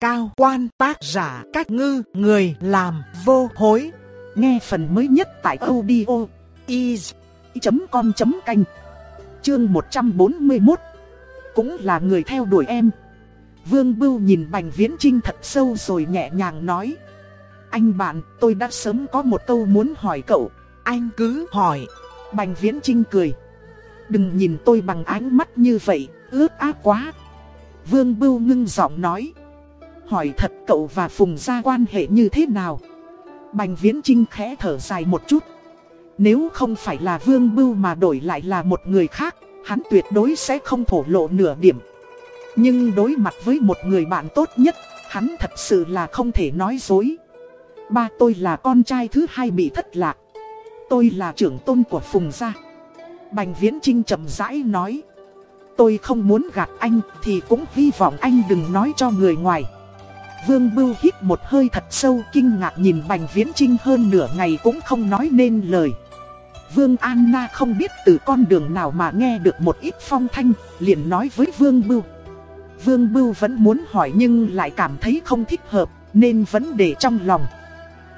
cao quan tác giả cách ngư người làm vô hối. Nghe phần mới nhất tại audio is.com.canh Chương 141 Cũng là người theo đuổi em. Vương Bưu nhìn Bành Viễn Trinh thật sâu rồi nhẹ nhàng nói. Anh bạn, tôi đã sớm có một câu muốn hỏi cậu. Anh cứ hỏi. Bành Viễn Trinh cười. Đừng nhìn tôi bằng ánh mắt như vậy, ướt ác quá. Vương Bưu ngưng giọng nói. Hỏi thật cậu và Phùng gia quan hệ như thế nào? Bành Viễn Trinh khẽ thở dài một chút. Nếu không phải là Vương Bưu mà đổi lại là một người khác, hắn tuyệt đối sẽ không thổ lộ nửa điểm. Nhưng đối mặt với một người bạn tốt nhất, hắn thật sự là không thể nói dối. Ba tôi là con trai thứ hai bị thất lạc. Tôi là trưởng tôn của Phùng gia. Bành Viễn Trinh chậm rãi nói. Tôi không muốn gạt anh thì cũng hy vọng anh đừng nói cho người ngoài. Vương Bưu hít một hơi thật sâu kinh ngạc nhìn Bành Viễn Trinh hơn nửa ngày cũng không nói nên lời. Vương Anna không biết từ con đường nào mà nghe được một ít phong thanh, liền nói với Vương Bưu. Vương Bưu vẫn muốn hỏi nhưng lại cảm thấy không thích hợp, nên vẫn để trong lòng.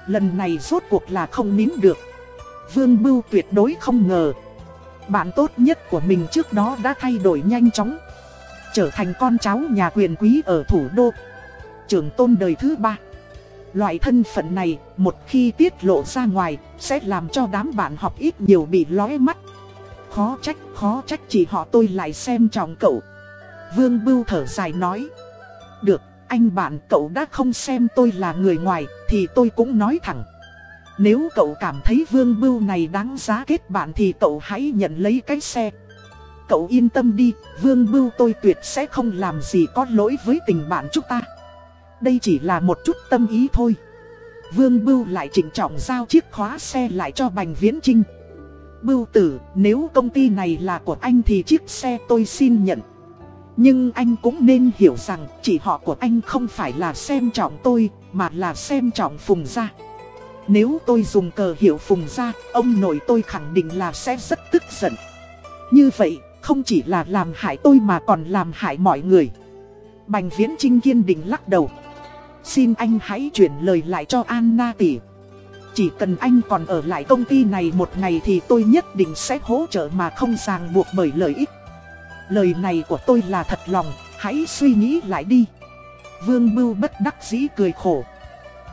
Lần này rốt cuộc là không nín được. Vương Bưu tuyệt đối không ngờ. Bạn tốt nhất của mình trước đó đã thay đổi nhanh chóng. Trở thành con cháu nhà quyền quý ở thủ đô. Trưởng tôn đời thứ ba. Loại thân phận này, một khi tiết lộ ra ngoài, sẽ làm cho đám bạn học ít nhiều bị lóe mắt. Khó trách, khó trách chỉ họ tôi lại xem trọng cậu. Vương Bưu thở dài nói. Được, anh bạn cậu đã không xem tôi là người ngoài, thì tôi cũng nói thẳng. Nếu cậu cảm thấy Vương Bưu này đáng giá kết bạn thì cậu hãy nhận lấy cái xe. Cậu yên tâm đi, Vương Bưu tôi tuyệt sẽ không làm gì có lỗi với tình bạn chúng ta. Đây chỉ là một chút tâm ý thôi. Vương Bưu lại chỉnh trọng giao chiếc khóa xe lại cho Bành Viễn Trinh. Bưu tử, nếu công ty này là của anh thì chiếc xe tôi xin nhận. Nhưng anh cũng nên hiểu rằng chỉ họ của anh không phải là xem trọng tôi, mà là xem trọng Phùng Gia. Nếu tôi dùng cờ hiệu Phùng Gia, ông nội tôi khẳng định là sẽ rất tức giận. Như vậy, không chỉ là làm hại tôi mà còn làm hại mọi người. Bành Viễn Trinh kiên định lắc đầu. Xin anh hãy chuyển lời lại cho Anna tỷ. Chỉ cần anh còn ở lại công ty này một ngày thì tôi nhất định sẽ hỗ trợ mà không ràng buộc bởi lợi ích. Lời này của tôi là thật lòng, hãy suy nghĩ lại đi. Vương Bưu bất đắc dĩ cười khổ.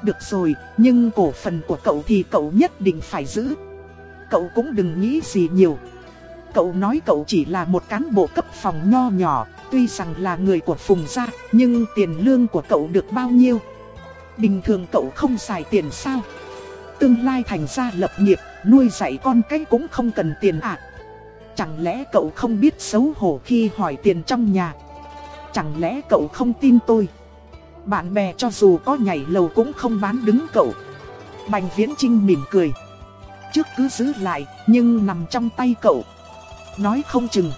Được rồi, nhưng cổ phần của cậu thì cậu nhất định phải giữ. Cậu cũng đừng nghĩ gì nhiều. Cậu nói cậu chỉ là một cán bộ cấp phòng nho nhỏ, tuy rằng là người của Phùng gia, nhưng tiền lương của cậu được bao nhiêu? Bình thường cậu không xài tiền sao? Tương lai thành ra lập nghiệp, nuôi dạy con cái cũng không cần tiền ạ. À? Chẳng lẽ cậu không biết xấu hổ khi hỏi tiền trong nhà? Chẳng lẽ cậu không tin tôi? Bạn bè cho dù có nhảy lầu cũng không bán đứng cậu. Bành Viễn Trinh mỉm cười. Trước cứ giữ lại, nhưng nằm trong tay cậu. Nói không chừng.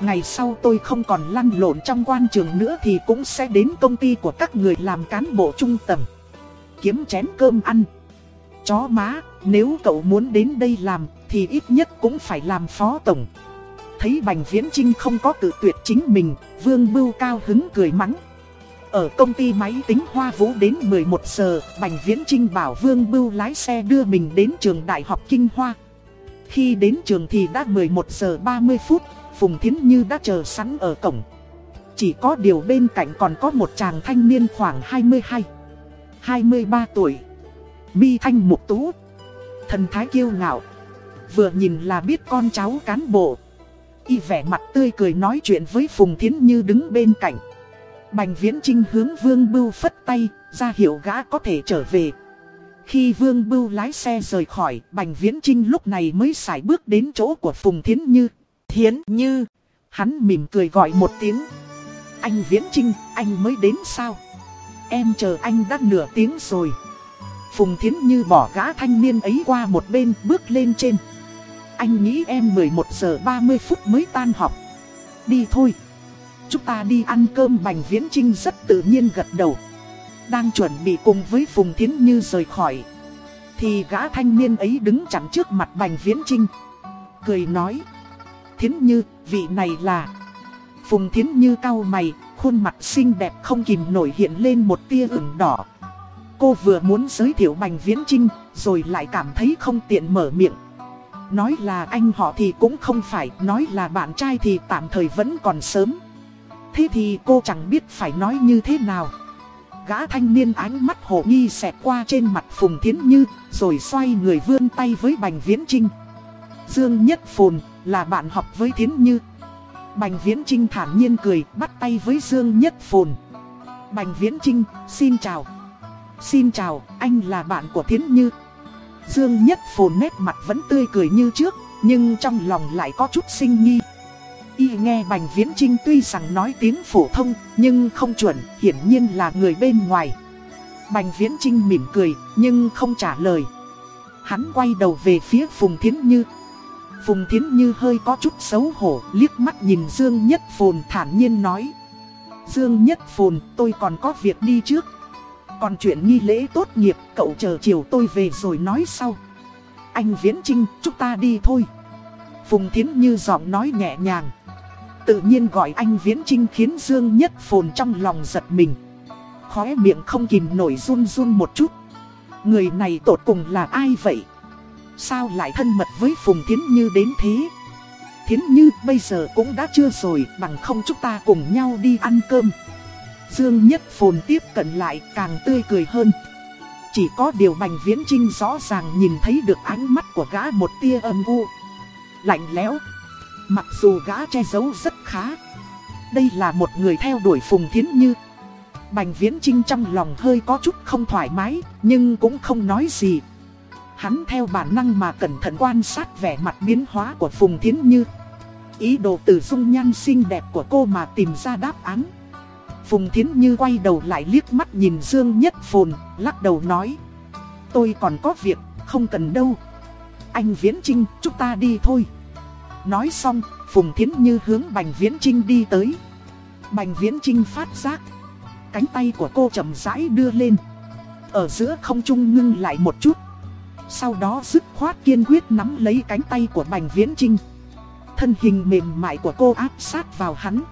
Ngày sau tôi không còn lăn lộn trong quan trường nữa thì cũng sẽ đến công ty của các người làm cán bộ trung tầng. Kiếm chén cơm ăn. Chó má, nếu cậu muốn đến đây làm thì ít nhất cũng phải làm phó tổng. Thấy Bành Viễn Trinh không có tự tuyệt chính mình, Vương Bưu cao hứng cười mắng. Ở công ty máy tính Hoa Vũ đến 11 giờ, Bành Viễn Trinh bảo Vương Bưu lái xe đưa mình đến trường Đại học Kinh Hoa. Khi đến trường thì đã 11 giờ 30 phút, Phùng Thiến Như đã chờ sẵn ở cổng. Chỉ có điều bên cạnh còn có một chàng thanh niên khoảng 22, 23 tuổi. Mi thanh mục tú, thần thái kiêu ngạo. Vừa nhìn là biết con cháu cán bộ. Y vẻ mặt tươi cười nói chuyện với Phùng Thiến Như đứng bên cạnh. Bành Viễn Trinh hướng Vương Bưu phất tay, ra hiệu gã có thể trở về. Khi Vương Bưu lái xe rời khỏi, Bành Viễn Trinh lúc này mới xài bước đến chỗ của Phùng Thiến Như. Thiến Như, hắn mỉm cười gọi một tiếng. Anh Viễn Trinh, anh mới đến sao? Em chờ anh đã nửa tiếng rồi. Phùng Thiến Như bỏ gã thanh niên ấy qua một bên bước lên trên. Anh nghĩ em 11 giờ 30 phút mới tan học. Đi thôi. Chúng ta đi ăn cơm Bành Viễn Trinh rất tự nhiên gật đầu. Đang chuẩn bị cùng với Phùng Thiến Như rời khỏi. Thì gã thanh niên ấy đứng chắn trước mặt Bành Viễn Trinh. Cười nói. Thiến Như, vị này là... Phùng Thiến Như cau mày, khuôn mặt xinh đẹp không kìm nổi hiện lên một tia ửng đỏ. Cô vừa muốn giới thiệu Bành Viễn Trinh, rồi lại cảm thấy không tiện mở miệng. Nói là anh họ thì cũng không phải, nói là bạn trai thì tạm thời vẫn còn sớm. Thế thì cô chẳng biết phải nói như thế nào. Gã thanh niên ánh mắt hồ nghi xẹt qua trên mặt Phùng Thiến Như, rồi xoay người vươn tay với Bành Viễn Trinh. Dương Nhất Phồn là bạn học với Thiến Như. Bành Viễn Trinh thản nhiên cười, bắt tay với Dương Nhất Phồn. Bành Viễn Trinh, xin chào. Xin chào, anh là bạn của Thiến Như. Dương Nhất Phồn nét mặt vẫn tươi cười như trước, nhưng trong lòng lại có chút sinh nghi. Y nghe Bành Viễn Trinh tuy rằng nói tiếng phổ thông, nhưng không chuẩn, hiển nhiên là người bên ngoài. Bành Viễn Trinh mỉm cười, nhưng không trả lời. Hắn quay đầu về phía Phùng Thiến Như. Phùng Thiến Như hơi có chút xấu hổ, liếc mắt nhìn Dương Nhất Phồn thản nhiên nói. Dương Nhất Phồn, tôi còn có việc đi trước. Còn chuyện nghi lễ tốt nghiệp, cậu chờ chiều tôi về rồi nói sau. Anh Viễn Trinh, chúng ta đi thôi. Phùng Thiến Như giọng nói nhẹ nhàng. Tự nhiên gọi anh Viễn Trinh khiến Dương Nhất Phồn trong lòng giật mình. Khóe miệng không kìm nổi run run một chút. Người này tột cùng là ai vậy? Sao lại thân mật với Phùng Thiến Như đến thế? Thiến Như bây giờ cũng đã chưa rồi, bằng không chúng ta cùng nhau đi ăn cơm. Dương Nhất Phồn tiếp cận lại càng tươi cười hơn. Chỉ có điều Bành Viễn Trinh rõ ràng nhìn thấy được ánh mắt của gã một tia âm u. Lạnh lẽo. Mặc dù gã che giấu rất khá. Đây là một người theo đuổi Phùng Thiến Như. Bành Viễn Trinh trong lòng hơi có chút không thoải mái, nhưng cũng không nói gì. Hắn theo bản năng mà cẩn thận quan sát vẻ mặt biến hóa của Phùng Thiến Như. Ý đồ từ dung nhan xinh đẹp của cô mà tìm ra đáp án. Phùng Thiến Như quay đầu lại liếc mắt nhìn Dương Nhất Phồn, lắc đầu nói. Tôi còn có việc, không cần đâu. Anh Viễn Trinh, chúng ta đi thôi. Nói xong, Phùng Thiến Như hướng Bành Viễn Trinh đi tới. Bành Viễn Trinh phát giác. Cánh tay của cô chậm rãi đưa lên. Ở giữa không trung ngưng lại một chút. Sau đó dứt khoát kiên quyết nắm lấy cánh tay của Bành Viễn Trinh. Thân hình mềm mại của cô áp sát vào hắn.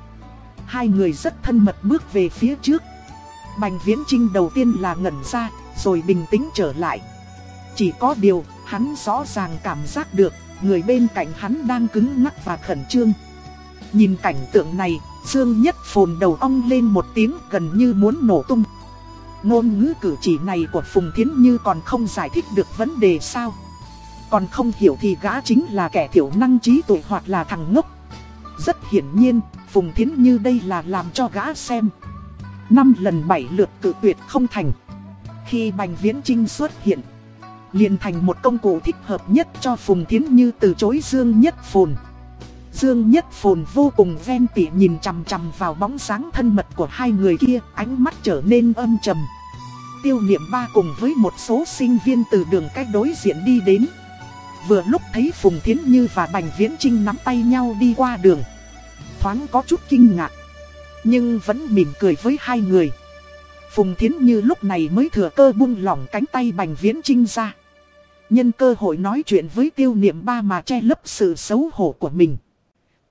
Hai người rất thân mật bước về phía trước. Bành Viễn Trinh đầu tiên là ngẩn ra, rồi bình tĩnh trở lại. Chỉ có điều, hắn rõ ràng cảm giác được, người bên cạnh hắn đang cứng ngắc và khẩn trương. Nhìn cảnh tượng này, Dương Nhất phồn đầu ong lên một tiếng gần như muốn nổ tung. Ngôn ngữ cử chỉ này của Phùng Thiến Như còn không giải thích được vấn đề sao. Còn không hiểu thì gã chính là kẻ thiểu năng trí tuệ hoặc là thằng ngốc. Rất hiển nhiên, Phùng Thiến Như đây là làm cho gã xem. Năm lần bảy lượt cự tuyệt không thành. Khi Bành Viễn Trinh xuất hiện, liền thành một công cụ thích hợp nhất cho Phùng Thiến Như từ chối Dương Nhất Phồn. Dương Nhất Phồn vô cùng ven tỉ nhìn chằm chằm vào bóng dáng thân mật của hai người kia, ánh mắt trở nên âm trầm. Tiêu niệm ba cùng với một số sinh viên từ đường cách đối diện đi đến. Vừa lúc thấy Phùng Thiến Như và Bành Viễn Trinh nắm tay nhau đi qua đường. Thoáng có chút kinh ngạc, nhưng vẫn mỉm cười với hai người. Phùng Thiến Như lúc này mới thừa cơ buông lỏng cánh tay Bành Viễn Trinh ra. Nhân cơ hội nói chuyện với tiêu niệm ba mà che lấp sự xấu hổ của mình.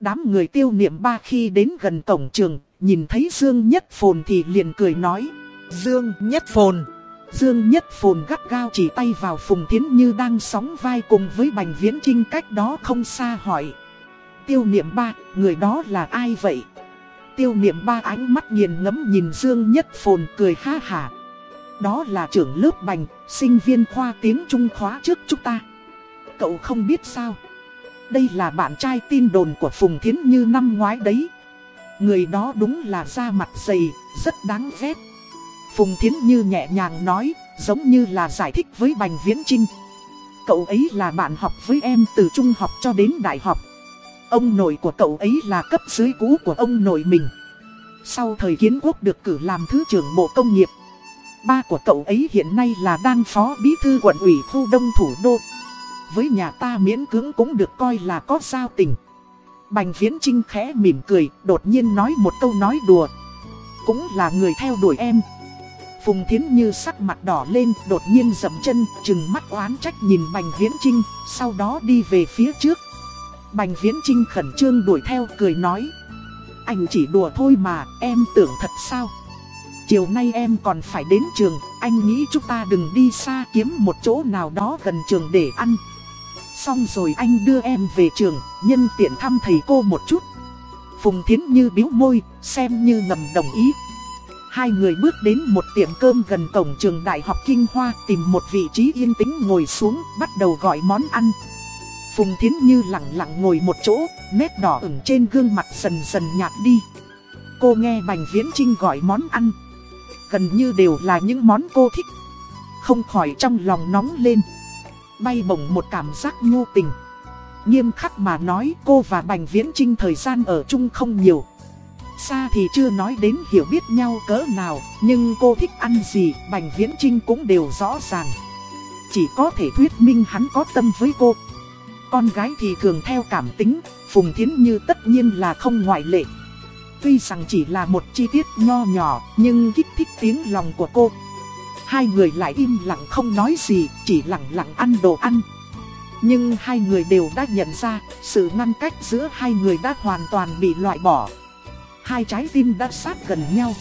Đám người tiêu niệm ba khi đến gần cổng trường, nhìn thấy Dương Nhất Phồn thì liền cười nói. Dương Nhất Phồn. Dương Nhất Phồn gắt gao chỉ tay vào Phùng Thiến Như đang sóng vai cùng với Bành Viễn Trinh cách đó không xa hỏi. Tiêu niệm ba, người đó là ai vậy? Tiêu niệm ba ánh mắt nghiền ngẫm nhìn Dương Nhất Phồn cười ha hả. Đó là trưởng lớp Bành, sinh viên khoa tiếng Trung khóa trước chúng ta. Cậu không biết sao? Đây là bạn trai tin đồn của Phùng Thiến Như năm ngoái đấy. Người đó đúng là da mặt dày, rất đáng ghét. Phùng Thiến Như nhẹ nhàng nói, giống như là giải thích với Bành Viễn Trinh. Cậu ấy là bạn học với em từ trung học cho đến đại học. Ông nội của cậu ấy là cấp dưới cũ của ông nội mình. Sau thời kiến quốc được cử làm thứ trưởng bộ công nghiệp. Ba của cậu ấy hiện nay là đang phó bí thư quận ủy khu đông thủ đô. Với nhà ta miễn cưỡng cũng được coi là có giao tình. Bành viễn trinh khẽ mỉm cười, đột nhiên nói một câu nói đùa. Cũng là người theo đuổi em. Phùng Thiến Như sắc mặt đỏ lên, đột nhiên dậm chân, chừng mắt oán trách nhìn Bành Viễn Trinh, sau đó đi về phía trước. Bành Viễn Trinh khẩn trương đuổi theo cười nói. Anh chỉ đùa thôi mà, em tưởng thật sao? Chiều nay em còn phải đến trường, anh nghĩ chúng ta đừng đi xa kiếm một chỗ nào đó gần trường để ăn. Xong rồi anh đưa em về trường, nhân tiện thăm thầy cô một chút. Phùng Thiến Như biếu môi, xem như ngầm đồng ý. Hai người bước đến một tiệm cơm gần cổng trường Đại học Kinh Hoa tìm một vị trí yên tĩnh ngồi xuống, bắt đầu gọi món ăn. Phùng Thiến Như lặng lặng ngồi một chỗ, nét đỏ ửng trên gương mặt dần dần nhạt đi. Cô nghe Bành Viễn Trinh gọi món ăn. Gần như đều là những món cô thích. Không khỏi trong lòng nóng lên. Bay bổng một cảm giác nhu tình. Nghiêm khắc mà nói cô và Bành Viễn Trinh thời gian ở chung không nhiều. Xa thì chưa nói đến hiểu biết nhau cỡ nào, nhưng cô thích ăn gì, Bành Viễn Trinh cũng đều rõ ràng. Chỉ có thể thuyết minh hắn có tâm với cô. Con gái thì thường theo cảm tính, Phùng Thiến Như tất nhiên là không ngoại lệ. Tuy rằng chỉ là một chi tiết nho nhỏ, nhưng kích thích tiếng lòng của cô. Hai người lại im lặng không nói gì, chỉ lặng lặng ăn đồ ăn. Nhưng hai người đều đã nhận ra, sự ngăn cách giữa hai người đã hoàn toàn bị loại bỏ. Hai trái tim đã sát gần nhau.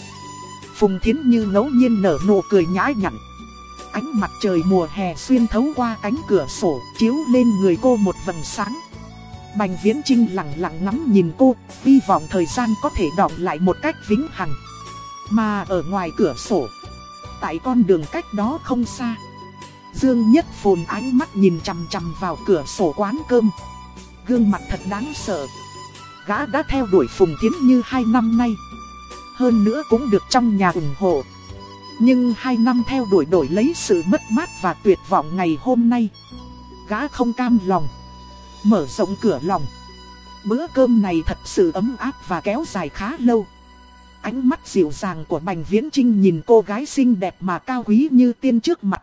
Phùng Thiến Như ngẫu nhiên nở nụ cười nhã nhặn. Ánh mặt trời mùa hè xuyên thấu qua cánh cửa sổ, chiếu lên người cô một vầng sáng. Bành Viễn Trinh lặng lặng ngắm nhìn cô, hy vọng thời gian có thể đọng lại một cách vĩnh hằng. Mà ở ngoài cửa sổ, tại con đường cách đó không xa. Dương Nhất Phồn ánh mắt nhìn chằm chằm vào cửa sổ quán cơm. Gương mặt thật đáng sợ. Gã đã theo đuổi Phùng Tiến Như hai năm nay. Hơn nữa cũng được trong nhà ủng hộ. Nhưng hai năm theo đuổi đổi lấy sự mất mát và tuyệt vọng ngày hôm nay. Gã không cam lòng. Mở rộng cửa lòng. Bữa cơm này thật sự ấm áp và kéo dài khá lâu. Ánh mắt dịu dàng của Bành Viễn Trinh nhìn cô gái xinh đẹp mà cao quý như tiên trước mặt.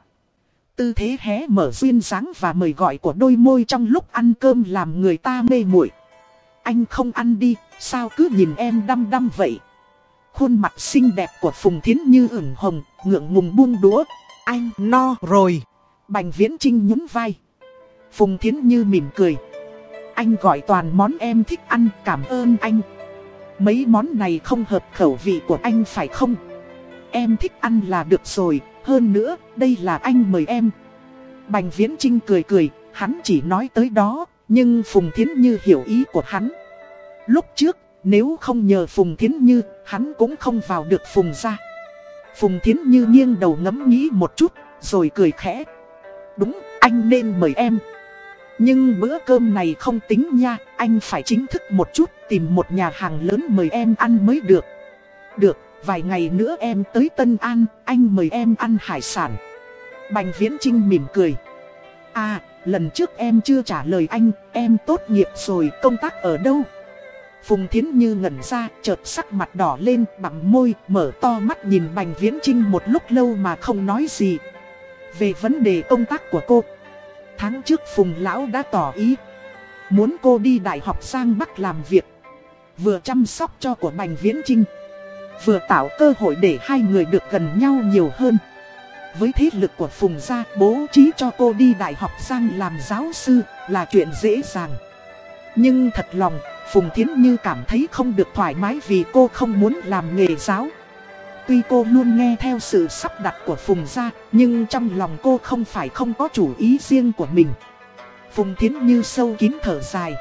Tư thế hé mở duyên dáng và mời gọi của đôi môi trong lúc ăn cơm làm người ta mê muội. Anh không ăn đi, sao cứ nhìn em đăm đăm vậy? Khuôn mặt xinh đẹp của Phùng Thiến Như ửng hồng, ngượng ngùng buông đũa. Anh no rồi. Bành Viễn Trinh nhún vai. Phùng Thiến Như mỉm cười. Anh gọi toàn món em thích ăn, cảm ơn anh. Mấy món này không hợp khẩu vị của anh phải không? Em thích ăn là được rồi, hơn nữa, đây là anh mời em. Bành Viễn Trinh cười cười, hắn chỉ nói tới đó, nhưng Phùng Thiến Như hiểu ý của hắn. Lúc trước, nếu không nhờ Phùng Thiến Như, hắn cũng không vào được Phùng ra. Phùng Thiến Như nghiêng đầu ngẫm nghĩ một chút, rồi cười khẽ. Đúng, anh nên mời em. Nhưng bữa cơm này không tính nha, anh phải chính thức một chút tìm một nhà hàng lớn mời em ăn mới được. Được, vài ngày nữa em tới Tân An, anh mời em ăn hải sản. Bành Viễn Trinh mỉm cười. À, lần trước em chưa trả lời anh, em tốt nghiệp rồi, công tác ở đâu? Phùng Thiến Như ngẩn ra, chợt sắc mặt đỏ lên, bặm môi, mở to mắt nhìn Bành Viễn Trinh một lúc lâu mà không nói gì. Về vấn đề công tác của cô, tháng trước Phùng Lão đã tỏ ý, muốn cô đi Đại học sang Bắc làm việc, vừa chăm sóc cho của Bành Viễn Trinh, vừa tạo cơ hội để hai người được gần nhau nhiều hơn. Với thế lực của Phùng Gia, bố trí cho cô đi Đại học sang làm giáo sư là chuyện dễ dàng. Nhưng thật lòng, Phùng Thiến Như cảm thấy không được thoải mái vì cô không muốn làm nghề giáo. Tuy cô luôn nghe theo sự sắp đặt của Phùng gia, nhưng trong lòng cô không phải không có chủ ý riêng của mình. Phùng Thiến Như sâu kín thở dài.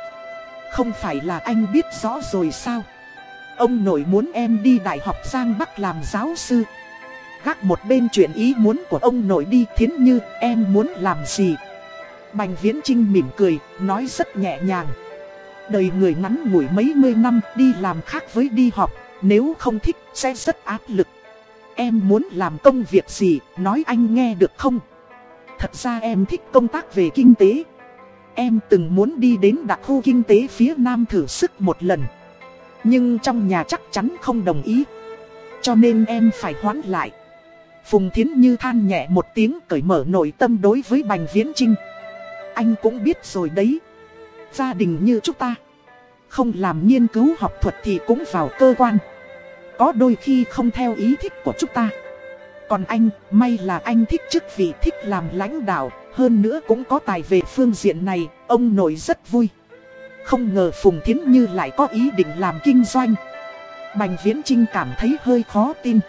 Không phải là anh biết rõ rồi sao? Ông nội muốn em đi Đại học Giang Bắc làm giáo sư. Gác một bên chuyện ý muốn của ông nội đi Thiến Như, em muốn làm gì? Bành Viễn Trinh mỉm cười, nói rất nhẹ nhàng. Đời người ngắn ngủi mấy mươi năm đi làm khác với đi học, nếu không thích sẽ rất áp lực. Em muốn làm công việc gì, nói anh nghe được không? Thật ra em thích công tác về kinh tế. Em từng muốn đi đến đặc khu kinh tế phía Nam thử sức một lần. Nhưng trong nhà chắc chắn không đồng ý. Cho nên em phải hoãn lại. Phùng Thiến Như than nhẹ một tiếng cởi mở nội tâm đối với Bành Viễn Trinh. Anh cũng biết rồi đấy. Gia đình như chúng ta. Không làm nghiên cứu học thuật thì cũng vào cơ quan. Có đôi khi không theo ý thích của chúng ta. Còn anh, may là anh thích chức vị thích làm lãnh đạo. Hơn nữa cũng có tài về phương diện này, ông nội rất vui. Không ngờ Phùng Thiến Như lại có ý định làm kinh doanh. Bành Viễn Trinh cảm thấy hơi khó tin.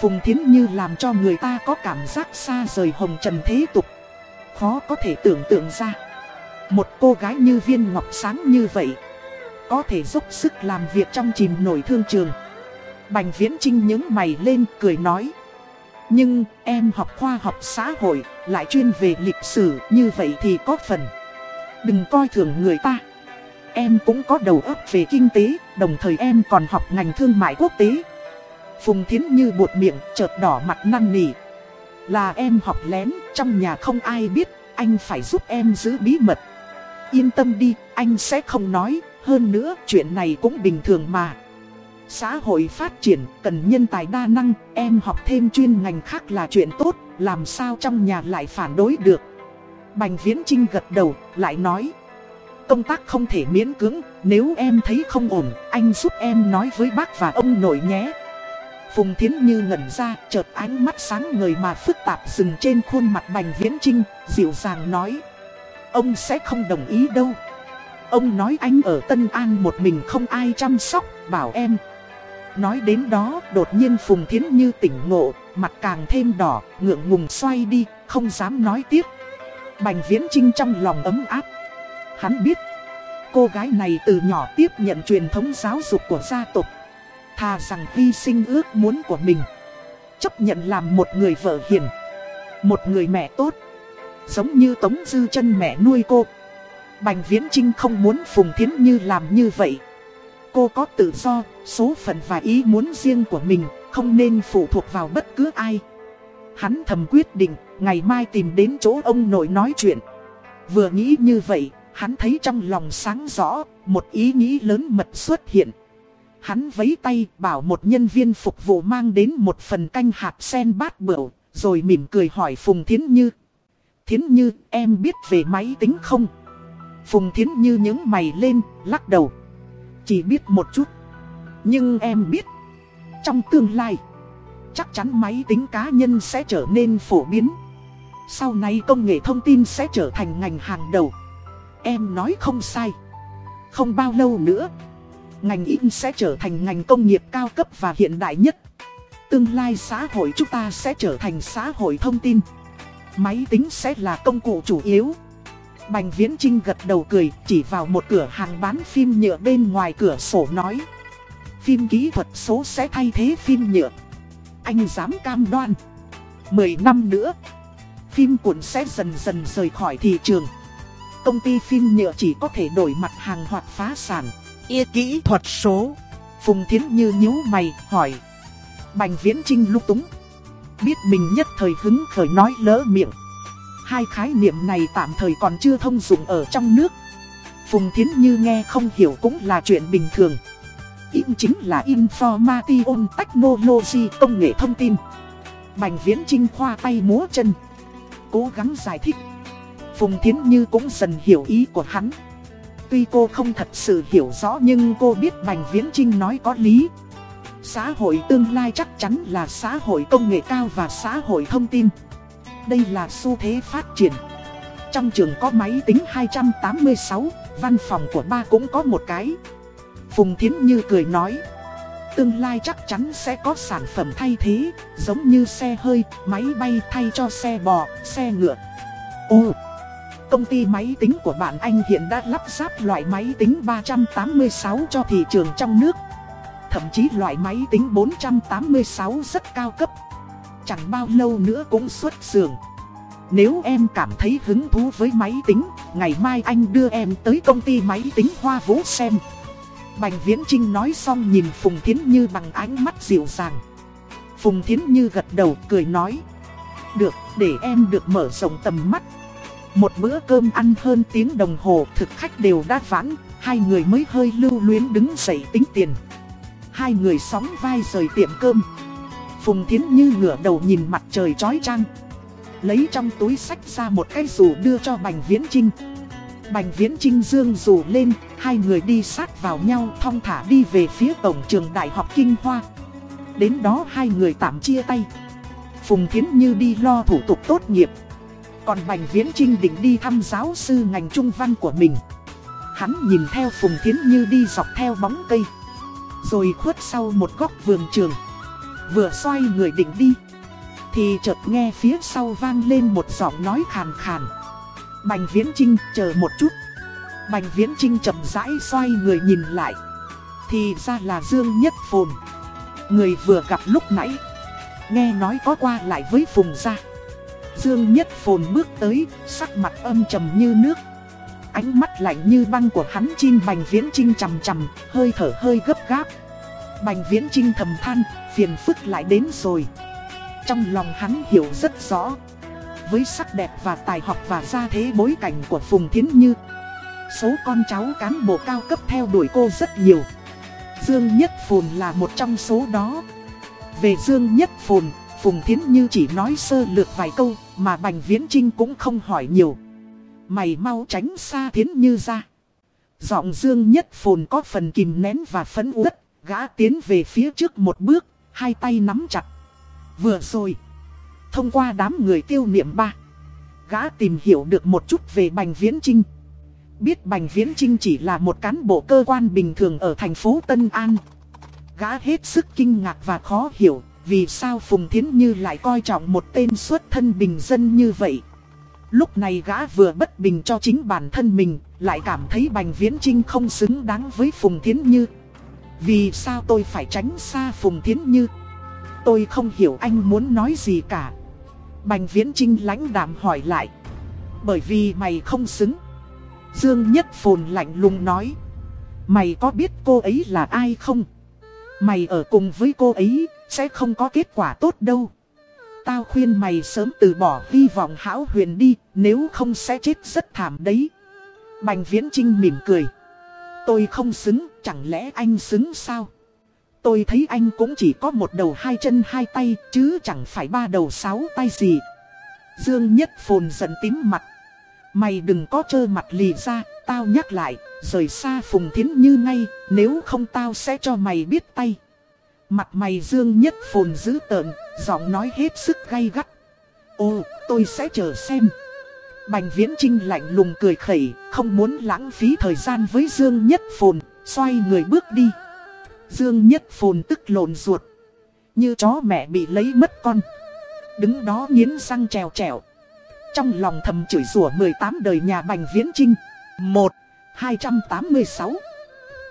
Phùng Thiến Như làm cho người ta có cảm giác xa rời hồng trần thế tục. Khó có thể tưởng tượng ra. Một cô gái như viên ngọc sáng như vậy. Có thể dốc sức làm việc trong chìm nổi thương trường. Bành Viễn Trinh những mày lên cười nói. Nhưng em học khoa học xã hội lại chuyên về lịch sử như vậy thì có phần. Đừng coi thường người ta. Em cũng có đầu óc về kinh tế, đồng thời em còn học ngành thương mại quốc tế. Phùng Thiến Như buột miệng, chợt đỏ mặt năn nỉ. Là em học lén, trong nhà không ai biết, anh phải giúp em giữ bí mật. Yên tâm đi, anh sẽ không nói, hơn nữa chuyện này cũng bình thường mà. Xã hội phát triển, cần nhân tài đa năng, em học thêm chuyên ngành khác là chuyện tốt, làm sao trong nhà lại phản đối được. Bành Viễn Trinh gật đầu, lại nói. Công tác không thể miễn cưỡng, nếu em thấy không ổn, anh giúp em nói với bác và ông nội nhé. Phùng Thiến Như ngẩn ra, chợt ánh mắt sáng người mà phức tạp dừng trên khuôn mặt Bành Viễn Trinh, dịu dàng nói. Ông sẽ không đồng ý đâu. Ông nói anh ở Tân An một mình không ai chăm sóc, bảo em. Nói đến đó, đột nhiên Phùng Thiến Như tỉnh ngộ, mặt càng thêm đỏ, ngượng ngùng xoay đi, không dám nói tiếp. Bành Viễn Trinh trong lòng ấm áp. Hắn biết, cô gái này từ nhỏ tiếp nhận truyền thống giáo dục của gia tộc. Thà rằng hy sinh ước muốn của mình. Chấp nhận làm một người vợ hiền. Một người mẹ tốt. Giống như Tống Dư chân mẹ nuôi cô. Bành Viễn Trinh không muốn Phùng Thiến Như làm như vậy. Cô có tự do, số phận và ý muốn riêng của mình, không nên phụ thuộc vào bất cứ ai. Hắn thầm quyết định, ngày mai tìm đến chỗ ông nội nói chuyện. Vừa nghĩ như vậy, hắn thấy trong lòng sáng rõ, một ý nghĩ lớn mật xuất hiện. Hắn vấy tay bảo một nhân viên phục vụ mang đến một phần canh hạt sen bát bửu, rồi mỉm cười hỏi Phùng Thiến Như. Thiến Như, em biết về máy tính không? Phùng Thiến Như những mày lên, lắc đầu. Chỉ biết một chút. Nhưng em biết, trong tương lai, chắc chắn máy tính cá nhân sẽ trở nên phổ biến. Sau này công nghệ thông tin sẽ trở thành ngành hàng đầu. Em nói không sai. Không bao lâu nữa, ngành in sẽ trở thành ngành công nghiệp cao cấp và hiện đại nhất. Tương lai xã hội chúng ta sẽ trở thành xã hội thông tin. Máy tính sẽ là công cụ chủ yếu. Bành Viễn Trinh gật đầu cười chỉ vào một cửa hàng bán phim nhựa bên ngoài cửa sổ nói. Phim kỹ thuật số sẽ thay thế phim nhựa. Anh dám cam đoan. Mười năm nữa, phim cuộn sẽ dần dần rời khỏi thị trường. Công ty phim nhựa chỉ có thể đổi mặt hàng hoặc phá sản. Y kỹ thuật số. Phùng Thiến Như nhíu mày, hỏi. Bành Viễn Trinh lúc túng. Biết mình nhất thời hứng khởi nói lỡ miệng. Hai khái niệm này tạm thời còn chưa thông dụng ở trong nước. Phùng Thiến Như nghe không hiểu cũng là chuyện bình thường. Im chính là Information Technology công nghệ thông tin. Bành Viễn Trinh khoa tay múa chân. Cố gắng giải thích. Phùng Thiến Như cũng dần hiểu ý của hắn. Tuy cô không thật sự hiểu rõ nhưng cô biết Bành Viễn Trinh nói có lý. Xã hội tương lai chắc chắn là xã hội công nghệ cao và xã hội thông tin. Đây là xu thế phát triển. Trong trường có máy tính 286, văn phòng của ba cũng có một cái. Phùng Thiến Như cười nói. Tương lai chắc chắn sẽ có sản phẩm thay thế, giống như xe hơi, máy bay thay cho xe bò, xe ngựa. Ồ! Công ty máy tính của bạn anh hiện đã lắp ráp loại máy tính 386 cho thị trường trong nước. Thậm chí loại máy tính 486 rất cao cấp. Chẳng bao lâu nữa cũng xuất xưởng. Nếu em cảm thấy hứng thú với máy tính, ngày mai anh đưa em tới công ty máy tính Hoa Vũ xem. Bành Viễn Trinh nói xong nhìn Phùng Thiến Như bằng ánh mắt dịu dàng. Phùng Thiến Như gật đầu cười nói. Được, để em được mở rộng tầm mắt. Một bữa cơm ăn hơn tiếng đồng hồ thực khách đều đã vãn, hai người mới hơi lưu luyến đứng dậy tính tiền. Hai người sóng vai rời tiệm cơm. Phùng Thiến Như ngửa đầu nhìn mặt trời chói chang. Lấy trong túi sách ra một cái dù đưa cho Bành Viễn Trinh. Bành Viễn Trinh dương dù lên, hai người đi sát vào nhau thong thả đi về phía tổng trường Đại học Kinh Hoa. Đến đó hai người tạm chia tay. Phùng Thiến Như đi lo thủ tục tốt nghiệp. Còn Bành Viễn Trinh định đi thăm giáo sư ngành trung văn của mình. Hắn nhìn theo Phùng Thiến Như đi dọc theo bóng cây. Rồi khuất sau một góc vườn trường. Vừa xoay người định đi, Thì chợt nghe phía sau vang lên một giọng nói khàn khàn. Bành Viễn Trinh chờ một chút. Bành Viễn Trinh chậm rãi xoay người nhìn lại, Thì ra là Dương Nhất Phồn. Người vừa gặp lúc nãy, Nghe nói có qua lại với Phùng gia. Dương Nhất Phồn bước tới, Sắc mặt âm trầm như nước. Ánh mắt lạnh như băng của hắn chim Bành Viễn Trinh chầm chầm Hơi thở hơi gấp gáp. Bành Viễn Trinh thầm than Phiền phức lại đến rồi. Trong lòng hắn hiểu rất rõ Với sắc đẹp và tài học và gia thế bối cảnh của Phùng Thiến Như Số con cháu cán bộ cao cấp theo đuổi cô rất nhiều. Dương Nhất Phồn là một trong số đó. Về Dương Nhất Phồn, Phùng Thiến Như chỉ nói sơ lược vài câu Mà Bành Viễn Trinh cũng không hỏi nhiều. Mày mau tránh xa Thiến Như ra Giọng Dương Nhất Phồn có phần kìm nén và phấn uất Gã tiến về phía trước một bước Hai tay nắm chặt Vừa rồi Thông qua đám người tiêu niệm ba Gã tìm hiểu được một chút về Bành Viễn Trinh Biết Bành Viễn Trinh chỉ là một cán bộ cơ quan bình thường ở thành phố Tân An. Gã hết sức kinh ngạc và khó hiểu, vì sao Phùng Thiến Như lại coi trọng một tên xuất thân bình dân như vậy. Lúc này gã vừa bất bình cho chính bản thân mình, lại cảm thấy Bành Viễn Trinh không xứng đáng với Phùng Thiến Như. Vì sao tôi phải tránh xa Phùng Thiến Như? Tôi không hiểu anh muốn nói gì cả. Bành Viễn Trinh lãnh đạm hỏi lại. Bởi vì mày không xứng. Dương Nhất Phồn lạnh lùng nói. Mày có biết cô ấy là ai không? Mày ở cùng với cô ấy, sẽ không có kết quả tốt đâu. Tao khuyên mày sớm từ bỏ hy vọng hão huyền đi, nếu không sẽ chết rất thảm đấy. Bành Viễn Trinh mỉm cười. Tôi không xứng, chẳng lẽ anh xứng sao? Tôi thấy anh cũng chỉ có một đầu hai chân hai tay, chứ chẳng phải ba đầu sáu tay gì. Dương Nhất Phồn giận tím mặt. Mày đừng có trơ mặt lì ra, tao nhắc lại, rời xa Phùng Thiến Như ngay, nếu không tao sẽ cho mày biết tay. Mặt mày dương nhất phồn dữ tợn, giọng nói hết sức gay gắt. Ồ, tôi sẽ chờ xem. Bành Viễn Trinh lạnh lùng cười khẩy, không muốn lãng phí thời gian với Dương Nhất Phồn, xoay người bước đi. Dương Nhất Phồn tức lộn ruột, như chó mẹ bị lấy mất con. Đứng đó nghiến răng trèo trèo. Trong lòng thầm chửi rủa 18 đời nhà Bành Viễn Trinh. 1. 286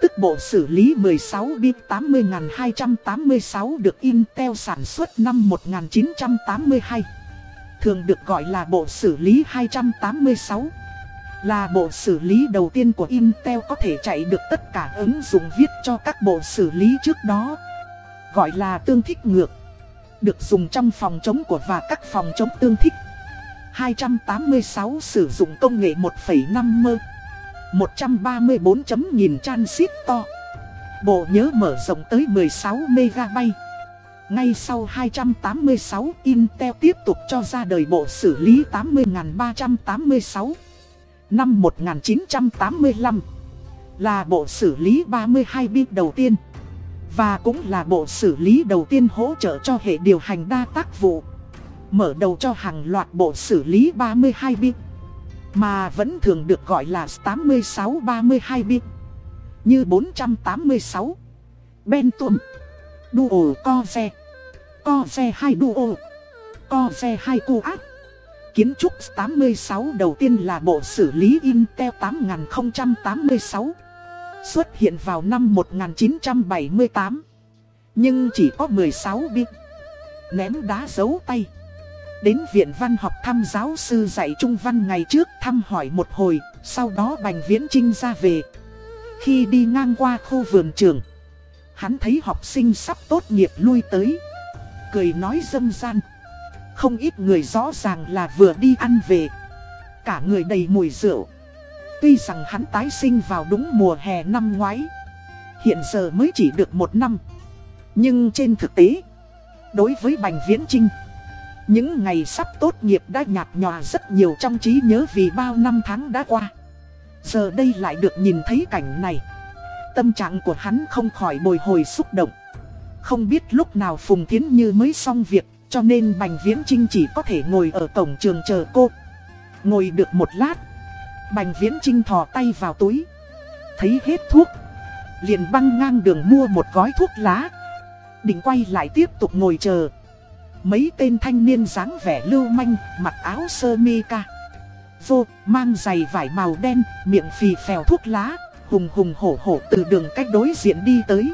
Tức bộ xử lý 16 bit 80.286 được Intel sản xuất năm 1982. Thường được gọi là bộ xử lý 286. Là bộ xử lý đầu tiên của Intel có thể chạy được tất cả ứng dụng viết cho các bộ xử lý trước đó. Gọi là tương thích ngược. Được dùng trong phòng chống của và các phòng chống tương thích. 286 sử dụng công nghệ 1,5 mơ 134 chấm nghìn transit to. Bộ nhớ mở rộng tới 16 MB Ngay sau 286 Intel tiếp tục cho ra đời bộ xử lý 80.386 Năm 1985 Là bộ xử lý 32 bit đầu tiên Và cũng là bộ xử lý đầu tiên hỗ trợ cho hệ điều hành đa tác vụ, Mở đầu cho hàng loạt bộ xử lý 32 bit. Mà vẫn thường được gọi là 86-32 bit. Như 486 Pentium Duo Core Core 2 Duo. Core 2 Coax Kiến trúc 86 đầu tiên là bộ xử lý Intel 8086 Xuất hiện vào năm 1978 Nhưng chỉ có 16 bit. Ném đá giấu tay. Đến viện văn học thăm giáo sư dạy trung văn ngày trước thăm hỏi một hồi, sau đó Bành Viễn Trinh ra về. Khi đi ngang qua khu vườn trường, hắn thấy học sinh sắp tốt nghiệp lui tới. Cười nói dâm gian. Không ít người rõ ràng là vừa đi ăn về. Cả người đầy mùi rượu. Tuy rằng hắn tái sinh vào đúng mùa hè năm ngoái. Hiện giờ mới chỉ được một năm. Nhưng trên thực tế, đối với Bành Viễn Trinh, những ngày sắp tốt nghiệp đã nhạt nhòa rất nhiều trong trí nhớ vì bao năm tháng đã qua. Giờ đây lại được nhìn thấy cảnh này. Tâm trạng của hắn không khỏi bồi hồi xúc động. Không biết lúc nào Phùng Thiến Như mới xong việc, cho nên Bành Viễn Trinh chỉ có thể ngồi ở cổng trường chờ cô. Ngồi được một lát, Bành Viễn Trinh thò tay vào túi. Thấy hết thuốc, Liền băng ngang đường mua một gói thuốc lá Định quay lại tiếp tục ngồi chờ Mấy tên thanh niên dáng vẻ lưu manh, Mặc áo sơ mi ca. Vô, mang giày vải màu đen, Miệng phì phèo thuốc lá, Hùng hùng hổ hổ từ đường cách đối diện đi tới.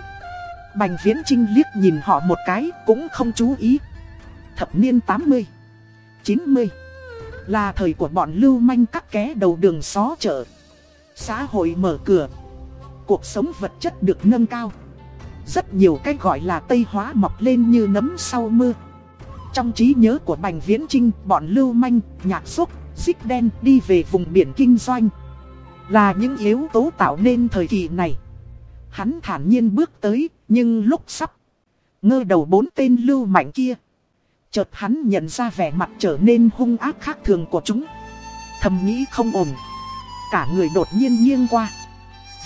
Bành viễn trinh liếc nhìn họ một cái, Cũng không chú ý. Thập niên 80 90 Là thời của bọn lưu manh cắt ké đầu đường xó chợ. Xã hội mở cửa. Cuộc sống vật chất được nâng cao. Rất nhiều cách gọi là Tây Hóa mọc lên như nấm sau mưa. Trong trí nhớ của Bành Viễn Trinh Bọn lưu manh, nhạc xúc, xích đen đi về vùng biển kinh doanh. Là những yếu tố tạo nên thời kỳ này. Hắn thản nhiên bước tới Nhưng lúc sắp Ngơ đầu bốn tên lưu mạnh kia Chợt hắn nhận ra vẻ mặt trở nên hung ác khác thường của chúng. Thầm nghĩ không ổn. Cả người đột nhiên nghiêng qua.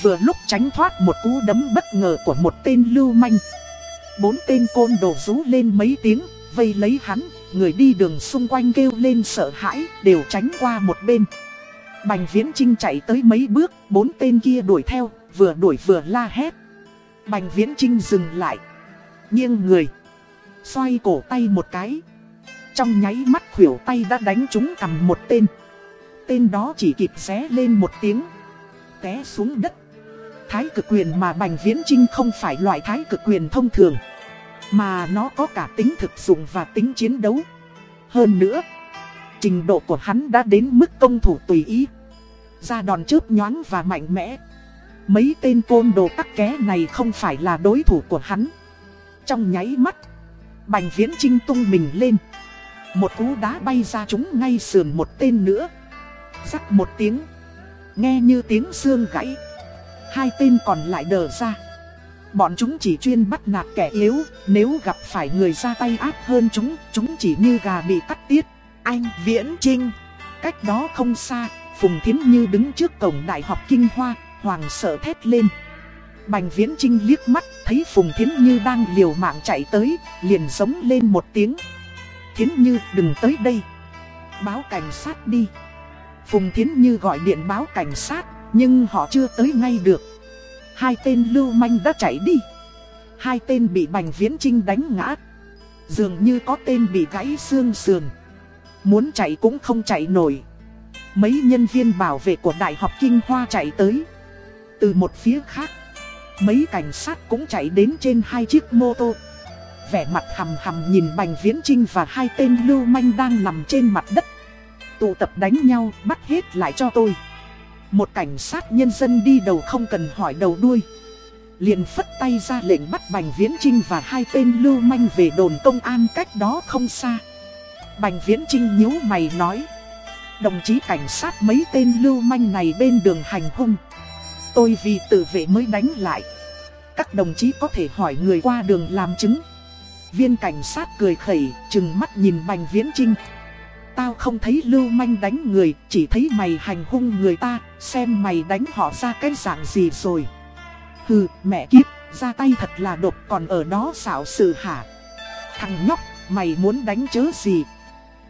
Vừa lúc tránh thoát một cú đấm bất ngờ của một tên lưu manh. Bốn tên côn đồ rú lên mấy tiếng Vây lấy hắn, Người đi đường xung quanh kêu lên sợ hãi, Đều tránh qua một bên. Bành viễn trinh chạy tới mấy bước, Bốn tên kia đuổi theo, Vừa đuổi vừa la hét. Bành viễn trinh dừng lại, Nghiêng người, Xoay cổ tay một cái. Trong nháy mắt khủyểu tay đã đánh trúng cầm một tên. Tên đó chỉ kịp xé lên một tiếng, Té xuống đất. Thái cực quyền mà Bành Viễn Trinh không phải loại thái cực quyền thông thường. Mà nó có cả tính thực dụng và tính chiến đấu. Hơn nữa, Trình độ của hắn đã đến mức công thủ tùy ý. Ra đòn chớp nhoáng và mạnh mẽ. Mấy tên côn đồ tắc ké này không phải là đối thủ của hắn. Trong nháy mắt, Bành Viễn Trinh tung mình lên. Một cú đá bay ra chúng ngay sườn một tên nữa. Rắc một tiếng. Nghe như tiếng xương gãy. Hai tên còn lại đờ ra. Bọn chúng chỉ chuyên bắt nạt kẻ yếu, Nếu gặp phải người ra tay áp hơn chúng Chúng chỉ như gà bị cắt tiết. Anh Viễn Trinh Cách đó không xa, Phùng Thiến Như đứng trước cổng đại học Kinh Hoa Hoàng sợ thét lên. Bành Viễn Trinh liếc mắt, Thấy Phùng Thiến Như đang liều mạng chạy tới, Liền giống lên một tiếng. Thiến Như, đừng tới đây. Báo cảnh sát đi. Phùng Thiến Như gọi điện báo cảnh sát, nhưng họ chưa tới ngay được. Hai tên lưu manh đã chạy đi. Hai tên bị Bành Viễn Trinh đánh ngã. Dường như có tên bị gãy xương sườn. Muốn chạy cũng không chạy nổi. Mấy nhân viên bảo vệ của Đại học Kinh Hoa chạy tới. Từ một phía khác, Mấy cảnh sát cũng chạy đến trên hai chiếc mô tô. Vẻ mặt hầm hầm nhìn Bành Viễn Trinh và hai tên lưu manh đang nằm trên mặt đất. Tụ tập đánh nhau, bắt hết lại cho tôi một cảnh sát nhân dân đi đầu không cần hỏi đầu đuôi. Liền phất tay ra lệnh bắt Bành Viễn Trinh và hai tên lưu manh về đồn công an cách đó không xa. Bành Viễn Trinh nhíu mày nói Đồng chí cảnh sát mấy tên lưu manh này bên đường hành hung. Tôi vì tự vệ mới đánh lại. Các đồng chí có thể hỏi người qua đường làm chứng. Viên cảnh sát cười khẩy, trừng mắt nhìn Bành Viễn Trinh Tao không thấy lưu manh đánh người, chỉ thấy mày hành hung người ta, xem mày đánh họ ra cái dạng gì rồi. Hừ, mẹ kiếp, ra tay thật là độc còn ở đó xảo sự hả. Thằng nhóc, mày muốn đánh chớ gì?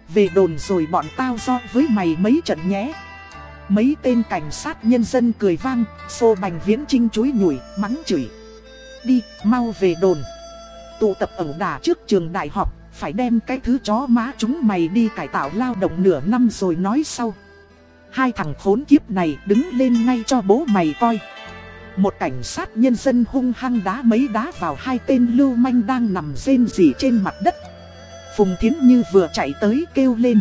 Về đồn rồi bọn tao do với mày mấy trận nhé. Mấy tên cảnh sát nhân dân cười vang, xô bành viễn trinh chuối nhủi, mắng chửi. Đi, mau về đồn. Tụ tập ẩu đả trước trường đại học, phải đem cái thứ chó má chúng mày đi cải tạo lao động nửa năm rồi nói sau. Hai thằng khốn kiếp này đứng lên ngay cho bố mày coi. Một cảnh sát nhân dân hung hăng đá mấy đá vào hai tên lưu manh đang nằm rên rỉ trên mặt đất. Phùng Thiến Như vừa chạy tới kêu lên.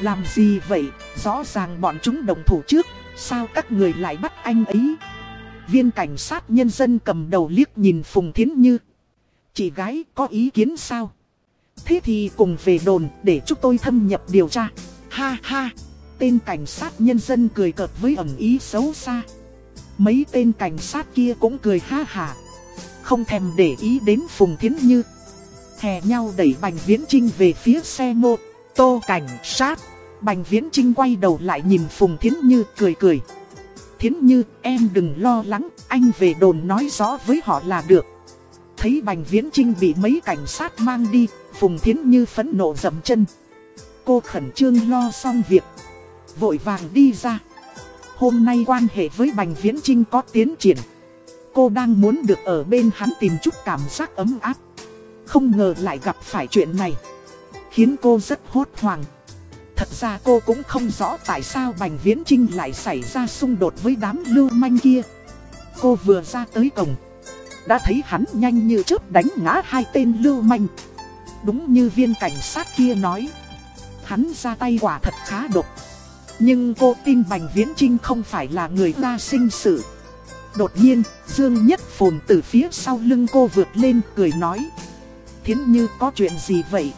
Làm gì vậy, rõ ràng bọn chúng đồng thủ trước, sao các người lại bắt anh ấy? Viên cảnh sát nhân dân cầm đầu liếc nhìn Phùng Thiến Như. Chị gái có ý kiến sao? Thế thì cùng về đồn để chúng tôi thâm nhập điều tra. Ha ha, tên cảnh sát nhân dân cười cợt với ẩn ý xấu xa. Mấy tên cảnh sát kia cũng cười ha ha Không thèm để ý đến Phùng Thiến Như. Hè nhau đẩy Bành Viễn Trinh về phía xe mô tô cảnh sát. Bành Viễn Trinh quay đầu lại nhìn Phùng Thiến Như cười cười. Thiến Như, em đừng lo lắng, anh về đồn nói rõ với họ là được. Thấy Bành Viễn Trinh bị mấy cảnh sát mang đi, Phùng Thiến Như phẫn nộ dậm chân. Cô khẩn trương lo xong việc. Vội vàng đi ra. Hôm nay quan hệ với Bành Viễn Trinh có tiến triển. cô đang muốn được ở bên hắn tìm chút cảm giác ấm áp. Không ngờ lại gặp phải chuyện này. Khiến cô rất hốt hoảng. Thật ra cô cũng không rõ tại sao Bành Viễn Trinh lại xảy ra xung đột với đám lưu manh kia. Cô vừa ra tới cổng. Đã thấy hắn nhanh như chớp đánh ngã hai tên lưu manh. Đúng như viên cảnh sát kia nói. Hắn ra tay quả thật khá độc. Nhưng cô tin Bành Viễn Trinh không phải là người ta sinh sự. Đột nhiên, Dương Nhất Phồn từ phía sau lưng cô vượt lên cười nói. Thiến Như có chuyện gì vậy?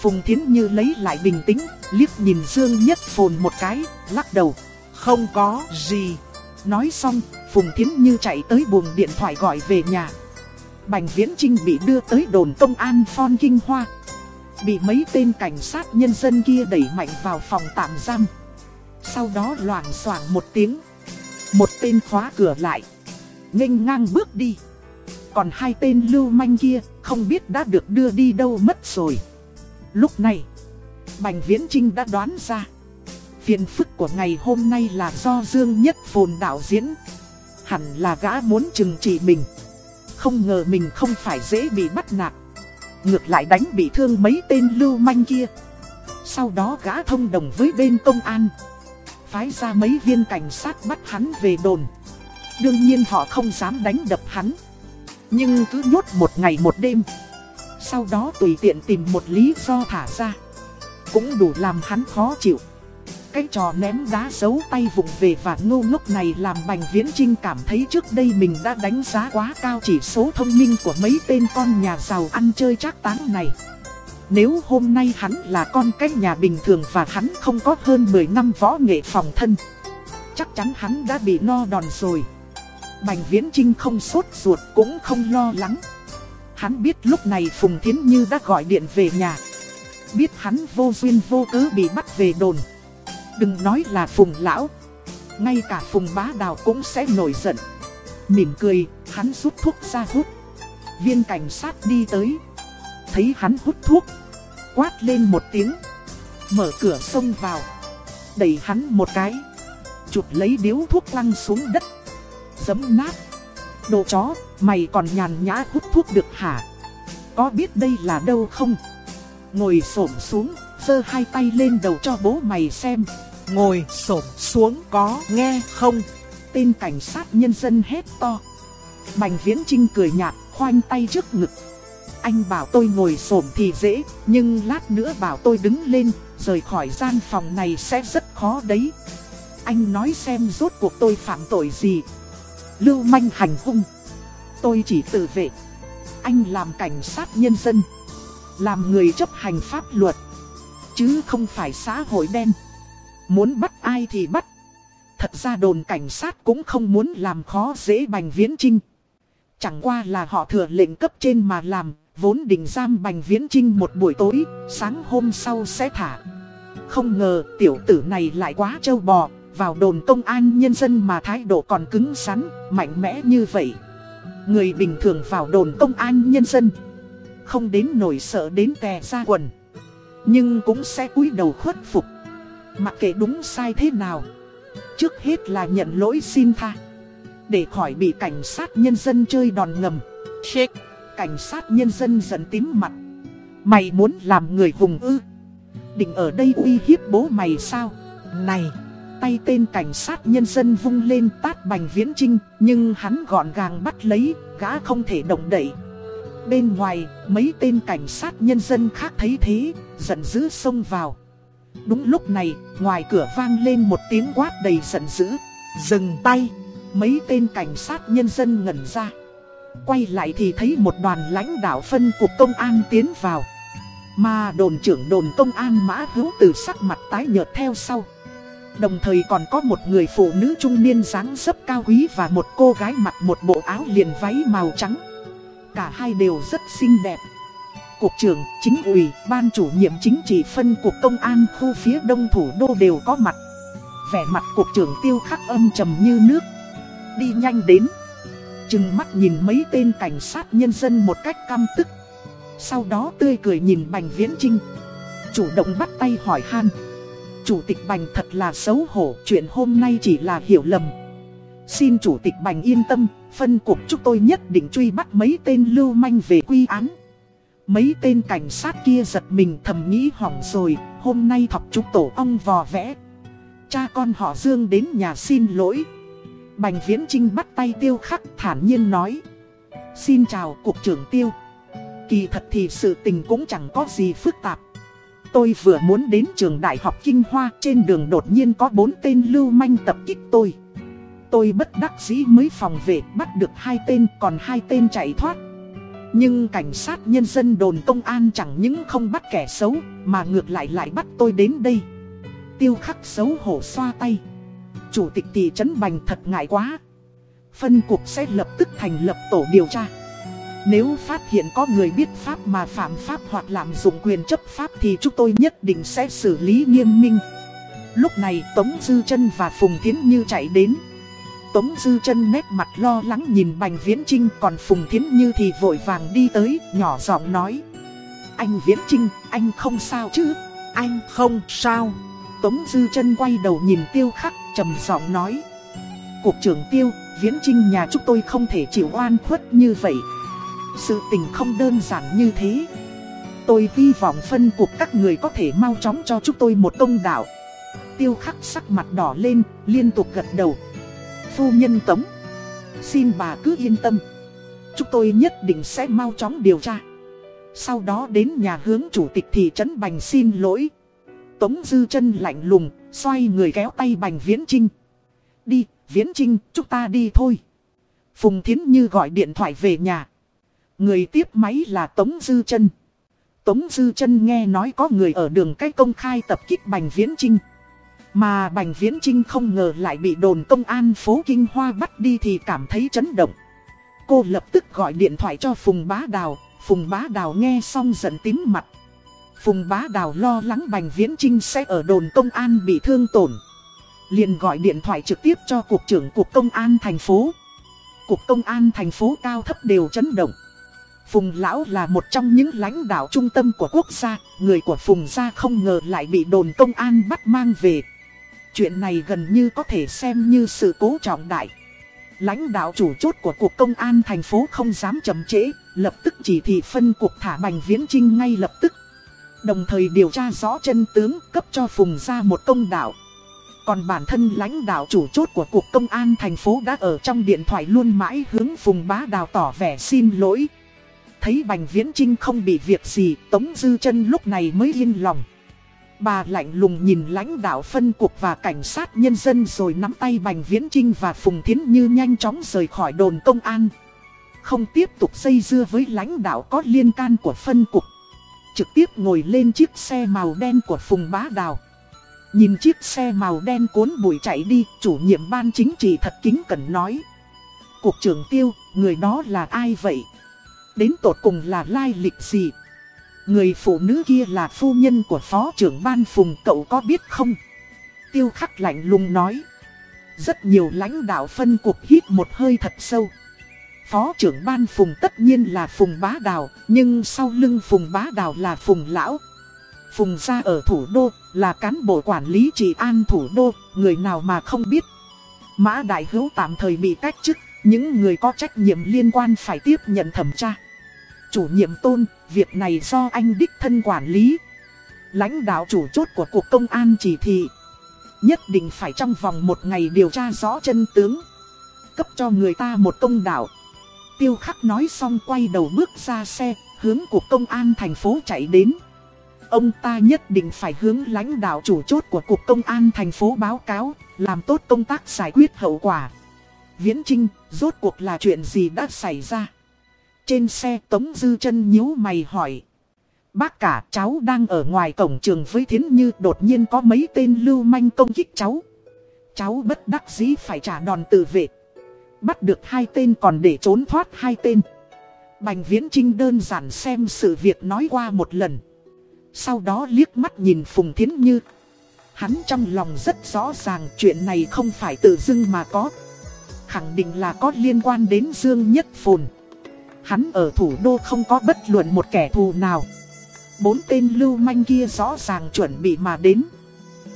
Phùng Thiến Như lấy lại bình tĩnh, liếc nhìn Dương Nhất Phồn một cái, lắc đầu. Không có gì. Nói xong, Phùng Thiến Như chạy tới buồng điện thoại gọi về nhà. Bành Viễn Trinh bị đưa tới đồn công an Phon Kinh Hoa. Bị mấy tên cảnh sát nhân dân kia đẩy mạnh vào phòng tạm giam. Sau đó loảng xoảng một tiếng. Một tên khóa cửa lại. nghênh ngang bước đi. Còn hai tên lưu manh kia không biết đã được đưa đi đâu mất rồi. Lúc này, Bành Viễn Trinh đã đoán ra. Phiền phức của ngày hôm nay là do Dương Nhất Phồn đạo diễn. Hẳn là gã muốn trừng trị mình. Không ngờ mình không phải dễ bị bắt nạt. Ngược lại đánh bị thương mấy tên lưu manh kia. Sau đó gã thông đồng với bên công an. Phái ra mấy viên cảnh sát bắt hắn về đồn. Đương nhiên họ không dám đánh đập hắn. Nhưng cứ nhốt một ngày một đêm. Sau đó tùy tiện tìm một lý do thả ra. Cũng đủ làm hắn khó chịu. Cái trò ném đá giấu tay vụng về và ngô ngốc này làm Bành Viễn Trinh cảm thấy trước đây mình đã đánh giá quá cao chỉ số thông minh của mấy tên con nhà giàu ăn chơi trác táng này. Nếu hôm nay hắn là con cái nhà bình thường và hắn không có hơn 10 năm võ nghệ phòng thân, chắc chắn hắn đã bị no đòn rồi. Bành Viễn Trinh không sốt ruột cũng không lo lắng. Hắn biết lúc này Phùng Thiến Như đã gọi điện về nhà. Biết hắn vô duyên vô cớ bị bắt về đồn. Đừng nói là Phùng Lão. Ngay cả Phùng Bá Đào cũng sẽ nổi giận. Mỉm cười, hắn rút thuốc ra hút. Viên cảnh sát đi tới. Thấy hắn hút thuốc. Quát lên một tiếng. Mở cửa xông vào. Đẩy hắn một cái. Chụp lấy điếu thuốc lăn xuống đất. Dấm nát. Đồ chó, mày còn nhàn nhã hút thuốc được hả? Có biết đây là đâu không? Ngồi xổm xuống, giơ hai tay lên đầu cho bố mày xem. Ngồi xổm xuống có nghe không? Tên cảnh sát nhân dân hét to. Bành viễn trinh cười nhạt, khoanh tay trước ngực. Anh bảo tôi ngồi xổm thì dễ, nhưng lát nữa bảo tôi đứng lên, rời khỏi gian phòng này sẽ rất khó đấy. Anh nói xem rốt cuộc tôi phạm tội gì, lưu manh hành hung. Tôi chỉ tự vệ. Anh làm cảnh sát nhân dân. Làm người chấp hành pháp luật. Chứ không phải xã hội đen. Muốn bắt ai thì bắt. Thật ra đồn cảnh sát cũng không muốn làm khó dễ Bành Viễn Trinh. Chẳng qua là họ thừa lệnh cấp trên mà làm, vốn định giam Bành Viễn Trinh một buổi tối, sáng hôm sau sẽ thả. Không ngờ tiểu tử này lại quá trâu bò, vào đồn công an nhân dân mà thái độ còn cứng rắn, mạnh mẽ như vậy. Người bình thường vào đồn công an nhân dân, không đến nổi sợ đến tè ra quần. Nhưng cũng sẽ cúi đầu khuất phục. Mặc kệ đúng sai thế nào. Trước hết là nhận lỗi xin tha. Để khỏi bị cảnh sát nhân dân chơi đòn ngầm. Shake. Cảnh sát nhân dân giận tím mặt. Mày muốn làm người hùng ư? Định ở đây uy hiếp bố mày sao? Này! tay tên cảnh sát nhân dân vung lên tát bành viễn trinh, nhưng hắn gọn gàng bắt lấy, gã không thể động đậy. Bên ngoài, mấy tên cảnh sát nhân dân khác thấy thế, giận dữ xông vào. Đúng lúc này, ngoài cửa vang lên một tiếng quát đầy giận dữ. Dừng tay, mấy tên cảnh sát nhân dân ngẩn ra. Quay lại thì thấy một đoàn lãnh đạo phân cục công an tiến vào. Mà đồn trưởng đồn công an mã hữu từ sắc mặt tái nhợt theo sau. Đồng thời còn có một người phụ nữ trung niên dáng dấp cao quý và một cô gái mặc một bộ áo liền váy màu trắng. Cả hai đều rất xinh đẹp. Cục trưởng, chính ủy, ban chủ nhiệm chính trị phân cục công an khu phía đông thủ đô đều có mặt. Vẻ mặt cục trưởng tiêu khắc âm trầm như nước. Đi nhanh đến. Chừng mắt nhìn mấy tên cảnh sát nhân dân một cách căm tức. Sau đó tươi cười nhìn Bành Viễn Trinh. Chủ động bắt tay hỏi han. Chủ tịch Bành thật là xấu hổ, chuyện hôm nay chỉ là hiểu lầm. Xin Chủ tịch Bành yên tâm, Phân cục chúng tôi nhất định truy bắt mấy tên lưu manh về quy án. Mấy tên cảnh sát kia giật mình thầm nghĩ hỏng rồi, hôm nay thọc chúng tổ ong vò vẽ. Cha con họ Dương đến nhà xin lỗi. Bành Viễn Trinh bắt tay Tiêu Khắc thản nhiên nói. Xin chào Cục trưởng Tiêu. Kỳ thật thì sự tình cũng chẳng có gì phức tạp. Tôi vừa muốn đến trường đại học Kinh Hoa trên đường đột nhiên có bốn tên lưu manh tập kích tôi. Tôi bất đắc dĩ mới phòng vệ, bắt được hai tên, còn hai tên chạy thoát. Nhưng cảnh sát nhân dân đồn công an chẳng những không bắt kẻ xấu, mà ngược lại lại bắt tôi đến đây. Tiêu khắc xấu hổ xoa tay. Chủ tịch thị trấn Bành thật ngại quá. Phân cục sẽ lập tức thành lập tổ điều tra. Nếu phát hiện có người biết pháp mà phạm pháp hoặc lạm dụng quyền chấp pháp thì chúng tôi nhất định sẽ xử lý nghiêm minh. Lúc này Tống Dư chân và Phùng Thiến Như chạy đến. Tống Dư chân nét mặt lo lắng nhìn Bành Viễn Trinh còn Phùng Thiến Như thì vội vàng đi tới, nhỏ giọng nói. Anh Viễn Trinh, anh không sao chứ? Anh không sao. Tống Dư chân quay đầu nhìn Tiêu Khắc, trầm giọng nói. Cục trưởng Tiêu, Viễn Trinh nhà chúng tôi không thể chịu oan khuất như vậy. Sự tình không đơn giản như thế. Tôi hy vọng phân cuộc các người có thể mau chóng cho chúng tôi một công đạo. Tiêu khắc sắc mặt đỏ lên, liên tục gật đầu. Phu nhân tống. Xin bà cứ yên tâm. Chúng tôi nhất định sẽ mau chóng điều tra. Sau đó đến nhà hướng chủ tịch thị trấn Bành xin lỗi. Tống dư chân lạnh lùng, xoay người kéo tay Bành Viễn Trinh. Đi, Viễn Trinh, chúng ta đi thôi. Phùng Thiến Như gọi điện thoại về nhà. Người tiếp máy là Tống Dư chân Tống Dư chân nghe nói có người ở đường cách công khai tập kích Bành Viễn Trinh. Mà Bành Viễn Trinh không ngờ lại bị đồn công an phố Kinh Hoa bắt đi thì cảm thấy chấn động. Cô lập tức gọi điện thoại cho Phùng Bá Đào, Phùng Bá Đào nghe xong giận tím mặt. Phùng Bá Đào lo lắng Bành Viễn Trinh sẽ ở đồn công an bị thương tổn. liền gọi điện thoại trực tiếp cho Cục trưởng Cục Công an thành phố. Cục Công an thành phố cao thấp đều chấn động. Phùng Lão là một trong những lãnh đạo trung tâm của quốc gia, người của Phùng gia không ngờ lại bị đồn công an bắt mang về. Chuyện này gần như có thể xem như sự cố trọng đại. Lãnh đạo chủ chốt của cuộc công an thành phố không dám chậm trễ, lập tức chỉ thị phân cuộc thả Bành Viễn Trinh ngay lập tức. Đồng thời điều tra rõ chân tướng cấp cho Phùng gia một công đạo. Còn bản thân lãnh đạo chủ chốt của cuộc công an thành phố đã ở trong điện thoại luôn mãi hướng Phùng Bá Đào tỏ vẻ xin lỗi thấy Bành Viễn Trinh không bị việc gì, Tống Dư chân lúc này mới yên lòng. Bà lạnh lùng nhìn lãnh đạo phân cục và cảnh sát nhân dân rồi nắm tay Bành Viễn Trinh và Phùng Thiến Như nhanh chóng rời khỏi đồn công an. Không tiếp tục dây dưa với lãnh đạo có liên can của phân cục. Trực tiếp ngồi lên chiếc xe màu đen của Phùng Bá Đào. Nhìn chiếc xe màu đen cuốn bụi chạy đi, chủ nhiệm ban chính trị thật kính cẩn nói. Cục trưởng tiêu, người đó là ai vậy? Đến tột cùng là lai lịch gì? Người phụ nữ kia là phu nhân của phó trưởng ban phùng cậu có biết không? Tiêu khắc lạnh lùng nói. Rất nhiều lãnh đạo phân cuộc hít một hơi thật sâu. Phó trưởng ban phùng tất nhiên là phùng bá đào, nhưng sau lưng phùng bá đào là phùng lão. Phùng gia ở thủ đô, là cán bộ quản lý trị an thủ đô, người nào mà không biết. Mã đại hữu tạm thời bị cách chức, những người có trách nhiệm liên quan phải tiếp nhận thẩm tra chủ nhiệm tôn, việc này do anh đích thân quản lý. Lãnh đạo chủ chốt của cuộc công an chỉ thị. Nhất định phải trong vòng một ngày điều tra rõ chân tướng. Cấp cho người ta một công đạo. Tiêu khắc nói xong quay đầu bước ra xe, hướng cuộc công an thành phố chạy đến. Ông ta nhất định phải hướng lãnh đạo chủ chốt của Cục Công an thành phố báo cáo, làm tốt công tác giải quyết hậu quả. Viễn Trinh, rốt cuộc là chuyện gì đã xảy ra? Trên xe Tống Dư chân nhíu mày hỏi. Bác cả cháu đang ở ngoài cổng trường với Thiến Như, đột nhiên có mấy tên lưu manh công kích cháu. Cháu bất đắc dĩ phải trả đòn tự vệ. Bắt được hai tên còn để trốn thoát hai tên. Bành Viễn Trinh đơn giản xem sự việc nói qua một lần. Sau đó liếc mắt nhìn Phùng Thiến Như. Hắn trong lòng rất rõ ràng chuyện này không phải tự dưng mà có. Khẳng định là có liên quan đến Dương Nhất Phồn. Hắn ở thủ đô không có bất luận một kẻ thù nào. Bốn tên lưu manh kia rõ ràng chuẩn bị mà đến.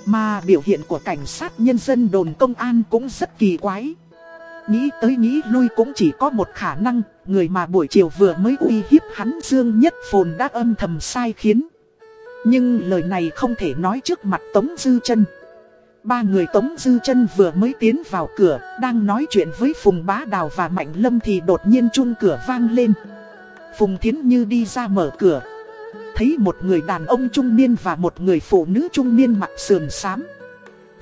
Mà biểu hiện của cảnh sát nhân dân đồn công an cũng rất kỳ quái. Nghĩ tới nghĩ lui cũng chỉ có một khả năng, người mà buổi chiều vừa mới uy hiếp hắn Dương Nhất Phồn đã âm thầm sai khiến. Nhưng lời này không thể nói trước mặt Tống Dư chân. Ba người Tống Dư chân vừa mới tiến vào cửa, đang nói chuyện với Phùng Bá Đào và Mạnh Lâm thì đột nhiên chuông cửa vang lên. Phùng Thiến Như đi ra mở cửa. Thấy một người đàn ông trung niên và một người phụ nữ trung niên mặt sườn xám.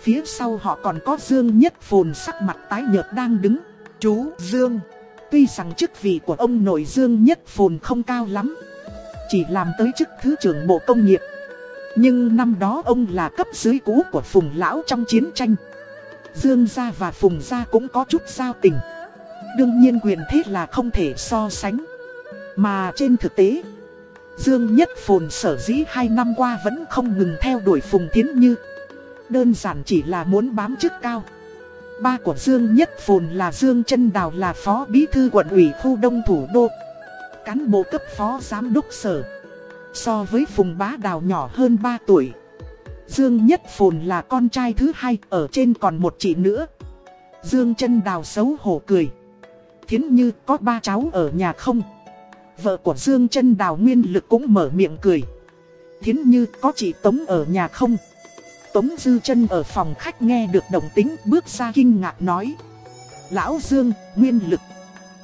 Phía sau họ còn có Dương Nhất Phồn sắc mặt tái nhợt đang đứng. Chú Dương. Tuy rằng chức vị của ông nội Dương Nhất Phồn không cao lắm. Chỉ làm tới chức Thứ trưởng Bộ Công nghiệp. Nhưng năm đó ông là cấp dưới cũ của Phùng Lão trong chiến tranh. Dương Gia và Phùng Gia cũng có chút giao tình. Đương nhiên quyền thế là không thể so sánh. Mà trên thực tế, Dương Nhất Phồn sở dĩ hai năm qua vẫn không ngừng theo đuổi Phùng Thiến Như. Đơn giản chỉ là muốn bám chức cao. Ba của Dương Nhất Phồn là Dương Trân Đào là phó bí thư quận ủy khu đông thủ đô. Cán bộ cấp phó giám đốc sở. So với Phùng Bá Đào nhỏ hơn 3 tuổi. Dương Nhất Phồn là con trai thứ hai, ở trên còn một chị nữa. Dương Trân Đào xấu hổ cười. Thiến Như có ba cháu ở nhà không? Vợ của Dương Trân Đào Nguyên Lực cũng mở miệng cười. Thiến Như có chị Tống ở nhà không? Tống Dư chân ở phòng khách nghe được động tính bước ra kinh ngạc nói. Lão Dương, Nguyên Lực.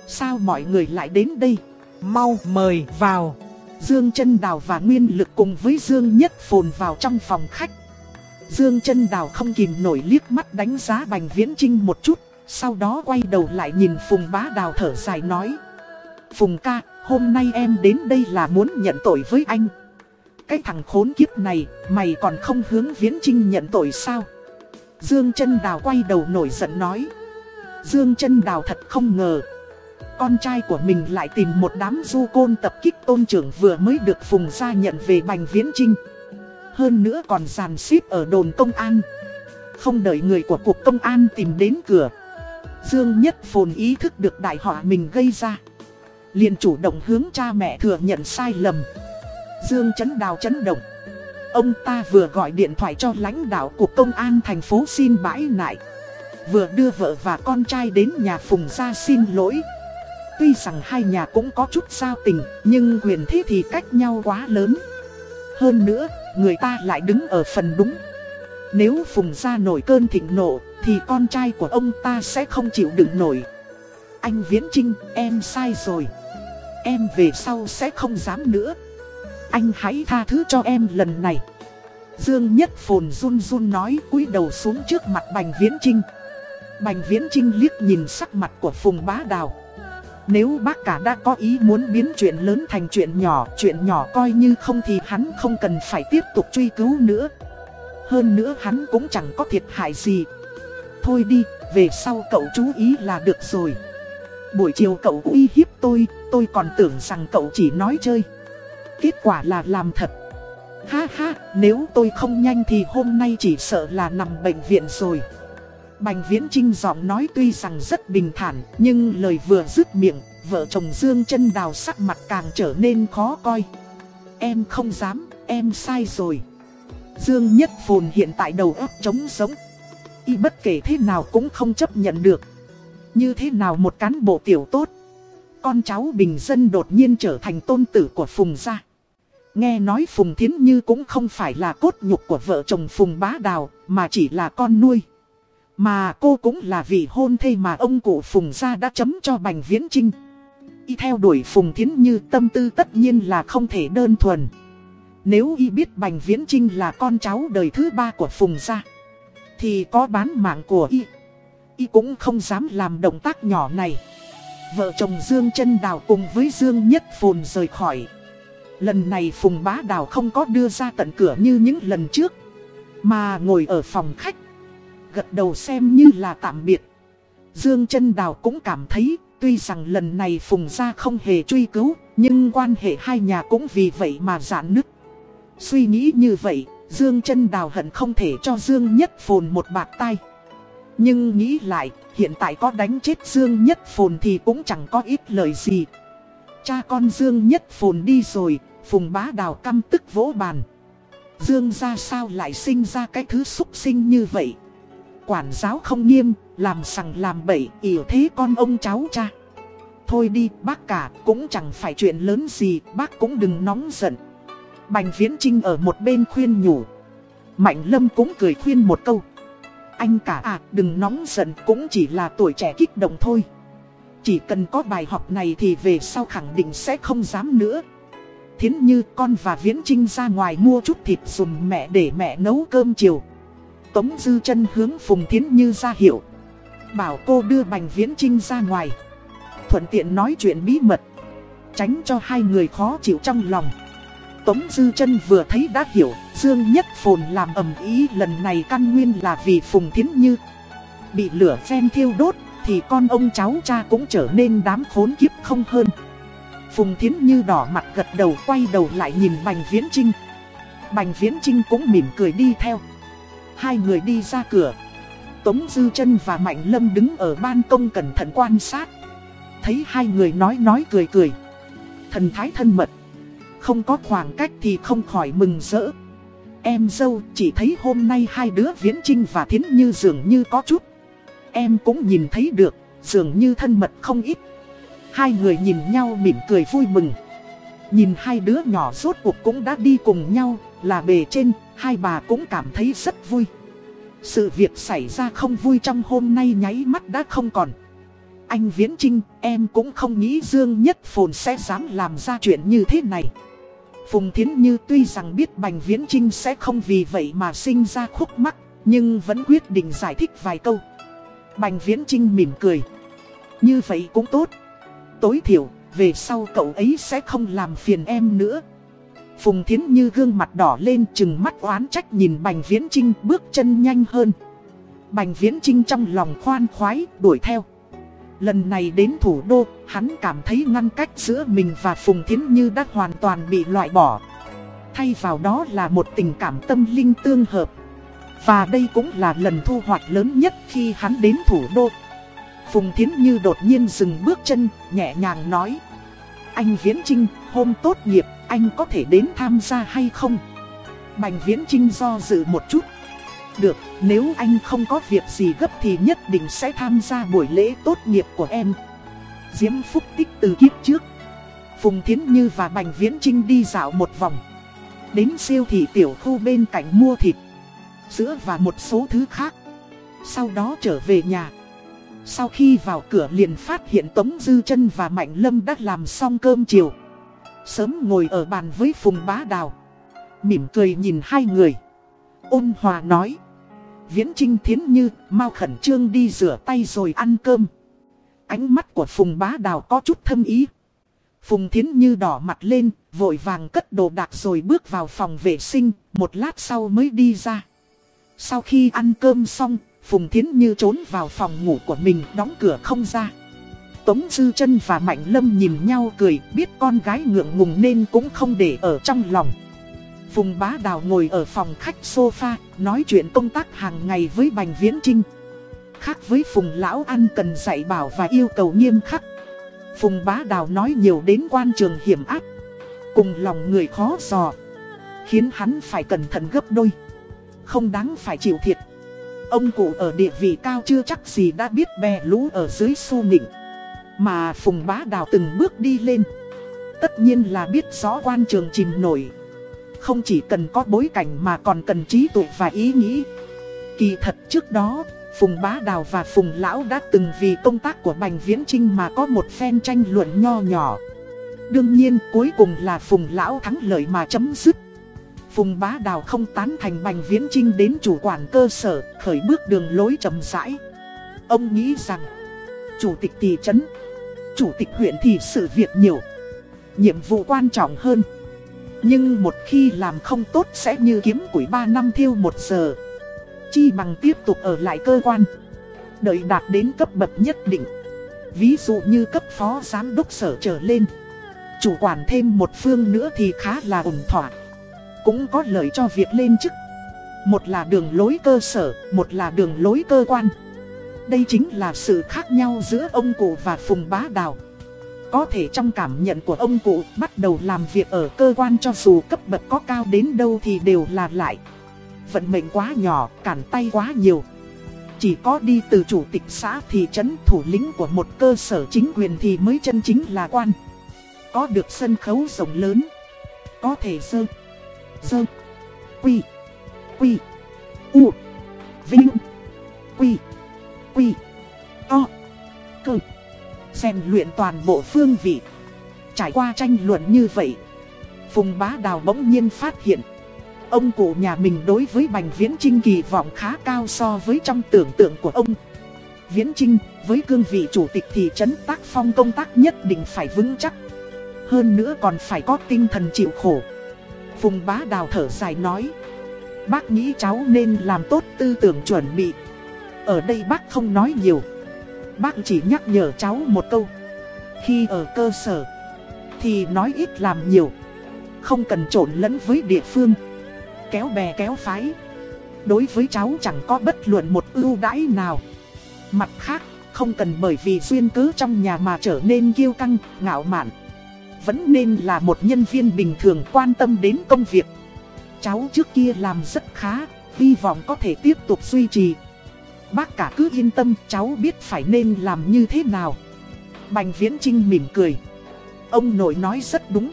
Sao mọi người lại đến đây? Mau mời vào. Dương chân Đào và Nguyên Lực cùng với Dương Nhất Phồn vào trong phòng khách. Dương chân Đào không kìm nổi liếc mắt đánh giá Bành Viễn Trinh một chút, sau đó quay đầu lại nhìn Phùng Bá Đào thở dài nói. Phùng ca, hôm nay em đến đây là muốn nhận tội với anh. Cái thằng khốn kiếp này, mày còn không hướng Viễn Trinh nhận tội sao? Dương chân Đào quay đầu nổi giận nói. Dương chân Đào thật không ngờ, con trai của mình lại tìm một đám du côn tập kích tôn trưởng vừa mới được Phùng gia nhận về Bành Viễn Trinh. Hơn nữa còn giàn xếp ở đồn công an. Không đợi người của cục công an tìm đến cửa. Dương Nhất Phồn ý thức được đại họa mình gây ra. liền chủ động hướng cha mẹ thừa nhận sai lầm. Dương chấn đào chấn động. Ông ta vừa gọi điện thoại cho lãnh đạo cục công an thành phố xin bãi nại. Vừa đưa vợ và con trai đến nhà Phùng gia xin lỗi. Tuy rằng hai nhà cũng có chút giao tình, nhưng quyền thế thì cách nhau quá lớn. Hơn nữa, người ta lại đứng ở phần đúng. Nếu Phùng gia nổi cơn thịnh nộ, thì con trai của ông ta sẽ không chịu đựng nổi. Anh Viễn Trinh, em sai rồi. Em về sau sẽ không dám nữa. Anh hãy tha thứ cho em lần này. Dương Nhất Phồn run run nói cúi đầu xuống trước mặt Bành Viễn Trinh. Bành Viễn Trinh liếc nhìn sắc mặt của Phùng Bá Đào. Nếu bác cả đã có ý muốn biến chuyện lớn thành chuyện nhỏ, chuyện nhỏ coi như không thì hắn không cần phải tiếp tục truy cứu nữa. Hơn nữa hắn cũng chẳng có thiệt hại gì. Thôi đi, về sau cậu chú ý là được rồi. Buổi chiều cậu uy hiếp tôi, tôi còn tưởng rằng cậu chỉ nói chơi. Kết quả là làm thật. Ha ha, nếu tôi không nhanh thì hôm nay chỉ sợ là nằm bệnh viện rồi. Bành Viễn Trinh giọng nói tuy rằng rất bình thản, nhưng lời vừa dứt miệng, vợ chồng Dương chân đào sắc mặt càng trở nên khó coi. Em không dám, em sai rồi. Dương Nhất Phồn hiện tại đầu óc trống sống. Y bất kể thế nào cũng không chấp nhận được. Như thế nào một cán bộ tiểu tốt. Con cháu bình dân đột nhiên trở thành tôn tử của Phùng gia. Nghe nói Phùng Thiến Như cũng không phải là cốt nhục của vợ chồng Phùng Bá Đào, mà chỉ là con nuôi. Mà cô cũng là vị hôn thê mà ông cụ Phùng gia đã chấm cho Bành Viễn Trinh. Y theo đuổi Phùng Thiến Như tâm tư tất nhiên là không thể đơn thuần. Nếu y biết Bành Viễn Trinh là con cháu đời thứ ba của Phùng gia, thì có bán mạng của y. Y cũng không dám làm động tác nhỏ này. Vợ chồng Dương chân Đào cùng với Dương Nhất Phồn rời khỏi. Lần này Phùng Bá Đào không có đưa ra tận cửa như những lần trước, mà ngồi ở phòng khách gật đầu xem như là tạm biệt. Dương chân Đào cũng cảm thấy, tuy rằng lần này Phùng Gia không hề truy cứu, nhưng quan hệ hai nhà cũng vì vậy mà giãn nứt. Suy nghĩ như vậy, Dương chân Đào hận không thể cho Dương Nhất Phồn một bạc tay. Nhưng nghĩ lại, hiện tại có đánh chết Dương Nhất Phồn thì cũng chẳng có ít lời gì. Cha con Dương Nhất Phồn đi rồi, Phùng Bá Đào căm tức vỗ bàn. Dương ra sao lại sinh ra cái thứ xúc sinh như vậy quản giáo không nghiêm, làm sằng làm bậy, ỉa thế con ông cháu cha. Thôi đi, bác cả, cũng chẳng phải chuyện lớn gì, bác cũng đừng nóng giận. Bành Viễn Trinh ở một bên khuyên nhủ. Mạnh Lâm cũng cười khuyên một câu. Anh cả à, đừng nóng giận, cũng chỉ là tuổi trẻ kích động thôi. Chỉ cần có bài học này thì về sau khẳng định sẽ không dám nữa. Thiến Như con và Viễn Trinh ra ngoài mua chút thịt dùm mẹ để mẹ nấu cơm chiều. Tống Dư chân hướng Phùng Thiến Như ra hiệu. Bảo cô đưa Bành Viễn Trinh ra ngoài. Thuận tiện nói chuyện bí mật. Tránh cho hai người khó chịu trong lòng. Tống Dư chân vừa thấy đã hiểu, Dương Nhất Phồn làm ầm ý lần này căn nguyên là vì Phùng Thiến Như. Bị lửa phen thiêu đốt, thì con ông cháu cha cũng trở nên đám khốn kiếp không hơn. Phùng Thiến Như đỏ mặt gật đầu quay đầu lại nhìn Bành Viễn Trinh. Bành Viễn Trinh cũng mỉm cười đi theo. Hai người đi ra cửa. Tống Dư chân và Mạnh Lâm đứng ở ban công cẩn thận quan sát. Thấy hai người nói nói cười cười. Thần thái thân mật. Không có khoảng cách thì không khỏi mừng rỡ. Em dâu chỉ thấy hôm nay hai đứa Viễn Trinh và Thiến Như dường như có chút. Em cũng nhìn thấy được, dường như thân mật không ít. Hai người nhìn nhau mỉm cười vui mừng. Nhìn hai đứa nhỏ rốt cuộc cũng đã đi cùng nhau, là bề trên, hai bà cũng cảm thấy rất vui. Sự việc xảy ra không vui trong hôm nay nháy mắt đã không còn. Anh Viễn Trinh, em cũng không nghĩ Dương Nhất Phồn sẽ dám làm ra chuyện như thế này. Phùng Thiến Như tuy rằng biết Bành Viễn Trinh sẽ không vì vậy mà sinh ra khúc mắc, nhưng vẫn quyết định giải thích vài câu. Bành Viễn Trinh mỉm cười. Như vậy cũng tốt. Tối thiểu, về sau cậu ấy sẽ không làm phiền em nữa. Phùng Thiến Như gương mặt đỏ lên chừng mắt oán trách nhìn Bành Viễn Trinh bước chân nhanh hơn. Bành Viễn Trinh trong lòng khoan khoái đuổi theo. Lần này đến thủ đô, hắn cảm thấy ngăn cách giữa mình và Phùng Thiến Như đã hoàn toàn bị loại bỏ. Thay vào đó là một tình cảm tâm linh tương hợp. Và đây cũng là lần thu hoạch lớn nhất khi hắn đến thủ đô. Phùng Thiến Như đột nhiên dừng bước chân, nhẹ nhàng nói. Anh Viễn Trinh, hôm tốt nghiệp, anh có thể đến tham gia hay không? Bành Viễn Trinh do dự một chút. Được, nếu anh không có việc gì gấp thì nhất định sẽ tham gia buổi lễ tốt nghiệp của em. Diễm Phúc tích từ kiếp trước. Phùng Thiến Như và Bành Viễn Trinh đi dạo một vòng. Đến siêu thị tiểu khu bên cạnh mua thịt, sữa và một số thứ khác. Sau đó trở về nhà. Sau khi vào cửa liền phát hiện Tống Dư chân và Mạnh Lâm đã làm xong cơm chiều. Sớm ngồi ở bàn với Phùng Bá Đào. Mỉm cười nhìn hai người. Ôn hòa nói. Viễn Trinh Thiến Như, mau khẩn trương đi rửa tay rồi ăn cơm. Ánh mắt của Phùng Bá Đào có chút thâm ý. Phùng Thiến Như đỏ mặt lên, vội vàng cất đồ đạc rồi bước vào phòng vệ sinh, một lát sau mới đi ra. Sau khi ăn cơm xong, Phùng Thiến Như trốn vào phòng ngủ của mình đóng cửa không ra. Tống Dư chân và Mạnh Lâm nhìn nhau cười biết con gái ngượng ngùng nên cũng không để ở trong lòng. Phùng Bá Đào ngồi ở phòng khách sofa, nói chuyện công tác hàng ngày với Bành Viễn Trinh. Khác với Phùng Lão Ăn cần dạy bảo và yêu cầu nghiêm khắc. Phùng Bá Đào nói nhiều đến quan trường hiểm áp. Cùng lòng người khó dò. Khiến hắn phải cẩn thận gấp đôi. Không đáng phải chịu thiệt. Ông cụ ở địa vị cao chưa chắc gì đã biết bè lũ ở dưới su nịnh. Mà Phùng Bá Đào từng bước đi lên. Tất nhiên là biết rõ quan trường chìm nổi. Không chỉ cần có bối cảnh mà còn cần trí tuệ và ý nghĩ. Kỳ thật trước đó, Phùng Bá Đào và Phùng Lão đã từng vì công tác của Bành Viễn Trinh mà có một phen tranh luận nho nhỏ. Đương nhiên cuối cùng là Phùng Lão thắng lợi mà chấm dứt. Phùng Bá Đào không tán thành Bành Viễn Trinh đến chủ quản cơ sở, khởi bước đường lối chậm rãi. Ông nghĩ rằng, chủ tịch thị trấn, chủ tịch huyện thì sự việc nhiều, nhiệm vụ quan trọng hơn. Nhưng một khi làm không tốt sẽ như kiếm củi 3 năm thiêu 1 giờ. Chi bằng tiếp tục ở lại cơ quan. Đợi đạt đến cấp bậc nhất định. Ví dụ như cấp phó giám đốc sở trở lên. Chủ quản thêm một phương nữa thì khá là ổn thỏa. Cũng có lợi cho việc lên chức. Một là đường lối cơ sở, một là đường lối cơ quan. Đây chính là sự khác nhau giữa ông cụ và Phùng Bá Đào. Có thể trong cảm nhận của ông cụ bắt đầu làm việc ở cơ quan cho dù cấp bậc có cao đến đâu thì đều là lại. Vận mệnh quá nhỏ, cản tay quá nhiều. chỉ có đi từ chủ tịch xã thị trấn thủ lĩnh của một cơ sở chính quyền thì mới chân chính là quan. Có được sân khấu rộng lớn. Có thể dơ, dơ, Quy. Quy. U. Vinh. Quy. Quy. To. Cơ. Xem luyện toàn bộ phương vị. Trải qua tranh luận như vậy. Phùng bá đào bỗng nhiên phát hiện. Ông cụ nhà mình đối với Bành Viễn Trinh kỳ vọng khá cao so với trong tưởng tượng của ông. Viễn Trinh, với cương vị chủ tịch thị trấn tác phong công tác nhất định phải vững chắc. Hơn nữa còn phải có tinh thần chịu khổ. Phùng bá đào thở dài nói. Bác nghĩ cháu nên làm tốt tư tưởng chuẩn bị. Ở đây bác không nói nhiều. Bác chỉ nhắc nhở cháu một câu. Khi ở cơ sở, thì nói ít làm nhiều. Không cần trộn lẫn với địa phương kéo bè kéo phái Đối với cháu chẳng có bất luận một ưu đãi nào Mặt khác, không cần bởi vì duyên cớ trong nhà mà trở nên kiêu căng, ngạo mạn Vẫn nên là một nhân viên bình thường quan tâm đến công việc Cháu trước kia làm rất khá, hy vọng có thể tiếp tục duy trì Bác cả cứ yên tâm, cháu biết phải nên làm như thế nào Bành Viễn Trinh mỉm cười Ông nội nói rất đúng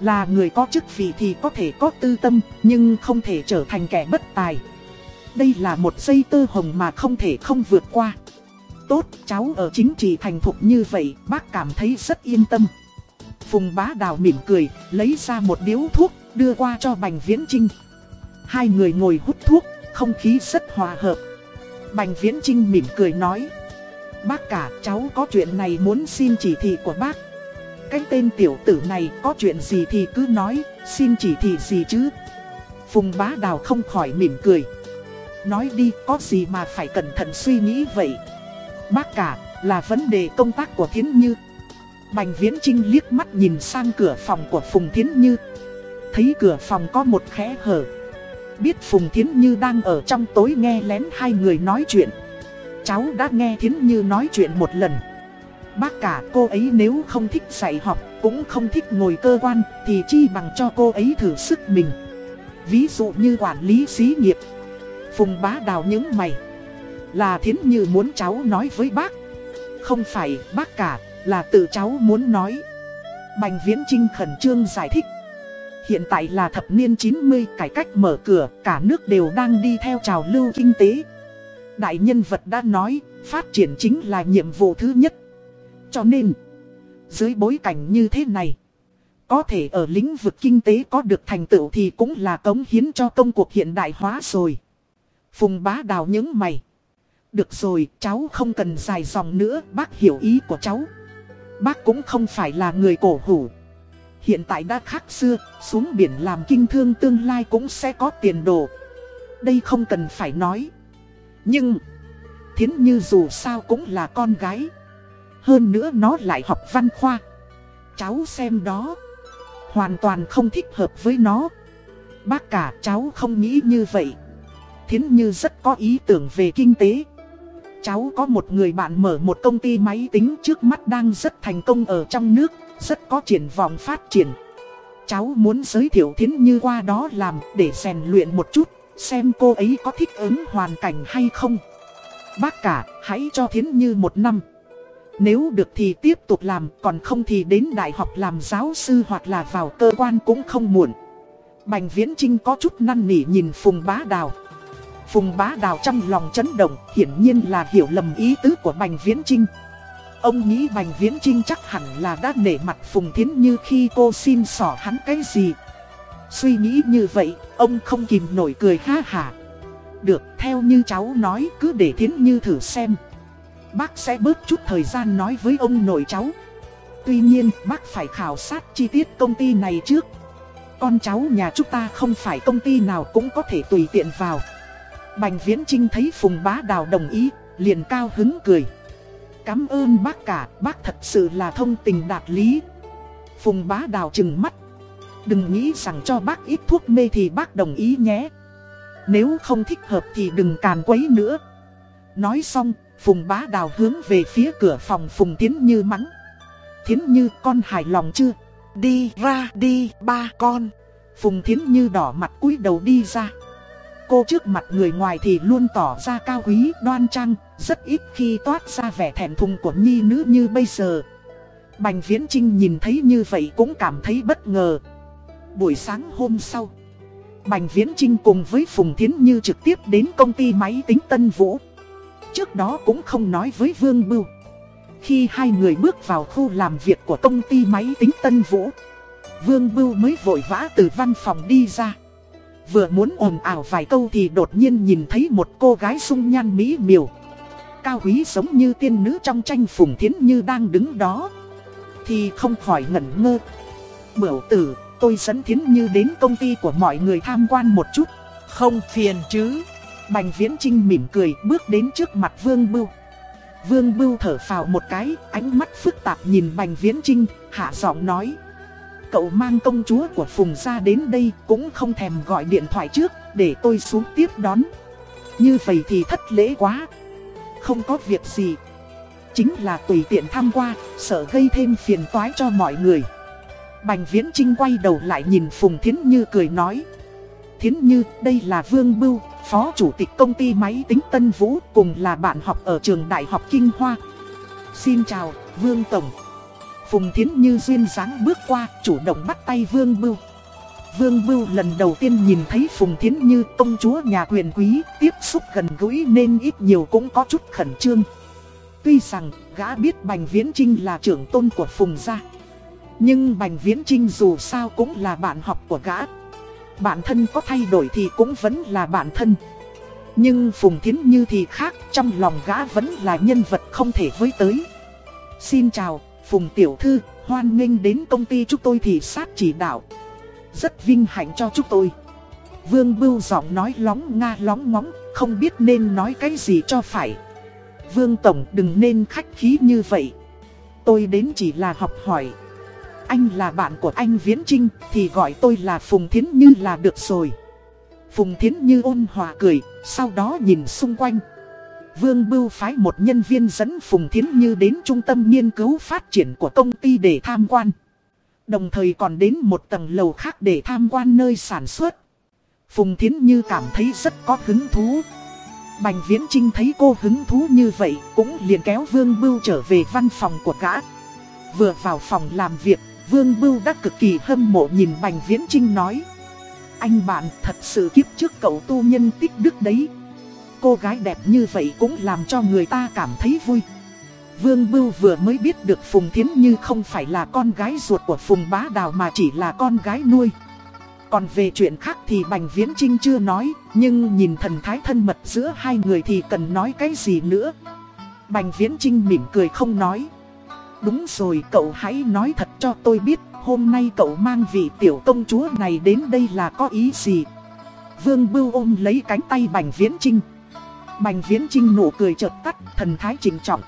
là người có chức vị thì có thể có tư tâm, nhưng không thể trở thành kẻ bất tài. Đây là một dây tơ hồng mà không thể không vượt qua. Tốt, cháu ở chính trị thành thục như vậy, bác cảm thấy rất yên tâm. Phùng bá đào mỉm cười, lấy ra một điếu thuốc, đưa qua cho Bành Viễn Trinh. Hai người ngồi hút thuốc, không khí rất hòa hợp. Bành Viễn Trinh mỉm cười nói. Bác cả, cháu có chuyện này muốn xin chỉ thị của bác cái tên tiểu tử này có chuyện gì thì cứ nói, xin chỉ thị gì chứ. Phùng bá đào không khỏi mỉm cười. Nói đi có gì mà phải cẩn thận suy nghĩ vậy. Bác cả là vấn đề công tác của Thiến Như. Bành Viễn Trinh liếc mắt nhìn sang cửa phòng của Phùng Thiến Như. Thấy cửa phòng có một khẽ hở. Biết Phùng Thiến Như đang ở trong tối nghe lén hai người nói chuyện. Cháu đã nghe Thiến Như nói chuyện một lần. Bác cả cô ấy nếu không thích dạy học, cũng không thích ngồi cơ quan, thì chi bằng cho cô ấy thử sức mình. Ví dụ như quản lý xí nghiệp. Phùng bá đào những mày. Là thiến như muốn cháu nói với bác. Không phải bác cả, là tự cháu muốn nói. Bành Viễn Trinh khẩn trương giải thích. Hiện tại là thập niên 90 cải cách mở cửa, cả nước đều đang đi theo trào lưu kinh tế. Đại nhân vật đã nói, phát triển chính là nhiệm vụ thứ nhất. Cho nên, dưới bối cảnh như thế này, có thể ở lĩnh vực kinh tế có được thành tựu thì cũng là cống hiến cho công cuộc hiện đại hóa rồi. Phùng bá đào những mày. Được rồi, cháu không cần dài dòng nữa, bác hiểu ý của cháu. Bác cũng không phải là người cổ hủ. Hiện tại đã khác xưa, xuống biển làm kinh thương tương lai cũng sẽ có tiền đồ. Đây không cần phải nói. Nhưng, thiến như dù sao cũng là con gái. Hơn nữa nó lại học văn khoa Cháu xem đó Hoàn toàn không thích hợp với nó Bác cả cháu không nghĩ như vậy Thiến Như rất có ý tưởng về kinh tế Cháu có một người bạn mở một công ty máy tính trước mắt đang rất thành công ở trong nước rất có triển vọng phát triển Cháu muốn giới thiệu Thiến Như qua đó làm để rèn luyện một chút Xem cô ấy có thích ứng hoàn cảnh hay không Bác cả hãy cho Thiến Như một năm nếu được thì tiếp tục làm, còn không thì đến đại học làm giáo sư hoặc là vào cơ quan cũng không muộn. Bành Viễn Trinh có chút năn nỉ nhìn Phùng Bá Đào. Phùng Bá Đào trong lòng chấn động, hiển nhiên là hiểu lầm ý tứ của Bành Viễn Trinh. Ông nghĩ Bành Viễn Trinh chắc hẳn là đã nể mặt Phùng Thiến Như khi cô xin xỏ hắn cái gì. Suy nghĩ như vậy, ông không kìm nổi cười ha hả. Được, theo như cháu nói, cứ để Thiến Như thử xem bác sẽ bớt chút thời gian nói với ông nội cháu. Tuy nhiên, bác phải khảo sát chi tiết công ty này trước. Con cháu nhà chúng ta không phải công ty nào cũng có thể tùy tiện vào. Bành Viễn Trinh thấy Phùng Bá Đào đồng ý, liền cao hứng cười. Cảm ơn bác cả, bác thật sự là thông tình đạt lý. Phùng Bá Đào trừng mắt. Đừng nghĩ rằng cho bác ít thuốc mê thì bác đồng ý nhé. Nếu không thích hợp thì đừng càn quấy nữa. Nói xong, Phùng bá đào hướng về phía cửa phòng Phùng Thiến Như mắng. Thiến Như con hài lòng chưa? Đi ra đi ba con. Phùng Thiến Như đỏ mặt cúi đầu đi ra. Cô trước mặt người ngoài thì luôn tỏ ra cao quý, đoan trang, rất ít khi toát ra vẻ thẹn thùng của nhi nữ như bây giờ. Bành Viễn Trinh nhìn thấy như vậy cũng cảm thấy bất ngờ. Buổi sáng hôm sau, Bành Viễn Trinh cùng với Phùng Thiến Như trực tiếp đến công ty máy tính Tân Vũ. Trước đó cũng không nói với Vương Bưu. Khi hai người bước vào khu làm việc của công ty máy tính Tân Vũ, Vương Bưu mới vội vã từ văn phòng đi ra. Vừa muốn ồn ào vài câu thì đột nhiên nhìn thấy một cô gái sung nhan mỹ miều. Cao quý giống như tiên nữ trong tranh Phùng Thiến Như đang đứng đó. Thì không khỏi ngẩn ngơ. Bửu tử, tôi dẫn Thiến Như đến công ty của mọi người tham quan một chút. Không phiền chứ. Bành Viễn Trinh mỉm cười bước đến trước mặt Vương Bưu. Vương Bưu thở phào một cái, ánh mắt phức tạp nhìn Bành Viễn Trinh, hạ giọng nói. Cậu mang công chúa của Phùng ra đến đây cũng không thèm gọi điện thoại trước để tôi xuống tiếp đón. Như vậy thì thất lễ quá. Không có việc gì. Chính là tùy tiện tham qua, sợ gây thêm phiền toái cho mọi người. Bành Viễn Trinh quay đầu lại nhìn Phùng Thiến Như cười nói. Thiến Như, đây là Vương Bưu, Phó Chủ tịch công ty máy tính Tân Vũ cùng là bạn học ở trường Đại học Kinh Hoa. Xin chào, Vương Tổng. Phùng Thiến Như duyên dáng bước qua, chủ động bắt tay Vương Bưu. Vương Bưu lần đầu tiên nhìn thấy Phùng Thiến Như công chúa nhà quyền quý, tiếp xúc gần gũi nên ít nhiều cũng có chút khẩn trương. Tuy rằng, gã biết Bành Viễn Trinh là trưởng tôn của Phùng gia. Nhưng Bành Viễn Trinh dù sao cũng là bạn học của gã. Bạn thân có thay đổi thì cũng vẫn là bạn thân. Nhưng Phùng Thiến Như thì khác, trong lòng gã vẫn là nhân vật không thể với tới. Xin chào, Phùng Tiểu Thư, hoan nghênh đến công ty chúng tôi thì sát chỉ đạo. Rất vinh hạnh cho chúng tôi. Vương Bưu giọng nói lóng nga lóng ngóng, không biết nên nói cái gì cho phải. Vương Tổng đừng nên khách khí như vậy. Tôi đến chỉ là học hỏi. Anh là bạn của anh Viễn Trinh thì gọi tôi là Phùng Thiến Như là được rồi. Phùng Thiến Như ôn hòa cười, sau đó nhìn xung quanh. Vương Bưu phái một nhân viên dẫn Phùng Thiến Như đến trung tâm nghiên cứu phát triển của công ty để tham quan. Đồng thời còn đến một tầng lầu khác để tham quan nơi sản xuất. Phùng Thiến Như cảm thấy rất có hứng thú. Bành Viễn Trinh thấy cô hứng thú như vậy cũng liền kéo Vương Bưu trở về văn phòng của gã. Vừa vào phòng làm việc, Vương Bưu đã cực kỳ hâm mộ nhìn Bành Viễn Trinh nói. Anh bạn thật sự kiếp trước cậu tu nhân tích đức đấy cô gái đẹp như vậy cũng làm cho người ta cảm thấy vui. Vương Bưu vừa mới biết được Phùng Thiến Như không phải là con gái ruột của Phùng Bá Đào mà chỉ là con gái nuôi. Còn về chuyện khác thì Bành Viễn Trinh chưa nói, nhưng nhìn thần thái thân mật giữa hai người thì cần nói cái gì nữa. Bành Viễn Trinh mỉm cười không nói. Đúng rồi cậu hãy nói thật cho tôi biết, hôm nay cậu mang vị tiểu công chúa này đến đây là có ý gì. Vương Bưu ôm lấy cánh tay Bành Viễn Trinh. Bành viễn trinh nụ cười chợt tắt, thần thái trình trọng.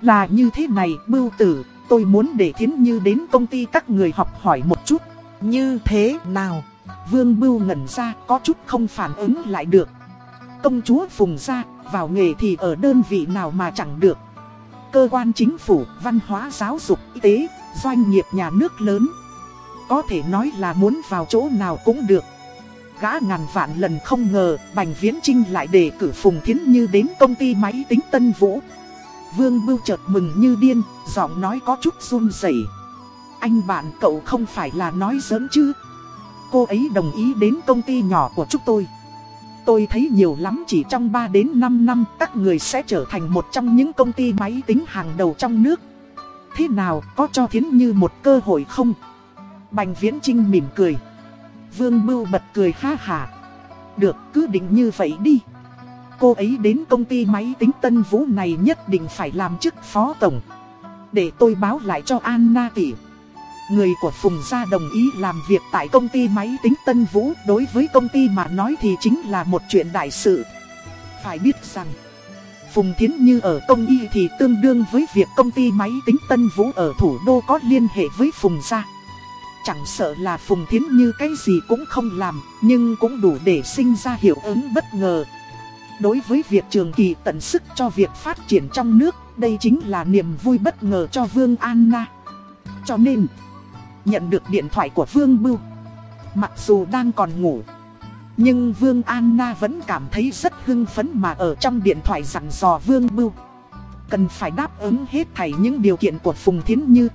Là như thế này, bưu tử, tôi muốn để thiến như đến công ty các người học hỏi một chút. Như thế nào? Vương bưu ngẩn ra, có chút không phản ứng lại được. Công chúa phùng ra, vào nghề thì ở đơn vị nào mà chẳng được. Cơ quan chính phủ, văn hóa giáo dục, y tế, doanh nghiệp nhà nước lớn. Có thể nói là muốn vào chỗ nào cũng được gã ngàn vạn lần không ngờ Bành Viễn Trinh lại đề cử Phùng Thiến Như đến công ty máy tính Tân Vũ. Vương Bưu chợt mừng như điên, giọng nói có chút run rẩy. Anh bạn cậu không phải là nói giỡn chứ? Cô ấy đồng ý đến công ty nhỏ của chúng tôi. Tôi thấy nhiều lắm chỉ trong 3 đến 5 năm các người sẽ trở thành một trong những công ty máy tính hàng đầu trong nước. Thế nào có cho Thiến Như một cơ hội không? Bành Viễn Trinh mỉm cười. Vương Bưu bật cười ha hà. Được cứ định như vậy đi. Cô ấy đến công ty máy tính Tân Vũ này nhất định phải làm chức phó tổng. Để tôi báo lại cho Anna tỷ. Người của Phùng gia đồng ý làm việc tại công ty máy tính Tân Vũ đối với công ty mà nói thì chính là một chuyện đại sự. Phải biết rằng, Phùng Thiến Như ở công y thì tương đương với việc công ty máy tính Tân Vũ ở thủ đô có liên hệ với Phùng gia. Chẳng sợ là Phùng Thiến Như cái gì cũng không làm, nhưng cũng đủ để sinh ra hiệu ứng bất ngờ. Đối với việc trường kỳ tận sức cho việc phát triển trong nước, đây chính là niềm vui bất ngờ cho Vương Anna. Cho nên, nhận được điện thoại của Vương Bưu, mặc dù đang còn ngủ, Nhưng Vương Anna vẫn cảm thấy rất hưng phấn mà ở trong điện thoại dặn dò Vương Bưu. Cần phải đáp ứng hết thảy những điều kiện của Phùng Thiến Như.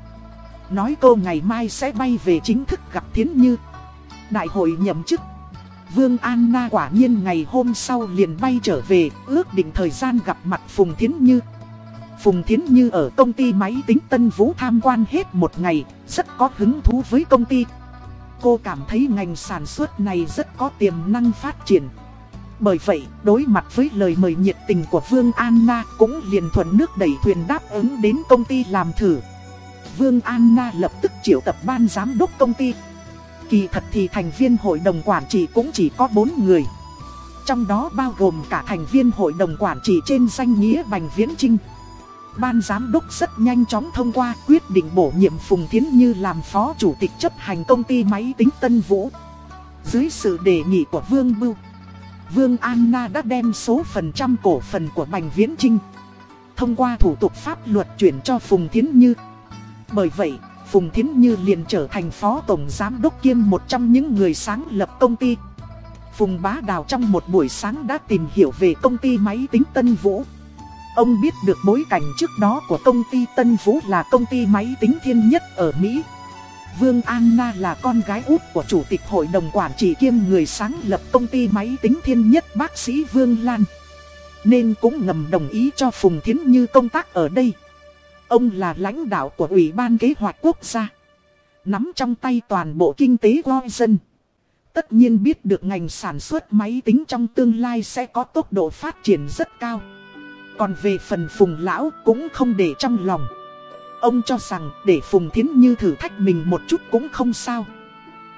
Nói cô ngày mai sẽ bay về chính thức gặp Thiến Như. Đại hội nhậm chức. Vương Anna quả nhiên ngày hôm sau liền bay trở về, ước định thời gian gặp mặt Phùng Thiến Như. Phùng Thiến Như ở công ty máy tính Tân Vũ tham quan hết một ngày, rất có hứng thú với công ty. Cô cảm thấy ngành sản xuất này rất có tiềm năng phát triển. Bởi vậy, đối mặt với lời mời nhiệt tình của Vương Anna cũng liền thuận nước đẩy thuyền đáp ứng đến công ty làm thử. Vương Anna lập tức triệu tập ban giám đốc công ty. Kỳ thật thì thành viên hội đồng quản trị cũng chỉ có 4 người. Trong đó bao gồm cả thành viên hội đồng quản trị trên danh nghĩa Bành Viễn Trinh. Ban giám đốc rất nhanh chóng thông qua quyết định bổ nhiệm Phùng Thiến Như làm phó chủ tịch chấp hành công ty máy tính Tân Vũ. Dưới sự đề nghị của Vương Bưu, Vương Anna đã đem số phần trăm cổ phần của Bành Viễn Trinh thông qua thủ tục pháp luật chuyển cho Phùng Thiến Như. Bởi vậy, Phùng Thiến Như liền trở thành phó tổng giám đốc kiêm một trong những người sáng lập công ty. Phùng Bá Đào trong một buổi sáng đã tìm hiểu về công ty máy tính Tân Vũ. Ông biết được bối cảnh trước đó của công ty Tân Vũ là công ty máy tính thiên nhất ở Mỹ. Vương Anna là con gái út của chủ tịch hội đồng quản trị kiêm người sáng lập công ty máy tính thiên nhất bác sĩ Vương Lan. Nên cũng ngầm đồng ý cho Phùng Thiến Như công tác ở đây. Ông là lãnh đạo của Ủy ban Kế hoạch Quốc gia. Nắm trong tay toàn bộ kinh tế coi dân. Tất nhiên biết được ngành sản xuất máy tính trong tương lai sẽ có tốc độ phát triển rất cao. Còn về phần Phùng Lão cũng không để trong lòng. Ông cho rằng để Phùng Thiến Như thử thách mình một chút cũng không sao.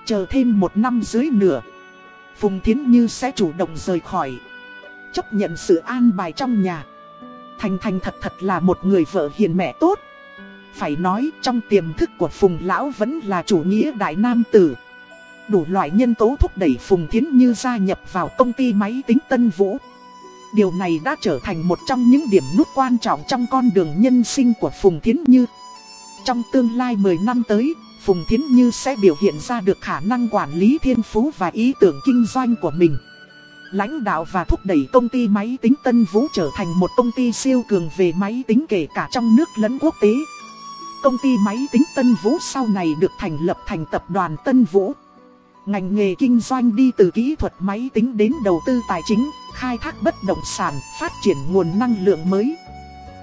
Chờ thêm một năm dưới nửa. Phùng Thiến Như sẽ chủ động rời khỏi. Chấp nhận sự an bài trong nhà. Thành Thành thật thật là một người vợ hiền mẹ tốt. Phải nói trong tiềm thức của Phùng Lão vẫn là chủ nghĩa đại nam tử. Đủ loại nhân tố thúc đẩy Phùng Thiến Như gia nhập vào công ty máy tính Tân Vũ. Điều này đã trở thành một trong những điểm nút quan trọng trong con đường nhân sinh của Phùng Thiến Như. Trong tương lai 10 năm tới, Phùng Thiến Như sẽ biểu hiện ra được khả năng quản lý thiên phú và ý tưởng kinh doanh của mình. Lãnh đạo và thúc đẩy công ty máy tính Tân Vũ trở thành một công ty siêu cường về máy tính kể cả trong nước lẫn quốc tế. Công ty máy tính Tân Vũ sau này được thành lập thành tập đoàn Tân Vũ. Ngành nghề kinh doanh đi từ kỹ thuật máy tính đến đầu tư tài chính, khai thác bất động sản, phát triển nguồn năng lượng mới.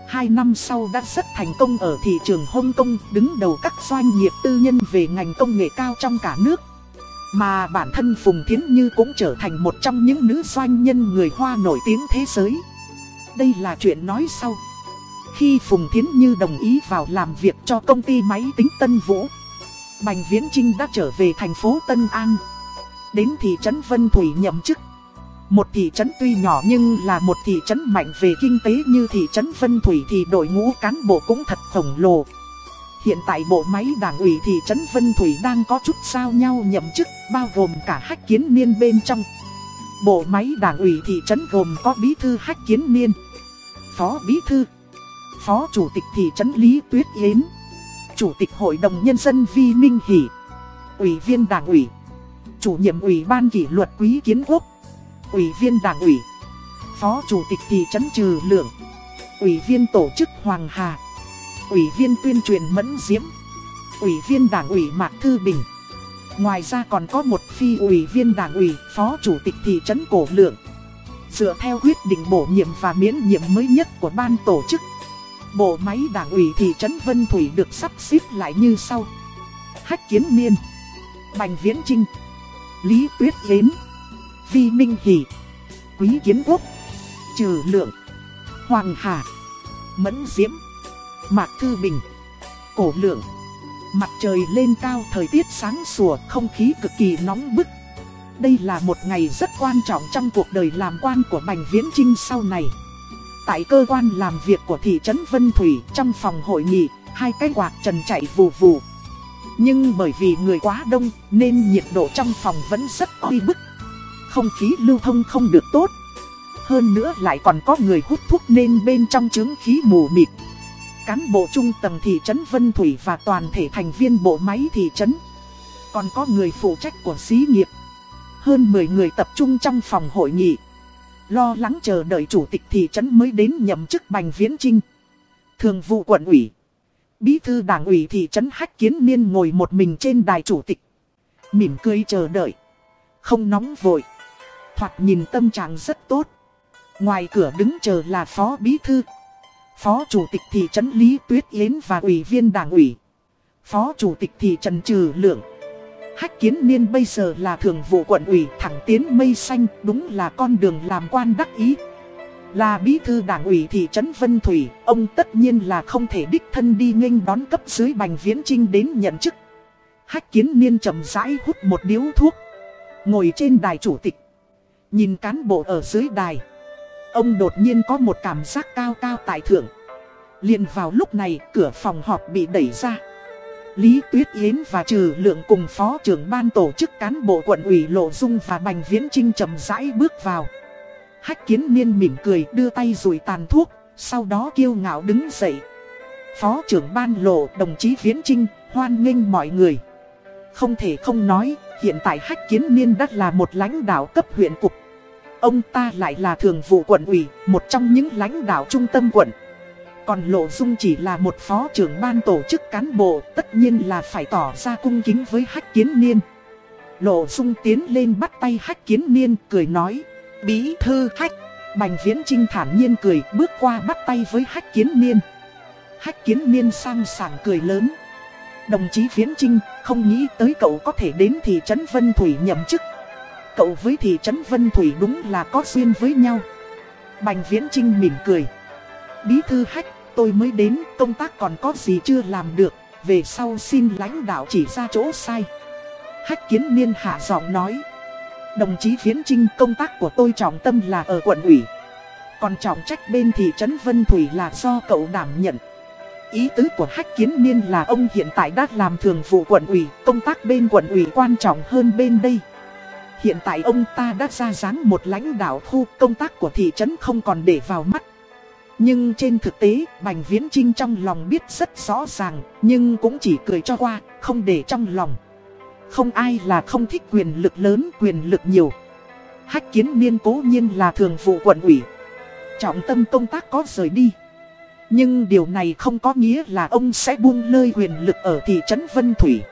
Hai năm sau đã rất thành công ở thị trường Hong Kong, đứng đầu các doanh nghiệp tư nhân về ngành công nghệ cao trong cả nước. Mà bản thân Phùng Thiến Như cũng trở thành một trong những nữ doanh nhân người Hoa nổi tiếng thế giới. Đây là chuyện nói sau. Khi Phùng Thiến Như đồng ý vào làm việc cho công ty máy tính Tân Vũ, Bành Viễn Trinh đã trở về thành phố Tân An. Đến thị trấn Vân Thủy nhậm chức. Một thị trấn tuy nhỏ nhưng là một thị trấn mạnh về kinh tế như thị trấn Vân Thủy thì đội ngũ cán bộ cũng thật khổng lồ. Hiện tại bộ máy đảng ủy thị trấn Vân Thủy đang có chút sao nhau nhậm chức, bao gồm cả hách kiến niên bên trong. Bộ máy đảng ủy thị trấn gồm có bí thư hách kiến niên, phó bí thư, phó chủ tịch thị trấn Lý Tuyết Yến, chủ tịch hội đồng nhân dân Vi Minh Hỷ, ủy viên đảng ủy, chủ nhiệm ủy ban kỷ luật quý kiến quốc, ủy viên đảng ủy, phó chủ tịch thị trấn Trừ Lượng, ủy viên tổ chức Hoàng Hà, ủy viên tuyên truyền Mẫn Diễm, ủy viên đảng ủy Mạc Thư Bình. Ngoài ra còn có một phi ủy viên đảng ủy, phó chủ tịch thị trấn Cổ Lượng. Dựa theo quyết định bổ nhiệm và miễn nhiệm mới nhất của ban tổ chức, bộ máy đảng ủy thị trấn Vân Thủy được sắp xếp lại như sau. Hách Kiến Niên, Bành Viễn Trinh, Lý Tuyết Yến, Vi Minh Hỷ, Quý Kiến Quốc, Trừ Lượng, Hoàng Hà, Mẫn Diễm, Mạc Thư Bình, Cổ Lượng. Mặt trời lên cao thời tiết sáng sủa không khí cực kỳ nóng bức. Đây là một ngày rất quan trọng trong cuộc đời làm quan của Bành Viễn Trinh sau này. Tại cơ quan làm việc của thị trấn Vân Thủy trong phòng hội nghị, hai cái quạt trần chạy vù vù. Nhưng bởi vì người quá đông nên nhiệt độ trong phòng vẫn rất oi bức. Không khí lưu thông không được tốt. Hơn nữa lại còn có người hút thuốc nên bên trong chứng khí mù mịt. Cán bộ trung tầng thị trấn Vân Thủy và toàn thể thành viên bộ máy thị trấn. Còn có người phụ trách của xí nghiệp. Hơn 10 người tập trung trong phòng hội nghị. Lo lắng chờ đợi chủ tịch thị trấn mới đến nhậm chức Bành Viễn Trinh. Thường vụ quận ủy. Bí thư đảng ủy thị trấn Hách Kiến Niên ngồi một mình trên đài chủ tịch. Mỉm cười chờ đợi. Không nóng vội. Thoạt nhìn tâm trạng rất tốt. Ngoài cửa đứng chờ là phó bí thư. Phó chủ tịch thị trấn Lý Tuyết Yến và ủy viên đảng ủy. Phó chủ tịch thị trấn Trừ Lượng. Hách Kiến Niên bây giờ là thường vụ quận ủy thẳng tiến mây xanh, đúng là con đường làm quan đắc ý. Là bí thư đảng ủy thị trấn Vân Thủy, ông tất nhiên là không thể đích thân đi nghênh đón cấp dưới Bành Viễn Trinh đến nhận chức. Hách Kiến Niên chậm rãi hút một điếu thuốc, ngồi trên đài chủ tịch, nhìn cán bộ ở dưới đài. Ông đột nhiên có một cảm giác cao cao tại thượng. liền vào lúc này, cửa phòng họp bị đẩy ra. Lý Tuyết Yến và Trừ Lượng cùng phó trưởng ban tổ chức cán bộ quận ủy Lộ Dung và Bành Viễn Trinh chậm rãi bước vào. Hách kiến niên mỉm cười đưa tay rủi tàn thuốc, sau đó kiêu ngạo đứng dậy. Phó trưởng ban lộ đồng chí Viễn Trinh, hoan nghênh mọi người. Không thể không nói, hiện tại Hách kiến niên đã là một lãnh đạo cấp huyện cục. Ông ta lại là thường vụ quận ủy, một trong những lãnh đạo trung tâm quận. Còn Lộ Dung chỉ là một phó trưởng ban tổ chức cán bộ, tất nhiên là phải tỏ ra cung kính với Hách Kiến Niên. Lộ Dung tiến lên bắt tay Hách Kiến Niên, cười nói, bí thư Hách. Bành Viễn Trinh thản nhiên cười, bước qua bắt tay với Hách Kiến Niên. Hách Kiến Niên sang sảng cười lớn. Đồng chí Viễn Trinh, không nghĩ tới cậu có thể đến thị trấn Vân Thủy nhậm chức. Cậu với thị trấn Vân Thủy đúng là có duyên với nhau. Bành Viễn Trinh mỉm cười. Bí thư hách, tôi mới đến, công tác còn có gì chưa làm được, về sau xin lãnh đạo chỉ ra chỗ sai. Hách kiến niên hạ giọng nói. Đồng chí Viễn Trinh công tác của tôi trọng tâm là ở quận ủy. Còn trọng trách bên thị trấn Vân Thủy là do cậu đảm nhận. Ý tứ của Hách Kiến Niên là ông hiện tại đã làm thường vụ quận ủy, công tác bên quận ủy quan trọng hơn bên đây. Hiện tại ông ta đã ra dáng một lãnh đạo khu công tác của thị trấn không còn để vào mắt. Nhưng trên thực tế, Bành Viễn Trinh trong lòng biết rất rõ ràng, nhưng cũng chỉ cười cho qua, không để trong lòng. Không ai là không thích quyền lực lớn, quyền lực nhiều. Hách kiến niên cố nhiên là thường vụ quận ủy. Trọng tâm công tác có rời đi. Nhưng điều này không có nghĩa là ông sẽ buông lơi quyền lực ở thị trấn Vân Thủy.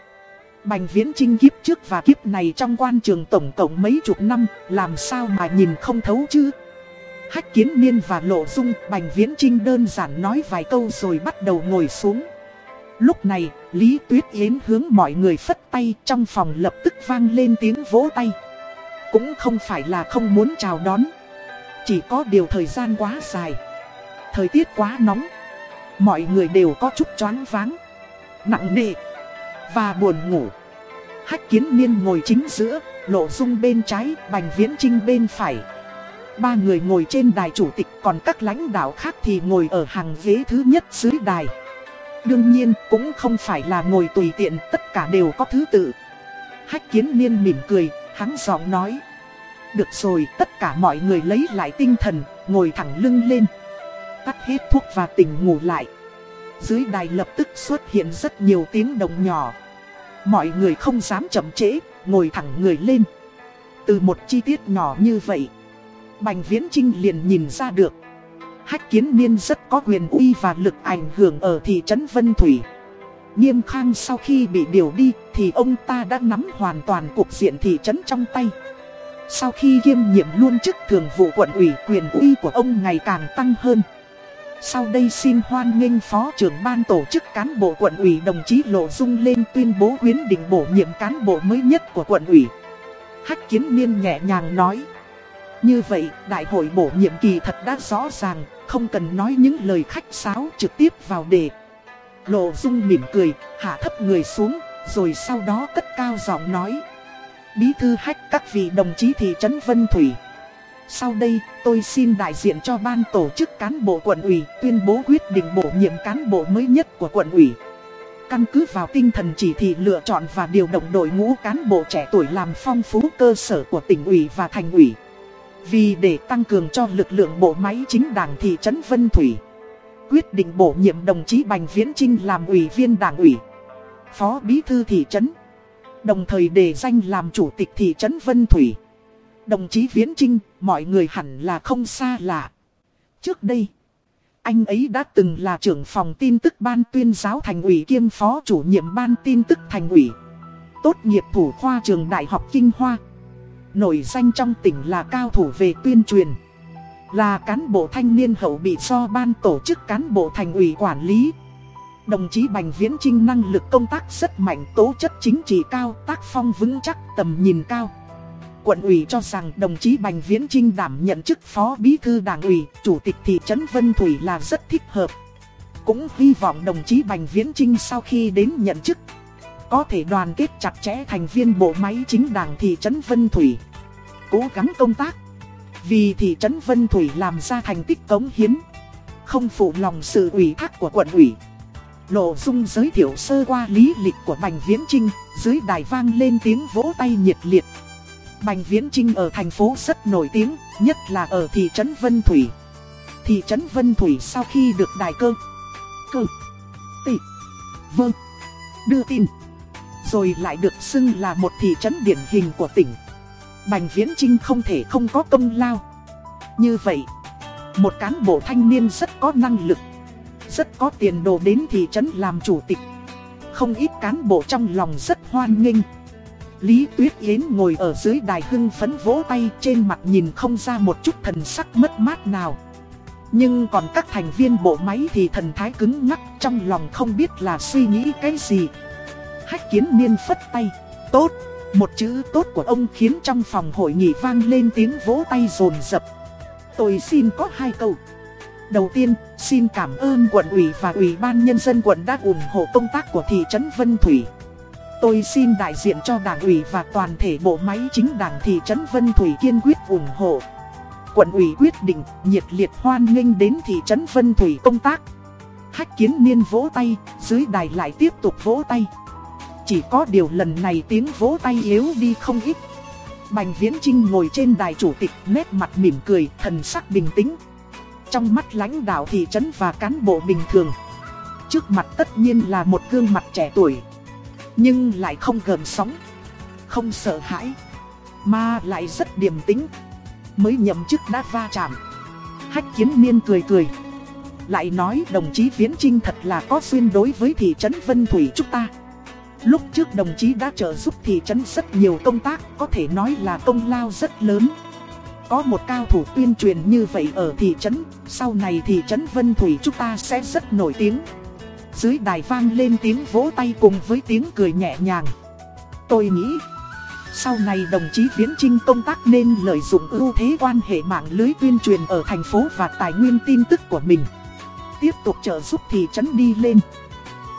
Bành Viễn Trinh kiếp trước và kiếp này trong quan trường tổng cộng mấy chục năm, làm sao mà nhìn không thấu chứ? Hách Kiến Niên và Lộ Dung, Bành Viễn Trinh đơn giản nói vài câu rồi bắt đầu ngồi xuống. Lúc này, Lý Tuyết Yến hướng mọi người phất tay trong phòng lập tức vang lên tiếng vỗ tay. Cũng không phải là không muốn chào đón. Chỉ có điều thời gian quá dài. Thời tiết quá nóng. Mọi người đều có chút choáng váng. Nặng nề. Và buồn ngủ. Hách Kiến Niên ngồi chính giữa, Lộ Dung bên trái, Bành Viễn Trinh bên phải. Ba người ngồi trên đài chủ tịch còn các lãnh đạo khác thì ngồi ở hàng ghế thứ nhất dưới đài. Đương nhiên cũng không phải là ngồi tùy tiện tất cả đều có thứ tự. Hách kiến niên mỉm cười, hắn giọng nói. Được rồi tất cả mọi người lấy lại tinh thần, ngồi thẳng lưng lên. Tắt hết thuốc và tỉnh ngủ lại. Dưới đài lập tức xuất hiện rất nhiều tiếng động nhỏ. Mọi người không dám chậm trễ, ngồi thẳng người lên. Từ một chi tiết nhỏ như vậy Bành Viễn Trinh liền nhìn ra được. Hách kiến niên rất có quyền uy và lực ảnh hưởng ở thị trấn Vân Thủy. Nghiêm khang sau khi bị điều đi thì ông ta đã nắm hoàn toàn cục diện thị trấn trong tay. Sau khi kiêm nhiệm luôn chức thường vụ quận ủy quyền uy của ông ngày càng tăng hơn. Sau đây xin hoan nghênh Phó trưởng ban tổ chức cán bộ quận ủy đồng chí Lộ Dung lên tuyên bố quyến định bổ nhiệm cán bộ mới nhất của quận ủy. Hách kiến niên nhẹ nhàng nói. Như vậy, đại hội bổ nhiệm kỳ thật đã rõ ràng, không cần nói những lời khách sáo trực tiếp vào đề. Lộ Dung mỉm cười, hạ thấp người xuống, rồi sau đó cất cao giọng nói. Bí thư hách các vị đồng chí thị trấn Vân Thủy. Sau đây, tôi xin đại diện cho ban tổ chức cán bộ quận ủy tuyên bố quyết định bổ nhiệm cán bộ mới nhất của quận ủy. Căn cứ vào tinh thần chỉ thị lựa chọn và điều động đội ngũ cán bộ trẻ tuổi làm phong phú cơ sở của tỉnh ủy và thành ủy. Vì để tăng cường cho lực lượng bộ máy chính đảng thị trấn Vân Thủy Quyết định bổ nhiệm đồng chí Bành Viễn Trinh làm ủy viên đảng ủy Phó bí thư thị trấn Đồng thời đề danh làm chủ tịch thị trấn Vân Thủy. Đồng chí Viễn Trinh, mọi người hẳn là không xa lạ. Trước đây, anh ấy đã từng là trưởng phòng tin tức ban tuyên giáo thành ủy kiêm phó chủ nhiệm ban tin tức thành ủy. Tốt nghiệp thủ khoa trường Đại học Kinh Hoa. Nổi danh trong tỉnh là cao thủ về tuyên truyền. Là cán bộ thanh niên hậu bị do ban tổ chức cán bộ thành ủy quản lý. Đồng chí Bành Viễn Trinh năng lực công tác rất mạnh, tố chất chính trị cao, tác phong vững chắc, tầm nhìn cao. Quận ủy cho rằng đồng chí Bành Viễn Trinh đảm nhận chức phó bí thư đảng ủy, chủ tịch thị trấn Vân Thủy là rất thích hợp. Cũng hy vọng đồng chí Bành Viễn Trinh sau khi đến nhận chức, có thể đoàn kết chặt chẽ thành viên bộ máy chính đảng thị trấn Vân Thủy. Cố gắng công tác, vì thị trấn Vân Thủy làm ra thành tích cống hiến, không phụ lòng sự ủy thác của quận ủy. Lộ dung giới thiệu sơ qua lý lịch của Bành Viễn Trinh, dưới đài vang lên tiếng vỗ tay nhiệt liệt. Bành Viễn Trinh ở thành phố rất nổi tiếng, nhất là ở thị trấn Vân Thủy. Thị trấn Vân Thủy sau khi được đại cơ, cơ, tỷ, vâng, đưa tin, rồi lại được xưng là một thị trấn điển hình của tỉnh. Bành Viễn Trinh không thể không có công lao. Như vậy, một cán bộ thanh niên rất có năng lực, rất có tiền đồ đến thị trấn làm chủ tịch. Không ít cán bộ trong lòng rất hoan nghênh. Lý Tuyết Yến ngồi ở dưới đài hưng phấn vỗ tay trên mặt nhìn không ra một chút thần sắc mất mát nào. Nhưng còn các thành viên bộ máy thì thần thái cứng ngắc trong lòng không biết là suy nghĩ cái gì. Hách kiến niên phất tay, tốt, một chữ tốt của ông khiến trong phòng hội nghị vang lên tiếng vỗ tay rồn rập. Tôi xin có hai câu. Đầu tiên, xin cảm ơn quận ủy và ủy ban nhân dân quận đã ủng hộ công tác của thị trấn Vân Thủy. Tôi xin đại diện cho đảng ủy và toàn thể bộ máy chính đảng thị trấn Vân Thủy kiên quyết ủng hộ. Quận ủy quyết định nhiệt liệt hoan nghênh đến thị trấn Vân Thủy công tác. Hách kiến niên vỗ tay, dưới đài lại tiếp tục vỗ tay. Chỉ có điều lần này tiếng vỗ tay yếu đi không ít. Bành Viễn Trinh ngồi trên đài chủ tịch nét mặt mỉm cười, thần sắc bình tĩnh. Trong mắt lãnh đạo thị trấn và cán bộ bình thường. Trước mặt tất nhiên là một gương mặt trẻ tuổi. Nhưng lại không gờm sóng, Không sợ hãi, Mà lại rất điềm tĩnh. Mới nhậm chức đã va chạm. Hách kiến niên cười cười, Lại nói, đồng chí Viễn Trinh thật là có duyên đối với thị trấn Vân Thủy chúng ta. Lúc trước đồng chí đã trợ giúp thị trấn rất nhiều công tác, Có thể nói là công lao rất lớn. Có một cao thủ tuyên truyền như vậy ở thị trấn, Sau này thị trấn Vân Thủy chúng ta sẽ rất nổi tiếng dưới đài vang lên tiếng vỗ tay cùng với tiếng cười nhẹ nhàng. Tôi nghĩ, sau này đồng chí Viễn Trinh công tác nên lợi dụng ưu thế quan hệ mạng lưới tuyên truyền ở thành phố và tài nguyên tin tức của mình. Tiếp tục trợ giúp thị trấn đi lên.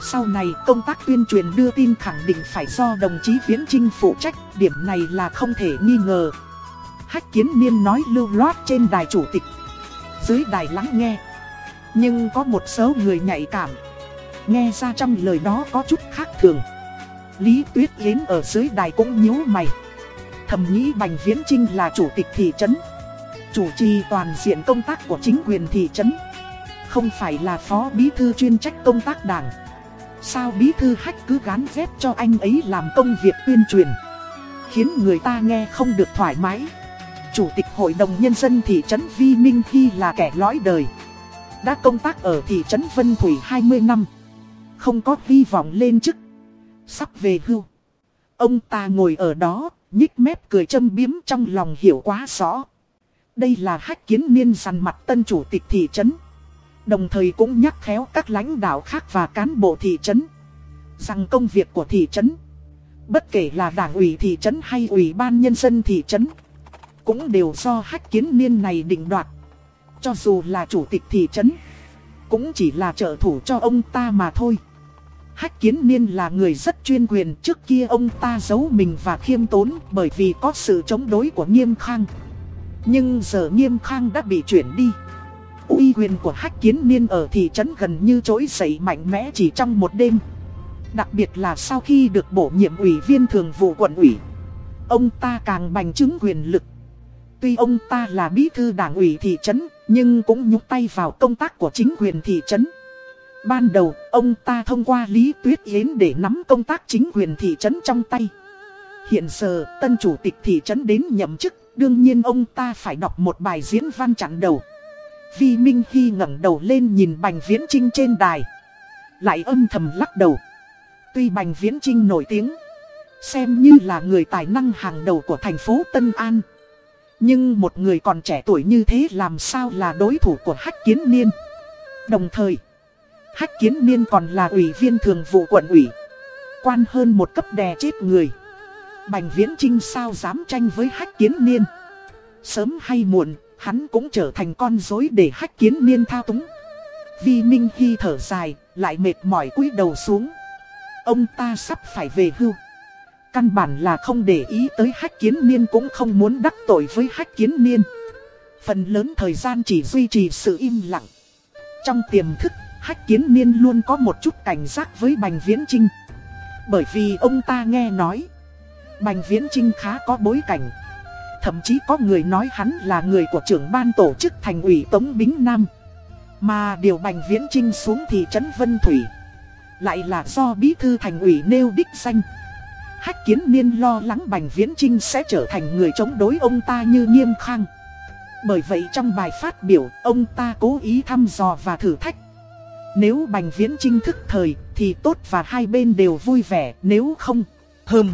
Sau này công tác tuyên truyền đưa tin khẳng định phải do đồng chí Viễn Trinh phụ trách, điểm này là không thể nghi ngờ. Hách kiến niên nói lưu loát trên đài chủ tịch. Dưới đài lắng nghe. Nhưng có một số người nhạy cảm. Nghe ra trong lời đó có chút khác thường. Lý Tuyết Yến ở dưới đài cũng nhíu mày. Thầm nghĩ Bành Viễn Trinh là chủ tịch thị trấn. Chủ trì toàn diện công tác của chính quyền thị trấn. Không phải là phó bí thư chuyên trách công tác đảng. Sao bí thư hách cứ gán ghép cho anh ấy làm công việc tuyên truyền? Khiến người ta nghe không được thoải mái. Chủ tịch Hội đồng Nhân dân thị trấn Vi Minh Hy là kẻ lõi đời. Đã công tác ở thị trấn Vân Thủy 20 năm không có hy vọng lên chức. Sắp về hưu. Ông ta ngồi ở đó, nhích mép cười châm biếm trong lòng hiểu quá rõ. Đây là hách kiến niên săn mặt tân chủ tịch thị trấn. Đồng thời cũng nhắc khéo các lãnh đạo khác và cán bộ thị trấn. Rằng công việc của thị trấn, bất kể là đảng ủy thị trấn hay ủy ban nhân dân thị trấn, cũng đều do hách kiến niên này định đoạt. Cho dù là chủ tịch thị trấn, cũng chỉ là trợ thủ cho ông ta mà thôi. Hách kiến niên là người rất chuyên quyền trước kia ông ta giấu mình và khiêm tốn bởi vì có sự chống đối của nghiêm khang. Nhưng giờ nghiêm khang đã bị chuyển đi. uy quyền của hách kiến niên ở thị trấn gần như trỗi dậy mạnh mẽ chỉ trong một đêm. Đặc biệt là sau khi được bổ nhiệm ủy viên thường vụ quận ủy. Ông ta càng bành chứng quyền lực. Tuy ông ta là bí thư đảng ủy thị trấn, nhưng cũng nhúc tay vào công tác của chính quyền thị trấn. Ban đầu, ông ta thông qua Lý Tuyết Yến để nắm công tác chính quyền thị trấn trong tay. Hiện giờ tân chủ tịch thị trấn đến nhậm chức Đương nhiên ông ta phải đọc một bài diễn văn chặn đầu. Vi Minh Hy ngẩng đầu lên nhìn Bành Viễn Trinh trên đài. Lại âm thầm lắc đầu. Tuy Bành Viễn Trinh nổi tiếng Xem như là người tài năng hàng đầu của thành phố Tân An Nhưng một người còn trẻ tuổi như thế làm sao là đối thủ của Hách Kiến Niên? Đồng thời Hách Kiến Niên còn là ủy viên thường vụ quận ủy. Quan hơn một cấp đè chết người. Bành Viễn Trinh sao dám tranh với Hách Kiến Niên? Sớm hay muộn, Hắn cũng trở thành con rối để Hách Kiến Niên thao túng. Vi Minh Hy thở dài, Lại mệt mỏi cúi đầu xuống. Ông ta sắp phải về hưu. Căn bản là không để ý tới Hách Kiến Niên cũng không muốn đắc tội với Hách Kiến Niên. Phần lớn thời gian chỉ duy trì sự im lặng. Trong tiềm thức Hách Kiến Niên luôn có một chút cảnh giác với Bành Viễn Trinh Bởi vì ông ta nghe nói Bành Viễn Trinh khá có bối cảnh. Thậm chí có người nói hắn là người của trưởng ban tổ chức thành ủy Tống Bính Nam. Mà điều Bành Viễn Trinh xuống thị trấn Vân Thủy Lại là do bí thư thành ủy nêu đích danh. Hách kiến niên lo lắng Bành Viễn Trinh sẽ trở thành người chống đối ông ta như nghiêm khang. Bởi vậy trong bài phát biểu, ông ta cố ý thăm dò và thử thách. Nếu Bành Viễn Trinh thức thời thì tốt và hai bên đều vui vẻ, nếu không, hừm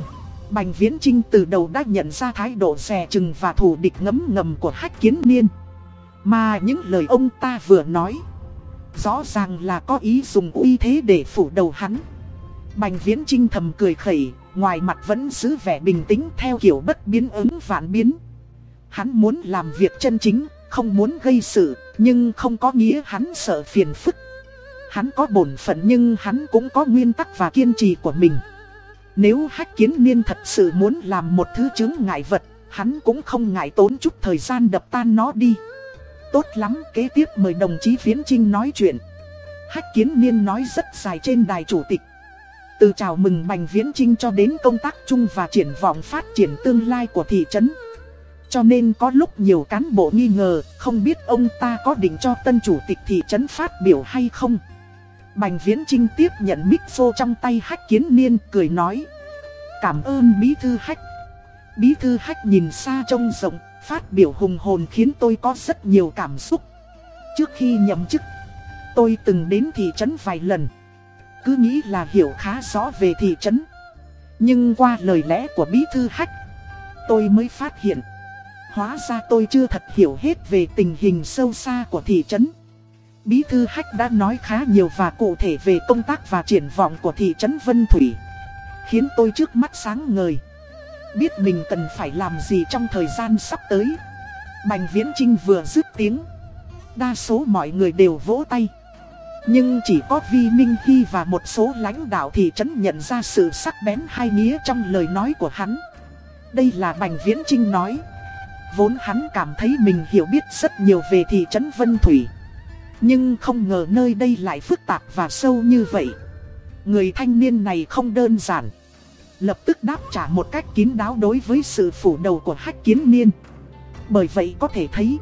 Bành Viễn Trinh từ đầu đã nhận ra thái độ rè chừng và thủ địch ngấm ngầm của Hách Kiến Niên. Mà những lời ông ta vừa nói, rõ ràng là có ý dùng uy thế để phủ đầu hắn. Bành Viễn Trinh thầm cười khẩy, ngoài mặt vẫn giữ vẻ bình tĩnh theo kiểu bất biến ứng vạn biến. Hắn muốn làm việc chân chính, không muốn gây sự, nhưng không có nghĩa hắn sợ phiền phức. Hắn có bổn phận nhưng hắn cũng có nguyên tắc và kiên trì của mình. Nếu hách kiến niên thật sự muốn làm một thứ chứng ngại vật, hắn cũng không ngại tốn chút thời gian đập tan nó đi. Tốt lắm, kế tiếp mời đồng chí Viễn Trinh nói chuyện. Hách kiến niên nói rất dài trên đài chủ tịch. Từ chào mừng Bành Viễn Trinh cho đến công tác chung và triển vọng phát triển tương lai của thị trấn. Cho nên có lúc nhiều cán bộ nghi ngờ, không biết ông ta có định cho tân chủ tịch thị trấn phát biểu hay không. Bành Viễn Trinh tiếp nhận mic phô trong tay Hách Kiến Niên cười nói. Cảm ơn Bí Thư Hách. Bí Thư Hách nhìn xa trông rộng, phát biểu hùng hồn khiến tôi có rất nhiều cảm xúc. Trước khi nhậm chức, tôi từng đến thị trấn vài lần. Cứ nghĩ là hiểu khá rõ về thị trấn. Nhưng qua lời lẽ của Bí Thư Hách, tôi mới phát hiện. Hóa ra tôi chưa thật hiểu hết về tình hình sâu xa của thị trấn. Bí thư Hách đã nói khá nhiều và cụ thể về công tác và triển vọng của thị trấn Vân Thủy. Khiến tôi trước mắt sáng ngời. Biết mình cần phải làm gì trong thời gian sắp tới. Bành Viễn Trinh vừa dứt tiếng. Đa số mọi người đều vỗ tay. Nhưng chỉ có Vi Minh Hy và một số lãnh đạo thị trấn nhận ra sự sắc bén hai nghĩa trong lời nói của hắn. Đây là Bành Viễn Trinh nói. Vốn hắn cảm thấy mình hiểu biết rất nhiều về thị trấn Vân Thủy. Nhưng không ngờ nơi đây lại phức tạp và sâu như vậy. Người thanh niên này không đơn giản. Lập tức đáp trả một cách kín đáo đối với sự phủ đầu của hách kiến niên. Bởi vậy có thể thấy,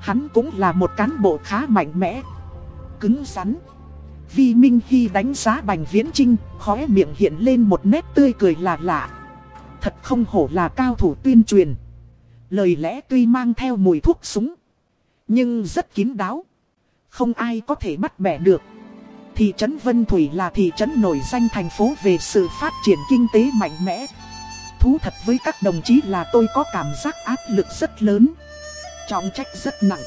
hắn cũng là một cán bộ khá mạnh mẽ, cứng rắn. Vi Minh Hy đánh giá Bành Viễn Trinh, khóe miệng hiện lên một nét tươi cười lạ lạ. Thật không hổ là cao thủ tuyên truyền. Lời lẽ tuy mang theo mùi thuốc súng, nhưng rất kín đáo không ai có thể bắt bẻ được. Thị trấn Vân Thủy là thị trấn nổi danh thành phố về sự phát triển kinh tế mạnh mẽ. Thú thật với các đồng chí là tôi có cảm giác áp lực rất lớn. Trọng trách rất nặng.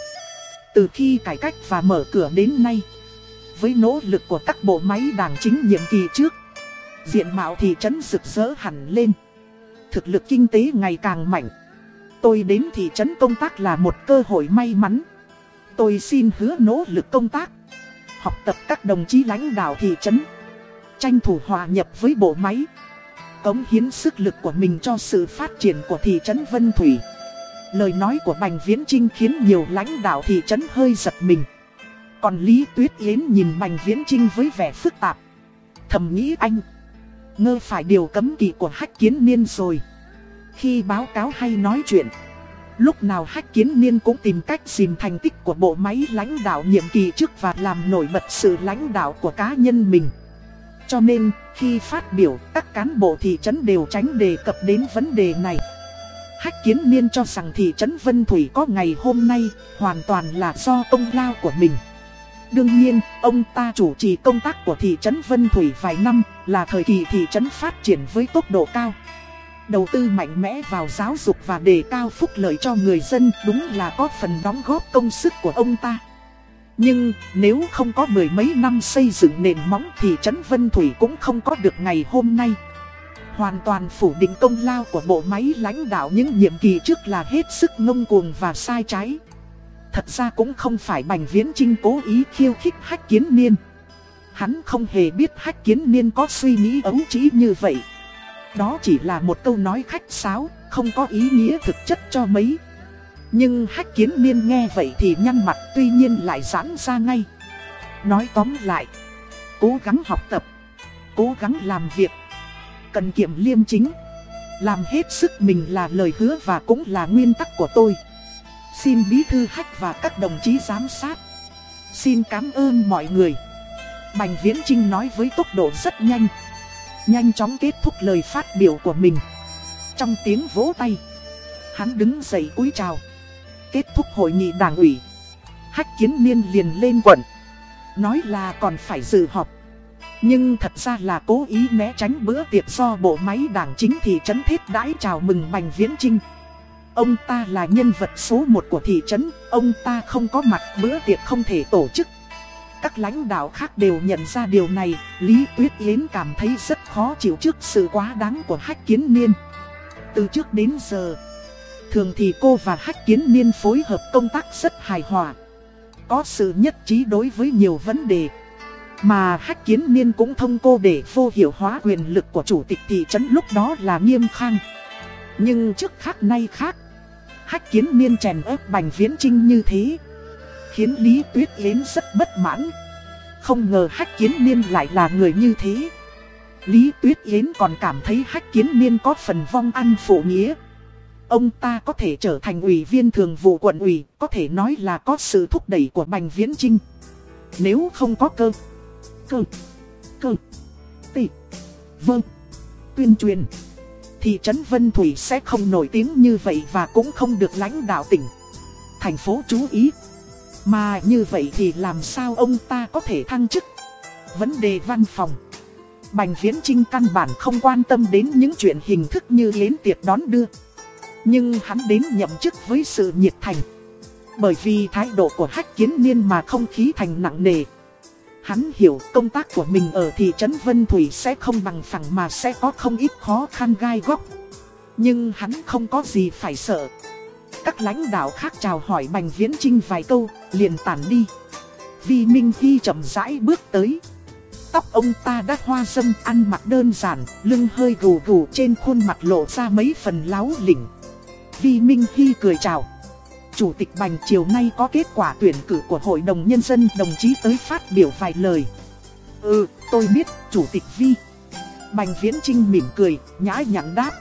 Từ khi cải cách và mở cửa đến nay, với nỗ lực của các bộ máy đảng chính nhiệm kỳ trước, diện mạo thị trấn rực rỡ hẳn lên. Thực lực kinh tế ngày càng mạnh. Tôi đến thị trấn công tác là một cơ hội may mắn. Tôi xin hứa nỗ lực công tác, học tập các đồng chí lãnh đạo thị trấn, tranh thủ hòa nhập với bộ máy, cống hiến sức lực của mình cho sự phát triển của thị trấn Vân Thủy. Lời nói của Bành Viễn Trinh khiến nhiều lãnh đạo thị trấn hơi giật mình. Còn Lý Tuyết Yến nhìn Bành Viễn Trinh với vẻ phức tạp. Thầm nghĩ anh, ngơ phải điều cấm kỵ của hách kiến niên rồi. Khi báo cáo hay nói chuyện, Lúc nào hách kiến niên cũng tìm cách dìm thành tích của bộ máy lãnh đạo nhiệm kỳ trước và làm nổi bật sự lãnh đạo của cá nhân mình. Cho nên, khi phát biểu, các cán bộ thị trấn đều tránh đề cập đến vấn đề này. Hách kiến niên cho rằng thị trấn Vân Thủy có ngày hôm nay, hoàn toàn là do công lao của mình. Đương nhiên, ông ta chủ trì công tác của thị trấn Vân Thủy vài năm, là thời kỳ thị trấn phát triển với tốc độ cao. Đầu tư mạnh mẽ vào giáo dục và đề cao phúc lợi cho người dân, đúng là có phần đóng góp công sức của ông ta. Nhưng, nếu không có mười mấy năm xây dựng nền móng thì Trấn Vân Thủy cũng không có được ngày hôm nay. Hoàn toàn phủ định công lao của bộ máy lãnh đạo những nhiệm kỳ trước là hết sức ngông cuồng và sai trái. Thật ra cũng không phải Bành Viễn Trinh cố ý khiêu khích Hách Kiến Niên. Hắn không hề biết Hách Kiến Niên có suy nghĩ ấu trí như vậy. Đó chỉ là một câu nói khách sáo, không có ý nghĩa thực chất cho mấy. Nhưng hách kiến niên nghe vậy thì nhăn mặt tuy nhiên lại giãn ra ngay. Nói tóm lại, cố gắng học tập, cố gắng làm việc, cần kiệm liêm chính. Làm hết sức mình là lời hứa và cũng là nguyên tắc của tôi. Xin bí thư hách và các đồng chí giám sát. Xin cảm ơn mọi người. Bành Viễn Trinh nói với tốc độ rất nhanh. Nhanh chóng kết thúc lời phát biểu của mình. Trong tiếng vỗ tay, hắn đứng dậy cúi chào. Kết thúc hội nghị đảng ủy. Hách kiến niên liền lên quận. Nói là còn phải dự họp. Nhưng thật ra là cố ý né tránh bữa tiệc do bộ máy đảng chính thị trấn thiết đãi chào mừng Bành Viễn Trinh Ông ta là nhân vật số 1 của thị trấn Ông ta không có mặt bữa tiệc không thể tổ chức. Các lãnh đạo khác đều nhận ra điều này, Lý Tuyết Yến cảm thấy rất khó chịu trước sự quá đáng của hách kiến niên Từ trước đến giờ, Thường thì cô và Hách Kiến Niên phối hợp công tác rất hài hòa. Có sự nhất trí đối với nhiều vấn đề. Mà Hách Kiến Niên cũng thông cô để vô hiệu hóa quyền lực của chủ tịch thị trấn lúc đó là nghiêm khang. Nhưng trước khác nay khác. Hách Kiến Niên chèn ép Bành Viễn Trinh như thế. Khiến Lý Tuyết Yến rất bất mãn. Không ngờ Hách Kiến Niên lại là người như thế. Lý Tuyết Yến còn cảm thấy Hách Kiến Niên có phần vong ăn phụ nghĩa. Ông ta có thể trở thành ủy viên thường vụ quận ủy, có thể nói là có sự thúc đẩy của Bành Viễn Trinh. Nếu không có cơ, cơ, cơ, tị, vâng, tuyên truyền, thì Trấn Vân Thủy sẽ không nổi tiếng như vậy và cũng không được lãnh đạo tỉnh, thành phố chú ý. Mà như vậy thì làm sao ông ta có thể thăng chức? Vấn đề văn phòng. Bành Viễn Trinh căn bản không quan tâm đến những chuyện hình thức như yến tiệc đón đưa. Nhưng hắn đến nhậm chức với sự nhiệt thành. Bởi vì thái độ của hách kiến niên mà không khí thành nặng nề. Hắn hiểu công tác của mình ở thị trấn Vân Thủy sẽ không bằng phẳng mà sẽ có không ít khó khăn gai góc. Nhưng hắn không có gì phải sợ. Các lãnh đạo khác chào hỏi Bành Viễn Trinh vài câu, liền tản đi. Vi Minh Hy chậm rãi bước tới. Tóc ông ta đã hoa dâm ăn mặc đơn giản, lưng hơi gù gù trên khuôn mặt lộ ra mấy phần láo lỉnh. Vi Minh Hy cười chào. Chủ tịch Bành chiều nay có kết quả tuyển cử của Hội đồng Nhân dân đồng chí tới phát biểu vài lời. Ừ, tôi biết, Chủ tịch Vi. Bành Viễn Trinh mỉm cười, nhã nhặn đáp.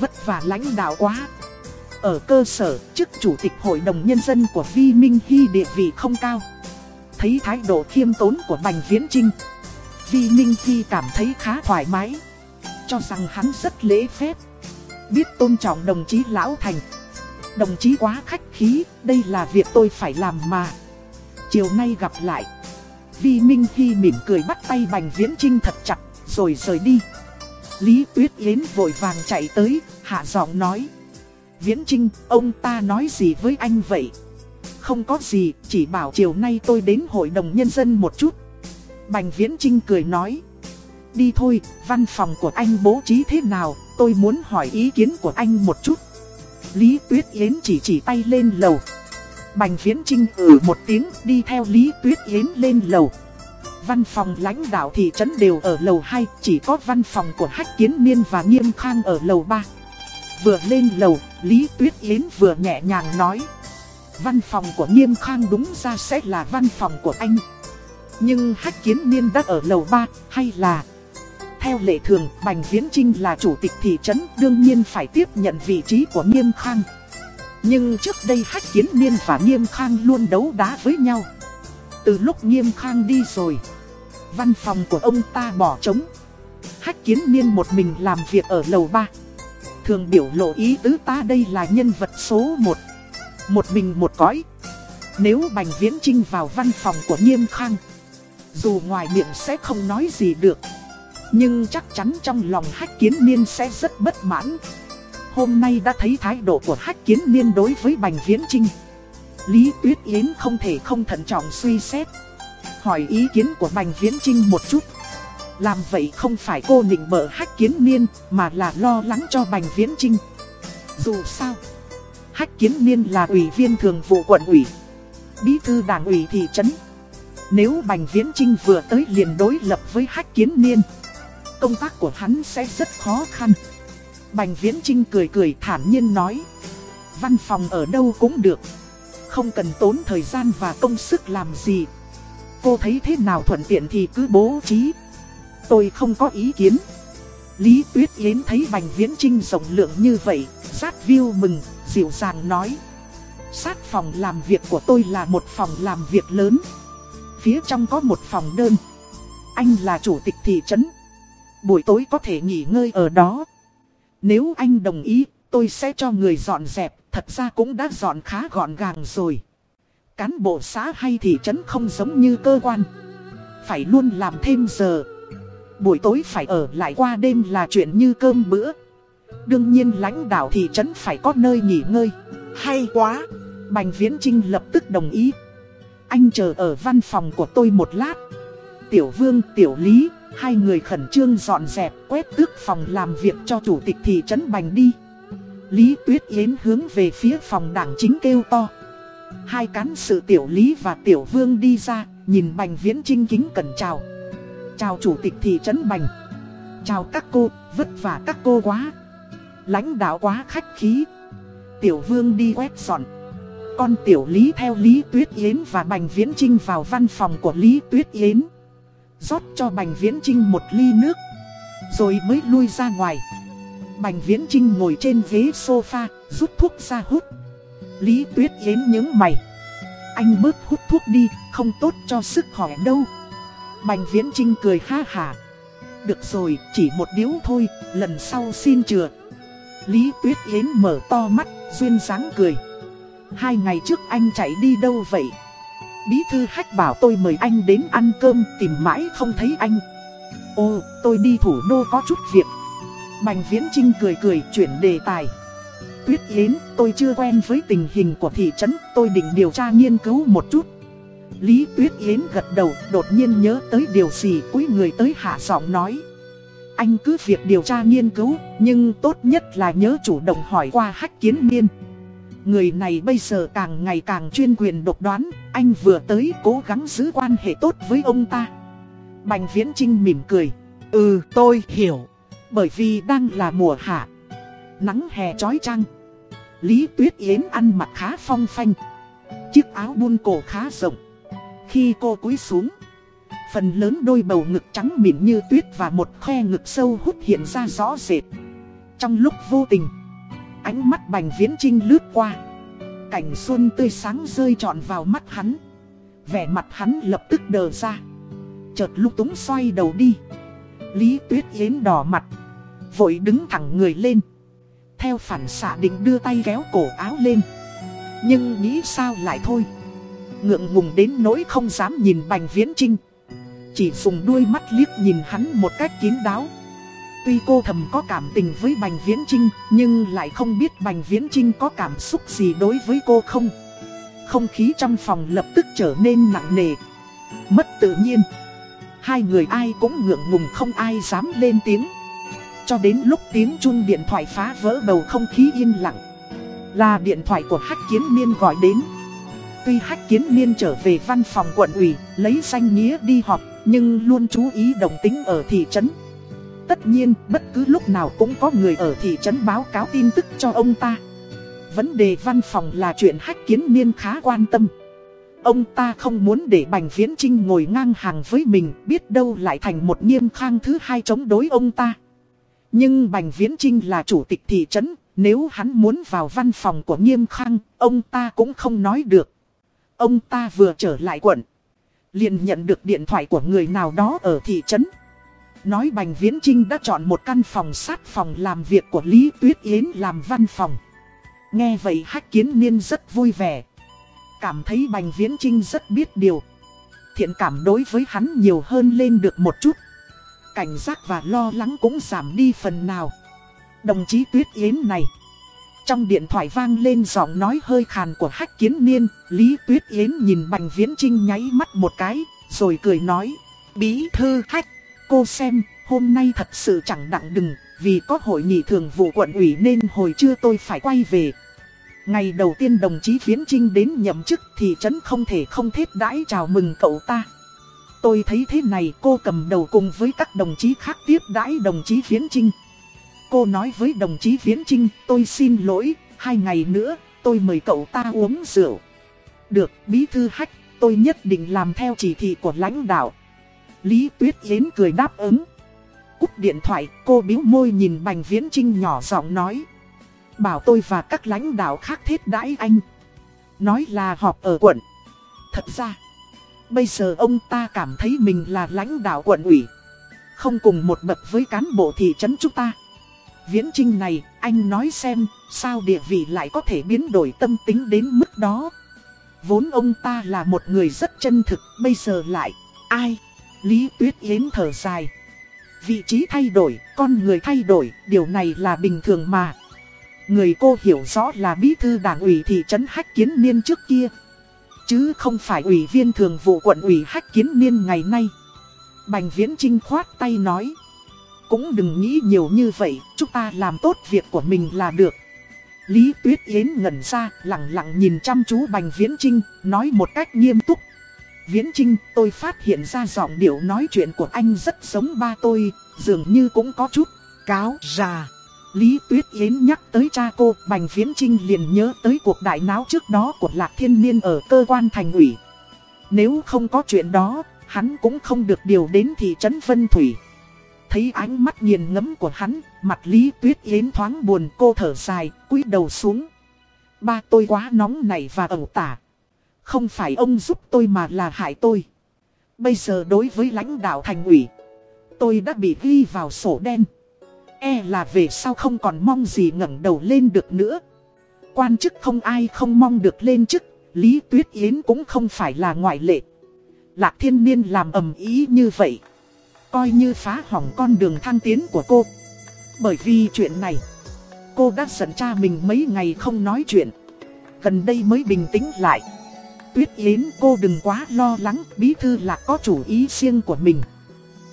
Vất vả lãnh đạo quá. Ở cơ sở, chức Chủ tịch Hội đồng Nhân dân của Vi Minh Hy địa vị không cao. Thấy thái độ khiêm tốn của Bành Viễn Trinh. Vi Minh Hy cảm thấy khá thoải mái. Cho rằng hắn rất lễ phép biết tôn trọng đồng chí Lão Thành. Đồng chí quá khách khí, đây là việc tôi phải làm mà. Chiều nay gặp lại. Vi Minh Hy mỉm cười bắt tay Bành Viễn Trinh thật chặt, rồi rời đi. Lý Tuyết Yến vội vàng chạy tới, hạ giọng nói. Viễn Trinh, ông ta nói gì với anh vậy? Không có gì, chỉ bảo chiều nay tôi đến hội đồng nhân dân một chút. Bành Viễn Trinh cười nói. Đi thôi, văn phòng của anh bố trí thế nào, tôi muốn hỏi ý kiến của anh một chút. Lý Tuyết Yến chỉ chỉ tay lên lầu. Bành Viễn Trinh ử một tiếng đi theo Lý Tuyết Yến lên lầu. Văn phòng lãnh đạo thị trấn đều ở lầu 2, chỉ có văn phòng của Hách Kiến Niên và Nghiêm Khang ở lầu 3. Vừa lên lầu, Lý Tuyết Yến vừa nhẹ nhàng nói. Văn phòng của Nghiêm Khang đúng ra sẽ là văn phòng của anh. Nhưng Hách Kiến Niên đã ở lầu 3, hay là... Theo lệ thường, Bành Viễn Trinh là chủ tịch thị trấn, đương nhiên phải tiếp nhận vị trí của Nghiêm Khang. Nhưng trước đây Hách Kiến Niên và Nghiêm Khang luôn đấu đá với nhau. Từ lúc Nghiêm Khang đi rồi, Văn phòng của ông ta bỏ trống. Hách kiến niên một mình làm việc ở lầu 3. Thường biểu lộ ý tứ ta đây là nhân vật số 1. Một mình một cõi. Nếu Bành Viễn Trinh vào văn phòng của Nghiêm Khang, dù ngoài miệng sẽ không nói gì được, nhưng chắc chắn trong lòng Hách Kiến Niên sẽ rất bất mãn. Hôm nay đã thấy thái độ của Hách Kiến Niên đối với Bành Viễn Trinh. Lý Tuyết Yến không thể không thận trọng suy xét. Hỏi ý kiến của Bành Viễn Trinh một chút. Làm vậy không phải cô nịnh bợ Hách Kiến Niên, mà là lo lắng cho Bành Viễn Trinh. Dù sao, Hách Kiến Niên là ủy viên thường vụ quận ủy bí thư đảng ủy thị trấn. Nếu Bành Viễn Trinh vừa tới liền đối lập với Hách Kiến Niên, công tác của hắn sẽ rất khó khăn. Bành Viễn Trinh cười cười thản nhiên nói, văn phòng ở đâu cũng được, không cần tốn thời gian và công sức làm gì. Cô thấy thế nào thuận tiện thì cứ bố trí. Tôi không có ý kiến. Lý Tuyết Yến thấy Bành Viễn Trinh rộng lượng như vậy, sát view mừng, dịu dàng nói. Sát phòng làm việc của tôi là một phòng làm việc lớn. Phía trong có một phòng đơn. Anh là chủ tịch thị trấn. Buổi tối có thể nghỉ ngơi ở đó. Nếu anh đồng ý, tôi sẽ cho người dọn dẹp. Thật ra cũng đã dọn khá gọn gàng rồi. Cán bộ xã hay thị trấn không giống như cơ quan. Phải luôn làm thêm giờ. Buổi tối phải ở lại qua đêm là chuyện như cơm bữa. Đương nhiên lãnh đạo thị trấn phải có nơi nghỉ ngơi. Hay quá! Bành Viễn Trinh lập tức đồng ý. Anh chờ ở văn phòng của tôi một lát. Tiểu Vương, Tiểu Lý, hai người khẩn trương dọn dẹp quét tước phòng làm việc cho chủ tịch thị trấn Bành đi. Lý Tuyết Yến hướng về phía phòng đảng chính kêu to. Hai cán sự Tiểu Lý và Tiểu Vương đi ra, nhìn Bành Viễn Trinh kính cẩn chào. Chào chủ tịch thị trấn Bành. Chào các cô, vất vả các cô quá. Lãnh đạo quá khách khí. Tiểu Vương đi quét dọn. Con tiểu Lý theo Lý Tuyết Yến và Bành Viễn Trinh vào văn phòng của Lý Tuyết Yến rót cho Bành Viễn Trinh một ly nước Rồi mới lui ra ngoài Bành Viễn Trinh ngồi trên ghế sofa Rút thuốc ra hút Lý Tuyết Yến nhớ mày Anh bớt hút thuốc đi Không tốt cho sức khỏe đâu Bành Viễn Trinh cười ha hả Được rồi chỉ một điếu thôi Lần sau xin chừa. Lý Tuyết Yến mở to mắt Duyên dáng cười. Hai ngày trước anh chạy đi đâu vậy? Bí thư hách bảo tôi mời anh đến ăn cơm tìm mãi không thấy anh. Ô, tôi đi thủ đô có chút việc. Bành Viễn Trinh cười cười chuyển đề tài. Tuyết Yến tôi chưa quen với tình hình của thị trấn Tôi định điều tra nghiên cứu một chút. Lý Tuyết Yến gật đầu đột nhiên nhớ tới điều gì cúi người tới hạ giọng nói Anh cứ việc điều tra nghiên cứu Nhưng tốt nhất là nhớ chủ động hỏi qua hách kiến miên Người này bây giờ càng ngày càng chuyên quyền độc đoán, anh vừa tới cố gắng giữ quan hệ tốt với ông ta. Bành Viễn Trinh mỉm cười. Ừ, tôi hiểu. Bởi vì đang là mùa hạ. Nắng hè trói trăng. Lý Tuyết Yến ăn mặc khá phong phanh. Chiếc áo buôn cổ khá rộng. Khi cô cúi xuống, phần lớn đôi bầu ngực trắng mịn như tuyết và một khe ngực sâu hút hiện ra rõ rệt. Trong lúc vô tình, Ánh mắt bành viễn trinh lướt qua. Cảnh xuân tươi sáng rơi trọn vào mắt hắn. Vẻ mặt hắn lập tức đờ ra. Chợt lúc túng xoay đầu đi. Lý tuyết yến đỏ mặt Vội đứng thẳng người lên. Theo phản xạ định đưa tay kéo cổ áo lên. Nhưng nghĩ sao lại thôi? Ngượng ngùng đến nỗi không dám nhìn bành viễn trinh Chỉ dùng đuôi mắt liếc nhìn hắn một cách kín đáo Tuy cô thầm có cảm tình với Bành Viễn Trinh, nhưng lại không biết Bành Viễn Trinh có cảm xúc gì đối với cô không. Không khí trong phòng lập tức trở nên nặng nề. Mất tự nhiên. Hai người ai cũng ngượng ngùng không ai dám lên tiếng. Cho đến lúc tiếng chuông điện thoại phá vỡ bầu không khí yên lặng. Là điện thoại của Hách Kiến Miên gọi đến. Tuy Hách Kiến Niên trở về văn phòng quận ủy, lấy danh nghĩa đi họp, nhưng luôn chú ý đồng tính ở thị trấn. Tất nhiên, bất cứ lúc nào cũng có người ở thị trấn báo cáo tin tức cho ông ta. Vấn đề văn phòng là chuyện hách kiến niên khá quan tâm. Ông ta không muốn để Bành Viễn Trinh ngồi ngang hàng với mình, biết đâu lại thành một nghiêm khang thứ hai chống đối ông ta. Nhưng Bành Viễn Trinh là chủ tịch thị trấn, nếu hắn muốn vào văn phòng của nghiêm khang, ông ta cũng không nói được. Ông ta vừa trở lại quận. liền nhận được điện thoại của người nào đó ở thị trấn. Nói Bành Viễn Trinh đã chọn một căn phòng sát phòng làm việc của Lý Tuyết Yến làm văn phòng. Nghe vậy Hách Kiến Niên rất vui vẻ. Cảm thấy Bành Viễn Trinh rất biết điều. Thiện cảm đối với hắn nhiều hơn lên được một chút. Cảnh giác và lo lắng cũng giảm đi phần nào. Đồng chí Tuyết Yến này. Trong điện thoại vang lên giọng nói hơi khàn của Hách Kiến Niên, Lý Tuyết Yến nhìn Bành Viễn Trinh nháy mắt một cái, rồi cười nói, Bí thư Hách, cô xem, hôm nay thật sự chẳng đặng đừng, vì có hội nghị thường vụ quận ủy nên hồi trưa tôi phải quay về. Ngày đầu tiên đồng chí Viễn Trinh đến nhậm chức thì trấn không thể không thiết đãi chào mừng cậu ta. Tôi thấy thế này cô cầm đầu cùng với các đồng chí khác tiếp đãi đồng chí Viễn Trinh. Cô nói với đồng chí Viễn Trinh, tôi xin lỗi, hai ngày nữa, tôi mời cậu ta uống rượu. Được, bí thư hách, tôi nhất định làm theo chỉ thị của lãnh đạo. Lý Tuyết Yến cười đáp ứng. Cúp điện thoại, cô biếu môi nhìn Bành Viễn Trinh nhỏ giọng nói. Bảo tôi và các lãnh đạo khác thiết đãi anh. Nói là họp ở quận. Thật ra, bây giờ ông ta cảm thấy mình là lãnh đạo quận ủy. Không cùng một bậc với cán bộ thị trấn chúng ta. Viễn Trinh này, anh nói xem, sao địa vị lại có thể biến đổi tâm tính đến mức đó. Vốn ông ta là một người rất chân thực, bây giờ lại, ai? Lý Tuyết Yến thở dài. Vị trí thay đổi, con người thay đổi, điều này là bình thường mà. Người cô hiểu rõ là bí thư đảng ủy thị trấn Hách Kiến Niên trước kia. Chứ không phải ủy viên thường vụ quận ủy Hách Kiến Niên ngày nay. Bành Viễn Trinh khoát tay nói. Cũng đừng nghĩ nhiều như vậy, chúng ta làm tốt việc của mình là được. Lý Tuyết Yến ngẩn ra, lặng lặng nhìn chăm chú Bành Viễn Trinh, nói một cách nghiêm túc. Viễn Trinh, tôi phát hiện ra giọng điệu nói chuyện của anh rất giống ba tôi, dường như cũng có chút cáo già. Lý Tuyết Yến nhắc tới cha cô, Bành Viễn Trinh liền nhớ tới cuộc đại náo trước đó của Lạc Thiên Niên ở cơ quan thành ủy. Nếu không có chuyện đó, hắn cũng không được điều đến thị trấn Vân Thủy. Thấy ánh mắt nghiền ngẫm của hắn, mặt Lý Tuyết Yến thoáng buồn cô thở dài, cúi đầu xuống. Ba tôi quá nóng nảy và ẩu tả. Không phải ông giúp tôi mà là hại tôi. Bây giờ đối với lãnh đạo thành ủy, tôi đã bị ghi vào sổ đen. E là về sau không còn mong gì ngẩng đầu lên được nữa. Quan chức không ai không mong được lên chức, Lý Tuyết Yến cũng không phải là ngoại lệ. Lạc thiên niên làm ầm ý như vậy. Coi như phá hỏng con đường thăng tiến của cô. Bởi vì chuyện này, cô đã giận cha mình mấy ngày không nói chuyện. Gần đây mới bình tĩnh lại. Tuyết Yến cô đừng quá lo lắng, bí thư là có chủ ý riêng của mình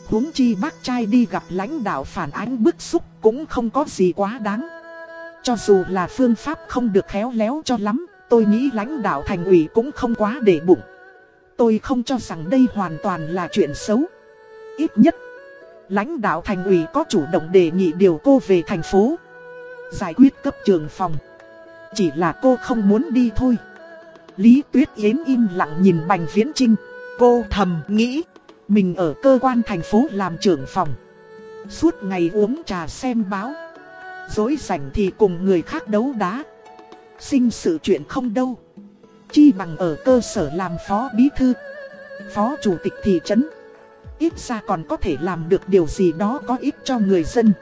huống chi bác trai đi gặp lãnh đạo phản ánh bức xúc cũng không có gì quá đáng. Cho dù là phương pháp không được khéo léo cho lắm, tôi nghĩ lãnh đạo thành ủy cũng không quá để bụng. Tôi không cho rằng đây hoàn toàn là chuyện xấu. Ít nhất, lãnh đạo thành ủy có chủ động đề nghị điều cô về thành phố. Giải quyết cấp trường phòng. Chỉ là cô không muốn đi thôi. Lý Tuyết Yến im lặng nhìn Bành Viễn Trinh. Cô thầm nghĩ. Mình ở cơ quan thành phố làm trưởng phòng Suốt ngày uống trà xem báo Dối rảnh thì cùng người khác đấu đá Sinh sự chuyện không đâu Chi bằng ở cơ sở làm phó bí thư Phó chủ tịch thị trấn Ít ra còn có thể làm được điều gì đó có ích cho người dân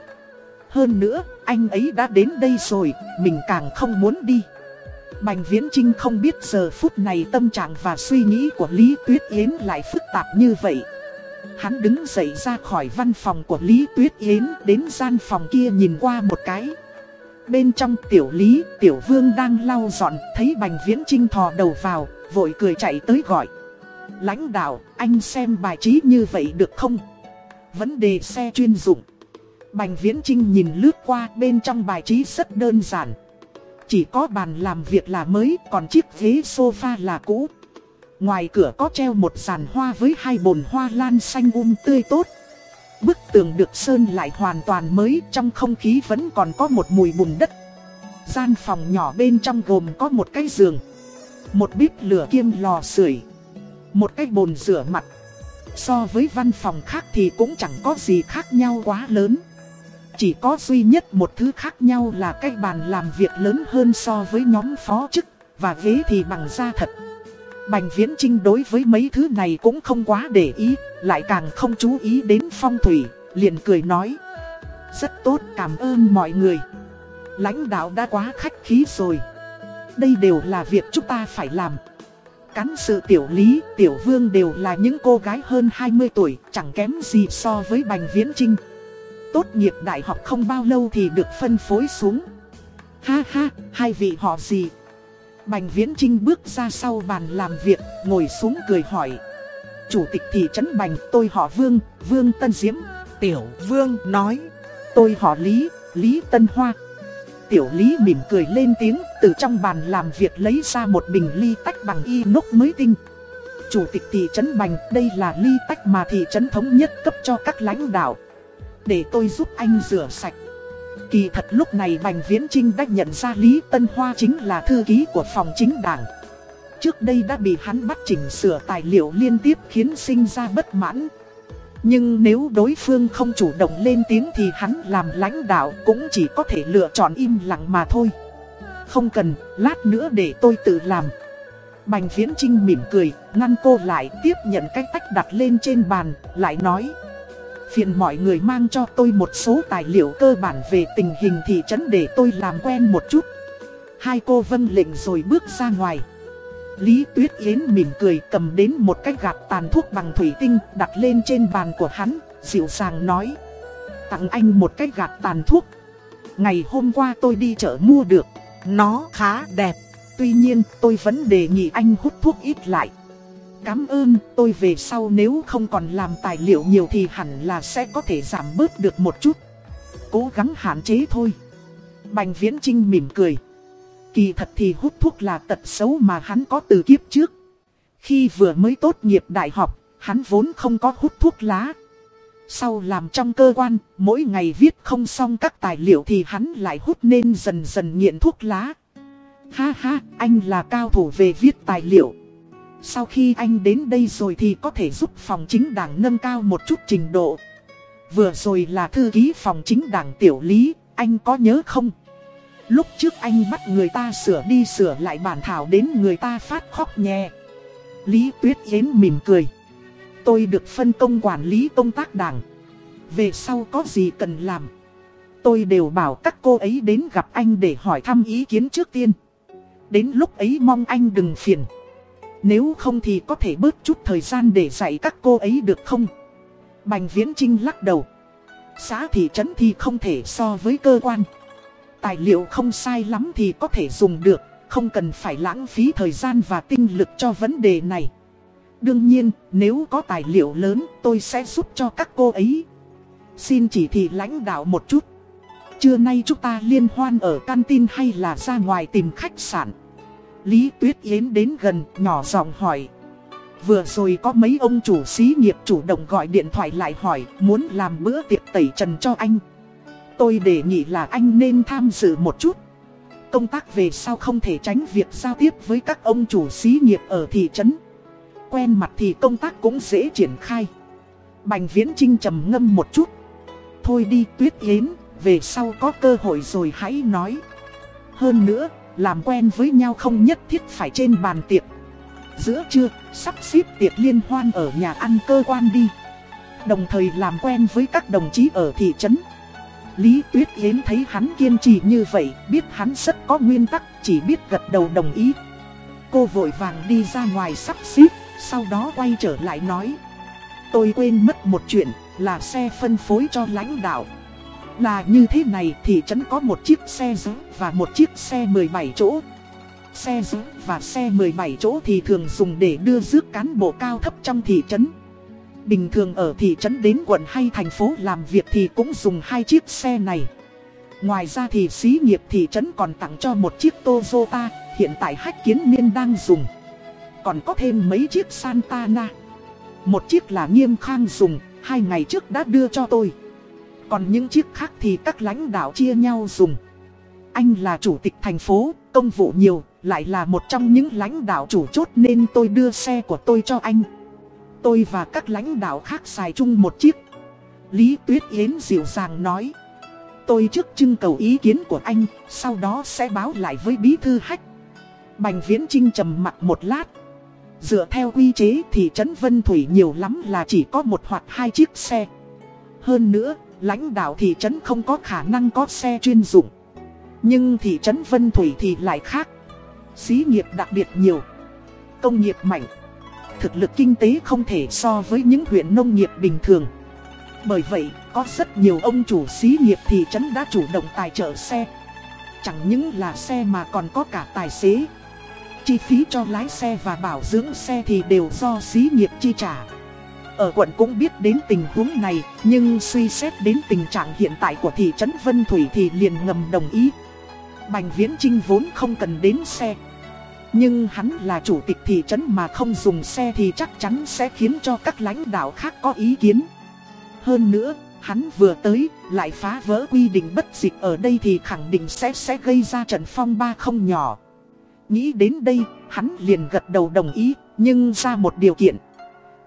Hơn nữa, anh ấy đã đến đây rồi, mình càng không muốn đi Bành Viễn Trinh không biết giờ phút này tâm trạng và suy nghĩ của Lý Tuyết Yến lại phức tạp như vậy Hắn đứng dậy ra khỏi văn phòng của Lý Tuyết Yến đến gian phòng kia nhìn qua một cái. Bên trong tiểu Lý, tiểu vương đang lau dọn, thấy Bành Viễn Trinh thò đầu vào, vội cười chạy tới gọi. Lãnh đạo, anh xem bài trí như vậy được không? Vấn đề xe chuyên dụng. Bành Viễn Trinh nhìn lướt qua bên trong bài trí rất đơn giản. Chỉ có bàn làm việc là mới, còn chiếc ghế sofa là cũ. Ngoài cửa có treo một giàn hoa với hai bồn hoa lan xanh um tươi tốt. Bức tường được sơn lại hoàn toàn mới, trong không khí vẫn còn có một mùi bùn đất. Gian phòng nhỏ bên trong gồm có một cái giường, một bếp lửa kiêm lò sưởi, một cái bồn rửa mặt. So với văn phòng khác thì cũng chẳng có gì khác nhau quá lớn. Chỉ có duy nhất một thứ khác nhau là cái bàn làm việc lớn hơn so với nhóm phó chức, và ghế thì bằng da thật. Bành Viễn Trinh đối với mấy thứ này cũng không quá để ý, lại càng không chú ý đến phong thủy, liền cười nói. Rất tốt, cảm ơn mọi người. Lãnh đạo đã quá khách khí rồi. Đây đều là việc chúng ta phải làm. Cán sự tiểu lý, tiểu vương đều là những cô gái hơn 20 tuổi, chẳng kém gì so với Bành Viễn Trinh. Tốt nghiệp đại học không bao lâu thì được phân phối xuống. Ha ha, hai vị họ gì? Bành Viễn Trinh bước ra sau bàn làm việc, ngồi xuống cười hỏi. Chủ tịch thị trấn Bành, tôi họ Vương, Vương Tân Diễm. Tiểu Vương nói. Tôi họ Lý, Lý Tân Hoa. Tiểu Lý mỉm cười lên tiếng, từ trong bàn làm việc lấy ra một bình ly tách bằng inox mới tinh. Chủ tịch thị trấn Bành, đây là ly tách mà thị trấn thống nhất cấp cho các lãnh đạo. Để tôi giúp anh rửa sạch. Kỳ thật lúc này Bành Viễn Trinh đã nhận ra Lý Tân Hoa chính là thư ký của phòng chính đảng. Trước đây đã bị hắn bắt chỉnh sửa tài liệu liên tiếp khiến sinh ra bất mãn. Nhưng nếu đối phương không chủ động lên tiếng thì hắn làm lãnh đạo cũng chỉ có thể lựa chọn im lặng mà thôi. Không cần, lát nữa để tôi tự làm. Bành Viễn Trinh mỉm cười, ngăn cô lại tiếp nhận cái tách đặt lên trên bàn, lại nói. Phiền mọi người mang cho tôi một số tài liệu cơ bản về tình hình thị trấn để tôi làm quen một chút. Hai cô vân lệnh rồi bước ra ngoài. Lý Tuyết Yến mỉm cười cầm đến một cái gạt tàn thuốc bằng thủy tinh đặt lên trên bàn của hắn, dịu dàng nói. Tặng anh một cái gạt tàn thuốc. Ngày hôm qua tôi đi chợ mua được, nó khá đẹp. Tuy nhiên tôi vẫn đề nghị anh hút thuốc ít lại. Cảm ơn, tôi về sau nếu không còn làm tài liệu nhiều thì hẳn là sẽ có thể giảm bớt được một chút. Cố gắng hạn chế thôi. Bành Viễn Trinh mỉm cười. Kỳ thật thì hút thuốc là tật xấu mà hắn có từ kiếp trước. Khi vừa mới tốt nghiệp đại học, hắn vốn không có hút thuốc lá. Sau làm trong cơ quan, mỗi ngày viết không xong các tài liệu thì hắn lại hút nên dần dần nghiện thuốc lá. Ha ha, anh là cao thủ về viết tài liệu. Sau khi anh đến đây rồi thì có thể giúp phòng chính đảng nâng cao một chút trình độ. Vừa rồi là thư ký phòng chính đảng tiểu lý, anh có nhớ không? Lúc trước anh bắt người ta sửa đi sửa lại bản thảo đến người ta phát khóc nhẹ. Lý Tuyết Yến mỉm cười. Tôi được phân công quản lý công tác đảng. Về sau có gì cần làm. Tôi đều bảo các cô ấy đến gặp anh để hỏi thăm ý kiến trước tiên. Đến lúc ấy mong anh đừng phiền. Nếu không thì có thể bớt chút thời gian để dạy các cô ấy được không? Bành Viễn Trinh lắc đầu. Xã thị trấn thì không thể so với cơ quan. Tài liệu không sai lắm thì có thể dùng được, không cần phải lãng phí thời gian và tinh lực cho vấn đề này. Đương nhiên, nếu có tài liệu lớn tôi sẽ giúp cho các cô ấy. Xin chỉ thị lãnh đạo một chút. Trưa nay chúng ta liên hoan ở canteen hay là ra ngoài tìm khách sạn? Lý Tuyết Yến đến gần, nhỏ giọng hỏi. Vừa rồi có mấy ông chủ xí nghiệp chủ động gọi điện thoại lại hỏi muốn làm bữa tiệc tẩy trần cho anh. Tôi đề nghị là anh nên tham dự một chút. Công tác về sau không thể tránh việc giao tiếp với các ông chủ xí nghiệp ở thị trấn. Quen mặt thì công tác cũng dễ triển khai. Bành Viễn Trinh trầm ngâm một chút. Thôi đi Tuyết Yến, về sau có cơ hội rồi hãy nói. Hơn nữa, làm quen với nhau không nhất thiết phải trên bàn tiệc. Giữa trưa, sắp xếp tiệc liên hoan ở nhà ăn cơ quan đi. Đồng thời làm quen với các đồng chí ở thị trấn. Lý Tuyết Yến thấy hắn kiên trì như vậy, biết hắn rất có nguyên tắc, chỉ biết gật đầu đồng ý. Cô vội vàng đi ra ngoài sắp xếp, sau đó quay trở lại nói. Tôi quên mất một chuyện, là xe phân phối cho lãnh đạo. Là như thế này, thị trấn có một chiếc xe giữ và một chiếc xe 17 chỗ. Xe giữ và xe 17 chỗ thì thường dùng để đưa rước cán bộ cao thấp trong thị trấn. Bình thường ở thị trấn đến quận hay thành phố làm việc thì cũng dùng hai chiếc xe này. Ngoài ra thì xí nghiệp thị trấn còn tặng cho một chiếc Toyota, hiện tại hách kiến niên đang dùng. Còn có thêm mấy chiếc Santana. Một chiếc là nghiêm khang dùng, hai ngày trước đã đưa cho tôi. Còn những chiếc khác thì các lãnh đạo chia nhau dùng. Anh là chủ tịch thành phố, công vụ nhiều, lại là một trong những lãnh đạo chủ chốt nên tôi đưa xe của tôi cho anh. Tôi và các lãnh đạo khác xài chung một chiếc. Lý Tuyết Yến dịu dàng nói. Tôi trước trưng cầu ý kiến của anh, sau đó sẽ báo lại với bí thư hách. Bành Viễn Trinh trầm mặt một lát. Dựa theo quy chế thì trấn Vân Thủy nhiều lắm là chỉ có một hoặc hai chiếc xe. Hơn nữa, lãnh đạo thị trấn không có khả năng có xe chuyên dụng. Nhưng thị trấn Vân Thủy thì lại khác. Xí nghiệp đặc biệt nhiều. Công nghiệp mạnh. Thực lực kinh tế không thể so với những huyện nông nghiệp bình thường. Bởi vậy, có rất nhiều ông chủ xí nghiệp thị trấn đã chủ động tài trợ xe. Chẳng những là xe mà còn có cả tài xế. Chi phí cho lái xe và bảo dưỡng xe thì đều do xí nghiệp chi trả. Ở quận cũng biết đến tình huống này, nhưng suy xét đến tình trạng hiện tại của thị trấn Vân Thủy thì liền ngầm đồng ý. Bành Viễn Trinh vốn không cần đến xe. Nhưng hắn là chủ tịch thị trấn mà không dùng xe thì chắc chắn sẽ khiến cho các lãnh đạo khác có ý kiến. Hơn nữa, hắn vừa tới, lại phá vỡ quy định bất dịch ở đây thì khẳng định sẽ sẽ gây ra trận phong ba không nhỏ. Nghĩ đến đây, hắn liền gật đầu đồng ý, nhưng ra một điều kiện.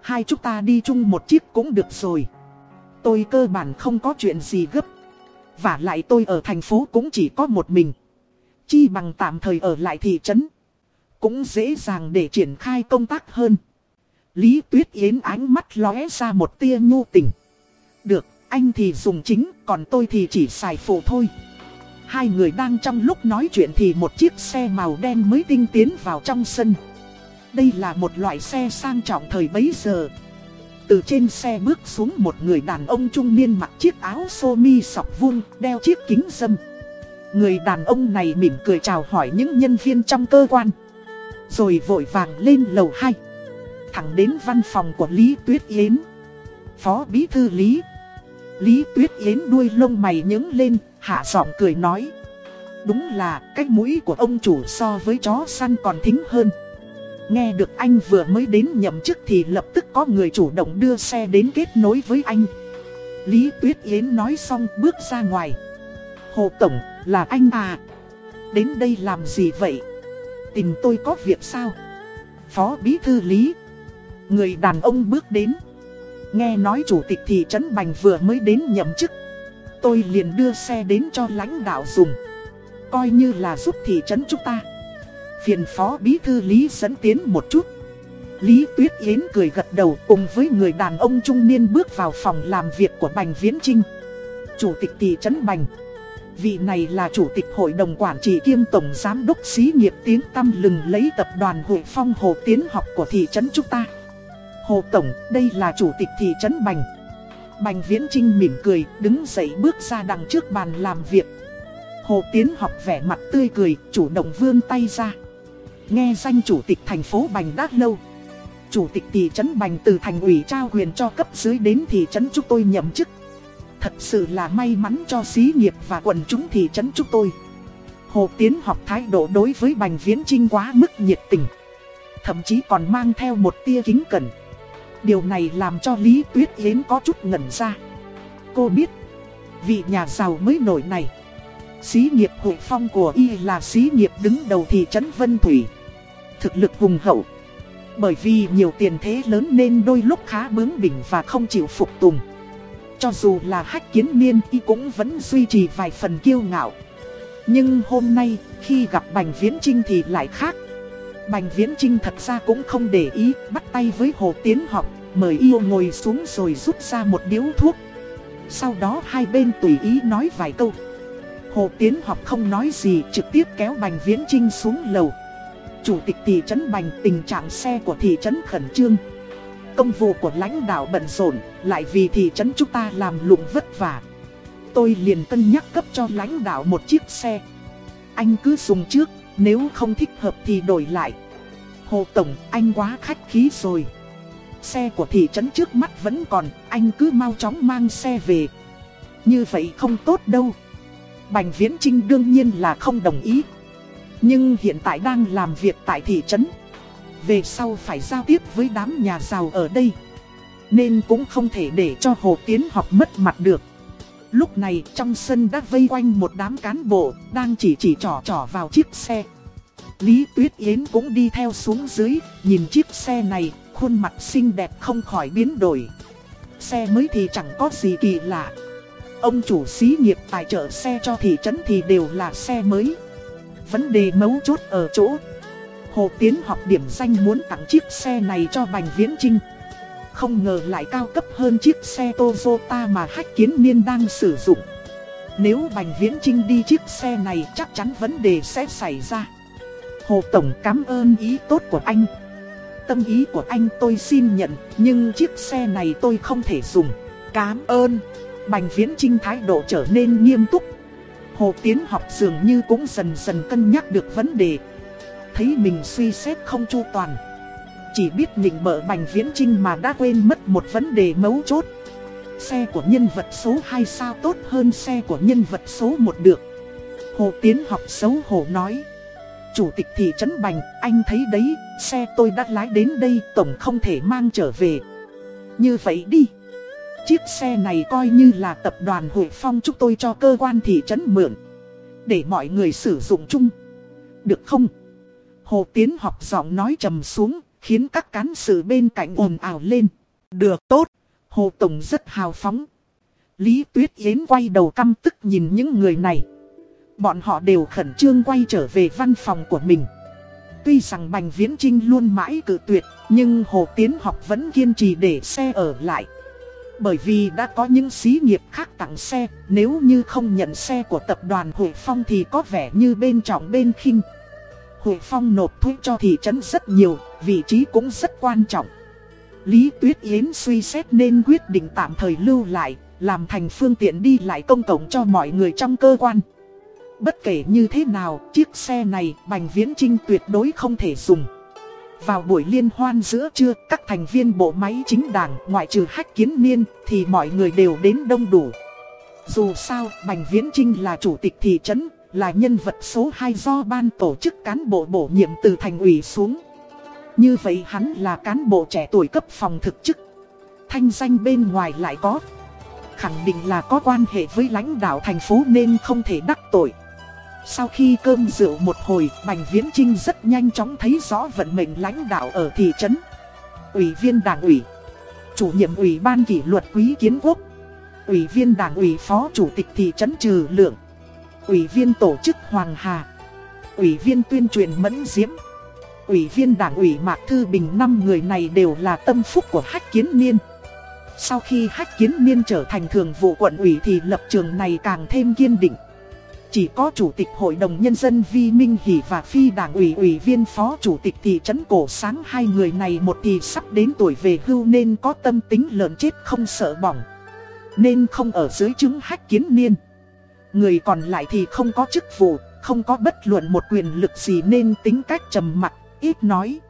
Hai chúng ta đi chung một chiếc cũng được rồi. Tôi cơ bản không có chuyện gì gấp. Và lại tôi ở thành phố cũng chỉ có một mình. Chi bằng tạm thời ở lại thị trấn. Cũng dễ dàng để triển khai công tác hơn. Lý Tuyết Yến ánh mắt lóe ra một tia nhu tình. Được, anh thì dùng chính, còn tôi thì chỉ xài phụ thôi. Hai người đang trong lúc nói chuyện thì một chiếc xe màu đen mới tinh tiến vào trong sân. Đây là một loại xe sang trọng thời bấy giờ. Từ trên xe bước xuống một người đàn ông trung niên mặc chiếc áo sơ mi sọc vuông, đeo chiếc kính dâm. Người đàn ông này mỉm cười chào hỏi những nhân viên trong cơ quan. Rồi vội vàng lên lầu 2. Thẳng đến văn phòng của Lý Tuyết Yến. Phó Bí Thư Lý. Lý Tuyết Yến đuôi lông mày nhướng lên, hạ giọng cười nói. Đúng là cái mũi của ông chủ so với chó săn còn thính hơn. Nghe được anh vừa mới đến nhậm chức thì lập tức có người chủ động đưa xe đến kết nối với anh. Lý Tuyết Yến nói xong bước ra ngoài. Hồ Tổng, là anh à? Đến đây làm gì vậy? Tìm tôi có việc sao? Phó Bí Thư Lý. Người đàn ông bước đến. Nghe nói chủ tịch thị trấn Bành vừa mới đến nhậm chức. Tôi liền đưa xe đến cho lãnh đạo dùng. Coi như là giúp thị trấn chúng ta. Phiền phó bí thư Lý dẫn tiến một chút. Lý Tuyết Yến cười gật đầu cùng với người đàn ông trung niên bước vào phòng làm việc của Bành Viễn Trinh. Chủ tịch thị trấn Bành. Vị này là chủ tịch hội đồng quản trị kiêm tổng giám đốc xí nghiệp tiếng tăm lừng lấy tập đoàn hội phong hồ tiến học của thị trấn chúng ta. Hồ Tổng, đây là chủ tịch thị trấn Bành. Bành Viễn Trinh mỉm cười, đứng dậy bước ra đằng trước bàn làm việc. Hồ Tiến học vẻ mặt tươi cười, chủ động vươn tay ra. Nghe danh chủ tịch thành phố Bành đã lâu. Chủ tịch thị trấn Bành từ thành ủy trao quyền cho cấp dưới đến thị trấn chúng tôi nhậm chức. Thật sự là may mắn cho xí nghiệp và quần chúng thị trấn chúng tôi. Hồ Tiến học thái độ đối với Bành Viễn Trinh quá mức nhiệt tình. Thậm chí còn mang theo một tia kính cẩn. Điều này làm cho Lý Tuyết Yến có chút ngẩn ra. Cô biết, vị nhà giàu mới nổi này. Xí nghiệp hội phong của y là xí nghiệp đứng đầu thị trấn Vân Thủy. Thực lực hùng hậu. Bởi vì nhiều tiền thế lớn nên đôi lúc khá bướng bỉnh và không chịu phục tùng. Cho dù là hách kiến niên y cũng vẫn duy trì vài phần kiêu ngạo. Nhưng hôm nay khi gặp Bành Viễn Trinh thì lại khác. Bành Viễn Trinh thật ra cũng không để ý, bắt tay với Hồ Tiến học, mời yêu ngồi xuống rồi rút ra một điếu thuốc. Sau đó hai bên tùy ý nói vài câu. Hồ Tiến học không nói gì trực tiếp kéo Bành Viễn Trinh xuống lầu. Chủ tịch thị trấn Bành tình trạng xe của thị trấn khẩn trương. Công vụ của lãnh đạo bận rộn, lại vì thị trấn chúng ta làm lụng vất vả. Tôi liền cân nhắc cấp cho lãnh đạo một chiếc xe. Anh cứ dùng trước, nếu không thích hợp thì đổi lại. Hồ Tổng, anh quá khách khí rồi. Xe của thị trấn trước mắt vẫn còn, anh cứ mau chóng mang xe về. Như vậy không tốt đâu. Bành Viễn Trinh đương nhiên là không đồng ý. Nhưng hiện tại đang làm việc tại thị trấn. Về sau phải giao tiếp với đám nhà giàu ở đây. Nên cũng không thể để cho Hồ Tiến học mất mặt được. Lúc này trong sân đã vây quanh một đám cán bộ, đang chỉ chỉ trỏ trỏ vào chiếc xe. Lý Tuyết Yến cũng đi theo xuống dưới, nhìn chiếc xe này, khuôn mặt xinh đẹp không khỏi biến đổi. Xe mới thì chẳng có gì kỳ lạ. Ông chủ xí nghiệp tài trợ xe cho thị trấn thì đều là xe mới. Vấn đề mấu chốt ở chỗ. Hồ Tiến học điểm danh muốn tặng chiếc xe này cho Bành Viễn Trinh. Không ngờ lại cao cấp hơn chiếc xe Toyota mà Hách Kiến Niên đang sử dụng. Nếu Bành Viễn Trinh đi chiếc xe này chắc chắn vấn đề sẽ xảy ra. Hồ Tổng cảm ơn ý tốt của anh. Tâm ý của anh tôi xin nhận, nhưng chiếc xe này tôi không thể dùng. Cám ơn. Bành Viễn Trinh thái độ trở nên nghiêm túc. Hồ Tiến học dường như cũng dần dần cân nhắc được vấn đề. Thấy mình suy xét không chu toàn. Chỉ biết nhịn bợ Bành Viễn Trinh mà đã quên mất một vấn đề mấu chốt. Xe của nhân vật số 2 sao tốt hơn xe của nhân vật số 1 được. Hồ Tiến học xấu hổ nói. Chủ tịch thị trấn Bành, anh thấy đấy, xe tôi đã lái đến đây, tổng không thể mang trở về. Như vậy đi. Chiếc xe này coi như là tập đoàn Hội Phong chúng tôi cho cơ quan thị trấn mượn. Để mọi người sử dụng chung. Được không? Hồ Tiến học giọng nói trầm xuống, khiến các cán sự bên cạnh ồn ào lên. Được tốt. Hồ Tổng rất hào phóng. Lý Tuyết Yến quay đầu căm tức nhìn những người này. Bọn họ đều khẩn trương quay trở về văn phòng của mình. Tuy rằng Bành Viễn Trinh luôn mãi cự tuyệt, nhưng Hồ Tiến học vẫn kiên trì để xe ở lại. Bởi vì đã có những xí nghiệp khác tặng xe, nếu như không nhận xe của tập đoàn Hội Phong thì có vẻ như bên trọng bên khinh. Hội Phong nộp thuế cho thị trấn rất nhiều, vị trí cũng rất quan trọng. Lý Tuyết Yến suy xét nên quyết định tạm thời lưu lại, làm thành phương tiện đi lại công cộng cho mọi người trong cơ quan. Bất kể như thế nào, chiếc xe này Bành Viễn Trinh tuyệt đối không thể dùng. Vào buổi liên hoan giữa trưa, các thành viên bộ máy chính đảng ngoại trừ hách kiến niên thì mọi người đều đến đông đủ. Dù sao, Bành Viễn Trinh là chủ tịch thị trấn, là nhân vật số 2 do ban tổ chức cán bộ bổ nhiệm từ thành ủy xuống. Như vậy hắn là cán bộ trẻ tuổi cấp phòng thực chức. Thanh danh bên ngoài lại có. Khẳng định là có quan hệ với lãnh đạo thành phố nên không thể đắc tội. Sau khi cơm rượu một hồi, Bành Viễn Trinh rất nhanh chóng thấy rõ vận mệnh lãnh đạo ở thị trấn. Ủy viên đảng ủy, chủ nhiệm ủy ban kỷ luật quý kiến quốc, ủy viên đảng ủy phó chủ tịch thị trấn Trừ Lượng, ủy viên tổ chức Hoàng Hà, ủy viên tuyên truyền Mẫn Diễm, ủy viên đảng ủy Mạc Thư Bình năm người này đều là tâm phúc của Hách Kiến Niên. Sau khi Hách Kiến Niên trở thành thường vụ quận ủy thì lập trường này càng thêm kiên định. Chỉ có Chủ tịch Hội đồng Nhân dân Vi Minh Hỷ và Phi Đảng ủy ủy viên Phó Chủ tịch thị trấn Cổ Sáng hai người này một thì sắp đến tuổi về hưu nên có tâm tính lợn chết không sợ bỏng. Nên không ở dưới chứng hách kiến niên. Người còn lại thì không có chức vụ, không có bất luận một quyền lực gì nên tính cách trầm mặc, ít nói.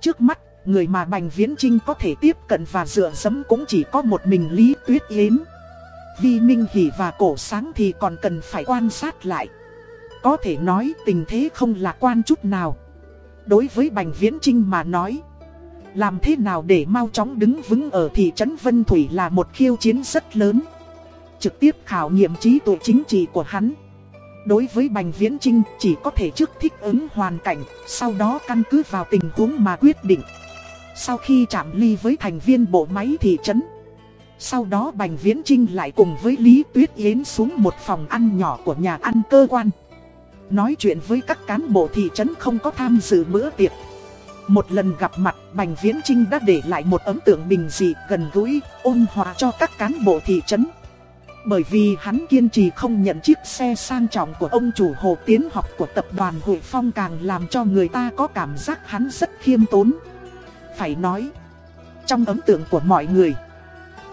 Trước mắt, người mà Bành Viễn Trinh có thể tiếp cận và dựa dẫm cũng chỉ có một mình Lý Tuyết Yến. Vi Minh Hỷ và Cổ Sáng thì còn cần phải quan sát lại. Có thể nói tình thế không lạc quan chút nào. Đối với Bành Viễn Trinh mà nói, làm thế nào để mau chóng đứng vững ở thị trấn Vân Thủy là một khiêu chiến rất lớn. Trực tiếp khảo nghiệm trí tuệ chính trị của hắn. Đối với Bành Viễn Trinh chỉ có thể trước thích ứng hoàn cảnh, sau đó căn cứ vào tình huống mà quyết định. Sau khi chạm ly với thành viên bộ máy thị trấn, sau đó Bành Viễn Trinh lại cùng với Lý Tuyết Yến xuống một phòng ăn nhỏ của nhà ăn cơ quan. Nói chuyện với các cán bộ thị trấn không có tham dự bữa tiệc. Một lần gặp mặt, Bành Viễn Trinh đã để lại một ấn tượng bình dị, gần gũi, ôn hòa cho các cán bộ thị trấn. Bởi vì hắn kiên trì không nhận chiếc xe sang trọng của ông chủ Hồ Tiến học của tập đoàn Hội Phong càng làm cho người ta có cảm giác hắn rất khiêm tốn. Phải nói, trong ấn tượng của mọi người,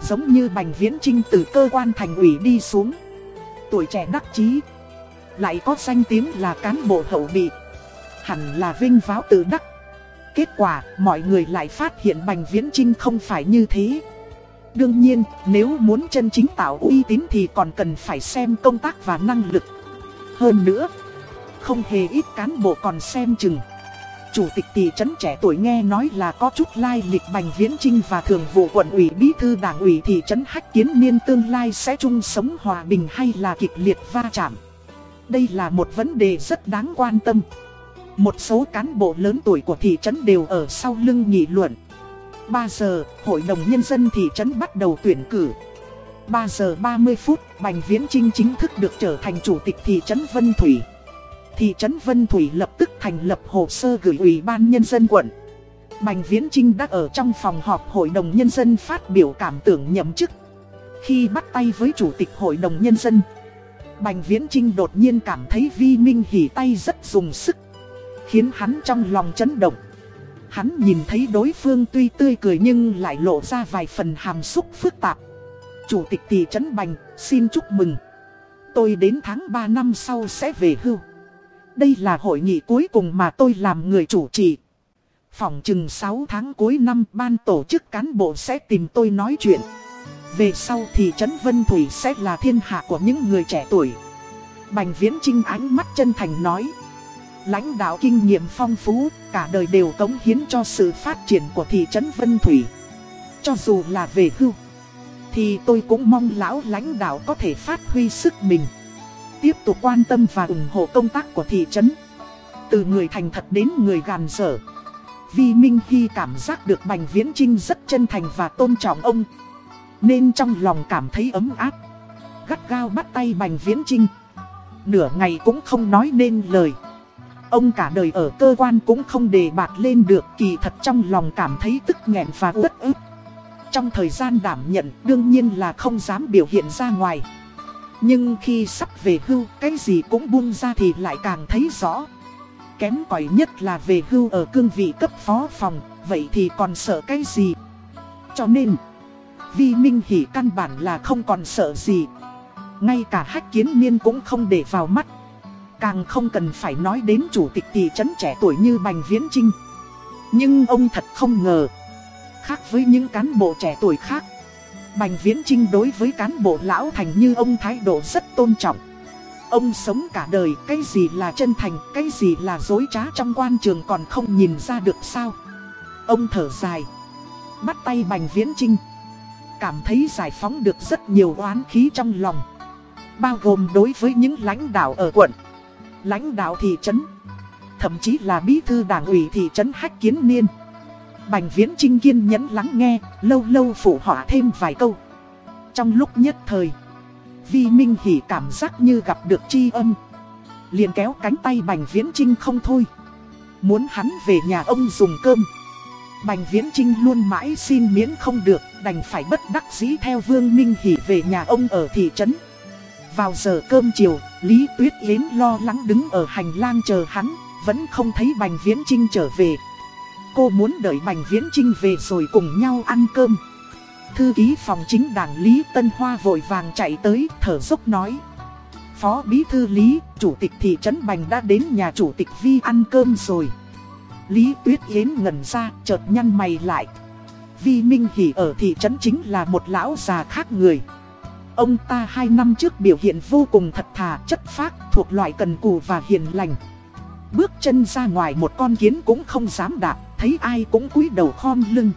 Giống như Bành Viễn Trinh từ cơ quan thành ủy đi xuống. Tuổi trẻ đắc chí Lại có danh tiếng là cán bộ hậu bị Hẳn là vinh váo tự đắc. Kết quả mọi người lại phát hiện Bành Viễn Trinh không phải như thế. Đương nhiên, nếu muốn chân chính tạo uy tín thì còn cần phải xem công tác và năng lực Hơn nữa, Không hề ít cán bộ còn xem chừng Chủ tịch thị trấn trẻ tuổi nghe nói là có chút lai lịch Bành Viễn Trinh và thường vụ quận ủy, bí thư đảng ủy thị trấn Hách Kiến Niên tương lai sẽ chung sống hòa bình hay là kịch liệt va chạm. Đây là một vấn đề rất đáng quan tâm. Một số cán bộ lớn tuổi của thị trấn đều ở sau lưng nghị luận. 3 giờ, Hội đồng Nhân dân thị trấn bắt đầu tuyển cử. 3 giờ 30 phút, Bành Viễn Trinh chính thức được trở thành chủ tịch thị trấn Vân Thủy. Thị trấn Vân Thủy lập tức thành lập hồ sơ gửi Ủy ban Nhân dân quận. Bành Viễn Trinh đã ở trong phòng họp Hội đồng Nhân dân phát biểu cảm tưởng nhậm chức. Khi bắt tay với Chủ tịch Hội đồng Nhân dân, Bành Viễn Trinh đột nhiên cảm thấy Vi Minh Hỉ tay rất dùng sức, khiến hắn trong lòng chấn động. Hắn nhìn thấy đối phương tuy tươi cười nhưng lại lộ ra vài phần hàm xúc phức tạp. Chủ tịch thị trấn Bành, xin chúc mừng. Tôi đến tháng 3 năm sau sẽ về hưu. Đây là hội nghị cuối cùng mà tôi làm người chủ trì. Phòng chừng 6 tháng cuối năm ban tổ chức cán bộ sẽ tìm tôi nói chuyện. Về sau thì Trấn Vân Thủy sẽ là thiên hạ của những người trẻ tuổi. Bành Viễn Trinh ánh mắt chân thành nói. Lãnh đạo kinh nghiệm phong phú, cả đời đều cống hiến cho sự phát triển của thị trấn Vân Thủy. Cho dù là về hưu, thì tôi cũng mong lão lãnh đạo có thể phát huy sức mình. Tiếp tục quan tâm và ủng hộ công tác của thị trấn. Từ người thành thật đến người gàn dở. Vi Minh Hy cảm giác được Bành Viễn Trinh rất chân thành và tôn trọng ông. Nên trong lòng cảm thấy ấm áp. Gắt gao bắt tay Bành Viễn Trinh. Nửa ngày cũng không nói nên lời. Ông cả đời ở cơ quan cũng không đề bạt lên được kỳ thật trong lòng cảm thấy tức nghẹn và uất ức. Trong thời gian đảm nhận đương nhiên là không dám biểu hiện ra ngoài. Nhưng khi sắp về hưu cái gì cũng buông ra thì lại càng thấy rõ. Kém cỏi nhất là về hưu ở cương vị cấp phó phòng, vậy thì còn sợ cái gì? Cho nên, Vi Minh Hỷ căn bản là không còn sợ gì. Ngay cả hách kiến niên cũng không để vào mắt. Càng không cần phải nói đến chủ tịch thị trấn trẻ tuổi như Bành Viễn Trinh. Nhưng ông thật không ngờ. Khác với những cán bộ trẻ tuổi khác. Bành Viễn Trinh đối với cán bộ lão thành như ông thái độ rất tôn trọng. Ông sống cả đời, cái gì là chân thành, cái gì là dối trá trong quan trường còn không nhìn ra được sao. Ông thở dài, bắt tay Bành Viễn Trinh. Cảm thấy giải phóng được rất nhiều oán khí trong lòng. Bao gồm đối với những lãnh đạo ở quận, lãnh đạo thị trấn, thậm chí là bí thư đảng ủy thị trấn Hách Kiến Niên. Bành Viễn Trinh kiên nhẫn lắng nghe, lâu lâu phụ họa thêm vài câu. Trong lúc nhất thời, Vi Minh Hỷ cảm giác như gặp được tri âm. liền kéo cánh tay Bành Viễn Trinh không thôi. Muốn hắn về nhà ông dùng cơm. Bành Viễn Trinh luôn mãi xin miễn không được, đành phải bất đắc dĩ theo Vương Minh Hỷ về nhà ông ở thị trấn. Vào giờ cơm chiều, Lý Tuyết Yến lo lắng đứng ở hành lang chờ hắn, vẫn không thấy Bành Viễn Trinh trở về. Cô muốn đợi Bành Viễn Trinh về rồi cùng nhau ăn cơm. Thư ký phòng chính đảng Lý Tân Hoa vội vàng chạy tới, thở dốc nói. Phó Bí Thư Lý, Chủ tịch thị trấn Bành đã đến nhà Chủ tịch Vi ăn cơm rồi. Lý Tuyết Yến ngẩn ra, chợt nhăn mày lại. Vi Minh Hỷ ở thị trấn chính là một lão già khác người. Ông ta hai năm trước biểu hiện vô cùng thật thà, chất phác, thuộc loại cần cù và hiền lành. Bước chân ra ngoài một con kiến cũng không dám đạp, thấy ai cũng cúi đầu khom lưng.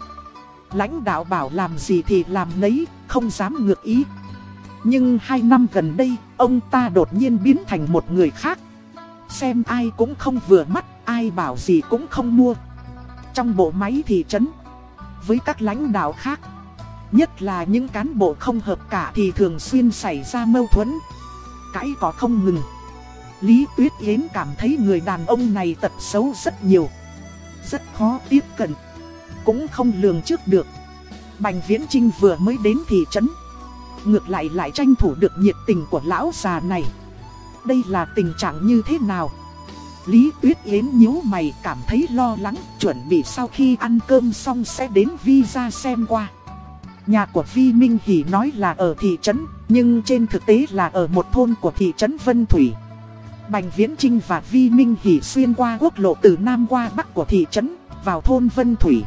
Lãnh đạo bảo làm gì thì làm lấy, không dám ngược ý. Nhưng hai năm gần đây, ông ta đột nhiên biến thành một người khác. Xem ai cũng không vừa mắt, ai bảo gì cũng không mua. Trong bộ máy thị trấn, với các lãnh đạo khác, nhất là những cán bộ không hợp cả thì thường xuyên xảy ra mâu thuẫn. Cãi có không ngừng. Lý Tuyết Yến cảm thấy người đàn ông này tật xấu rất nhiều. Rất khó tiếp cận cũng không lường trước được. Bành Viễn Trinh vừa mới đến thị trấn. Ngược lại lại tranh thủ được nhiệt tình của lão già này. Đây là tình trạng như thế nào? Lý Tuyết Yến nhíu mày cảm thấy lo lắng, chuẩn bị sau khi ăn cơm xong sẽ đến visa xem qua. Nhà của Vi Minh Hỷ nói là ở thị trấn, nhưng trên thực tế là ở một thôn của thị trấn Vân Thủy. Bành Viễn Trinh và Vi Minh Hỷ xuyên qua quốc lộ từ Nam qua Bắc của thị trấn, vào thôn Vân Thủy.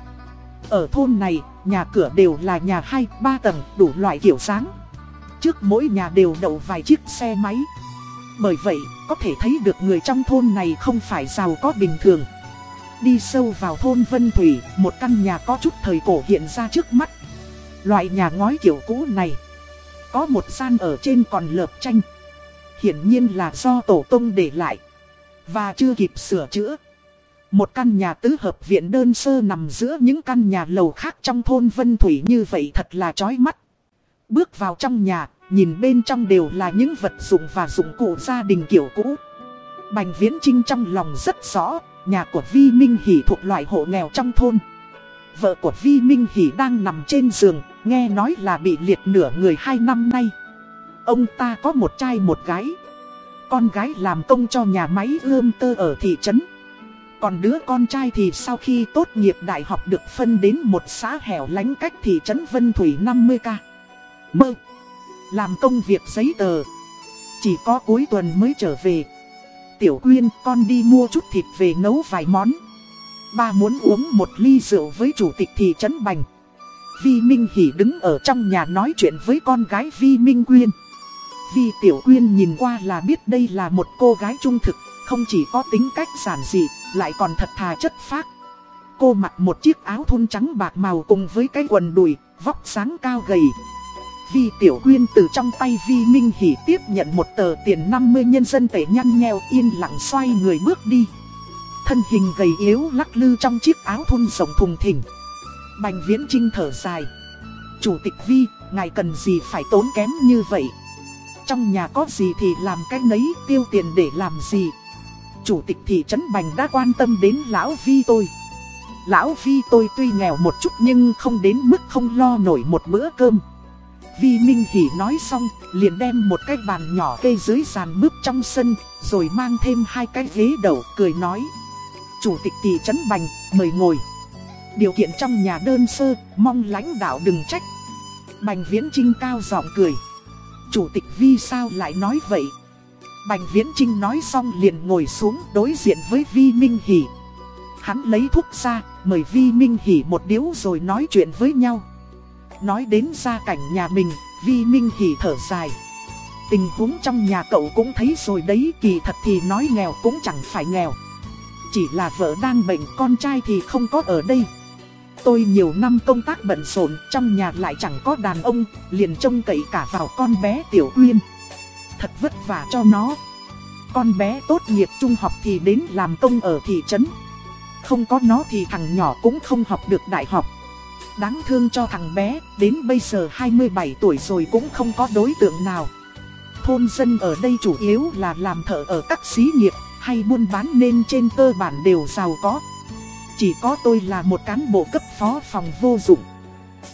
Ở thôn này, nhà cửa đều là nhà hai, ba tầng, đủ loại kiểu dáng. Trước mỗi nhà đều đậu vài chiếc xe máy. Bởi vậy, có thể thấy được người trong thôn này không phải giàu có bình thường. Đi sâu vào thôn Vân Thủy, một căn nhà có chút thời cổ hiện ra trước mắt. Loại nhà ngói kiểu cũ này, có một gian ở trên còn lợp tranh. Hiển nhiên là do tổ tông để lại, và chưa kịp sửa chữa. Một căn nhà tứ hợp viện đơn sơ nằm giữa những căn nhà lầu khác trong thôn Vân Thủy như vậy thật là chói mắt. Bước vào trong nhà, nhìn bên trong đều là những vật dụng và dụng cụ gia đình kiểu cũ. Bành Viễn Trinh trong lòng rất rõ, nhà của Vi Minh Hỷ thuộc loại hộ nghèo trong thôn. Vợ của Vi Minh Hỷ đang nằm trên giường, nghe nói là bị liệt nửa người hai năm nay. Ông ta có một trai một gái. Con gái làm công cho nhà máy ươm tơ ở thị trấn. Còn đứa con trai thì sau khi tốt nghiệp đại học được phân đến một xã hẻo lánh cách thị trấn Vân Thủy 50k. Mơ. Làm công việc giấy tờ. Chỉ có cuối tuần mới trở về. Tiểu Quyên, con đi mua chút thịt về nấu vài món. Ba muốn uống một ly rượu với chủ tịch thị trấn Bành. Vi Minh Hỷ đứng ở trong nhà nói chuyện với con gái Vi Minh Quyên. Vi Tiểu Quyên nhìn qua là biết đây là một cô gái trung thực, không chỉ có tính cách giản dị, lại còn thật thà chất phác. Cô mặc một chiếc áo thun trắng bạc màu cùng với cái quần đùi, vóc sáng cao gầy. Vi Tiểu Quyên từ trong tay Vi Minh Hỷ tiếp nhận một tờ tiền 50 nhân dân tệ nhăn nheo yên lặng xoay người bước đi. Thân hình gầy yếu lắc lư trong chiếc áo thun rộng thùng thình. Bành Viễn Trinh thở dài. Chủ tịch Vi, ngài cần gì phải tốn kém như vậy? Trong nhà có gì thì làm cái nấy, tiêu tiền để làm gì? Chủ tịch thị trấn Bành đã quan tâm đến lão Vi tôi. Lão Vi tôi tuy nghèo một chút nhưng không đến mức không lo nổi một bữa cơm. Vi Minh Hỷ nói xong, liền đem một cái bàn nhỏ cây dưới sàn bước trong sân, rồi mang thêm hai cái ghế đầu, cười nói. Chủ tịch thị trấn Bành, mời ngồi. Điều kiện trong nhà đơn sơ, mong lãnh đạo đừng trách. Bành Viễn Trinh cao giọng cười. Chủ tịch Vi sao lại nói vậy? Bành Viễn Trinh nói xong liền ngồi xuống đối diện với Vi Minh Hỷ. Hắn lấy thuốc ra, mời Vi Minh Hỷ một điếu rồi nói chuyện với nhau. Nói đến gia cảnh nhà mình, Vi Minh Hỷ thở dài. Tình huống trong nhà cậu cũng thấy rồi đấy, kỳ thật thì nói nghèo cũng chẳng phải nghèo. Chỉ là vợ đang bệnh, con trai thì không có ở đây. Tôi nhiều năm công tác bận rộn, trong nhà lại chẳng có đàn ông, liền trông cậy cả vào con bé Tiểu Uyên. Thật vất vả cho nó. Con bé tốt nghiệp trung học thì đến làm công ở thị trấn. Không có nó thì thằng nhỏ cũng không học được đại học. Đáng thương cho thằng bé, đến bây giờ 27 tuổi rồi cũng không có đối tượng nào. Thôn dân ở đây chủ yếu là làm thợ ở các xí nghiệp, hay buôn bán nên trên cơ bản đều giàu có. Chỉ có tôi là một cán bộ cấp phó phòng vô dụng.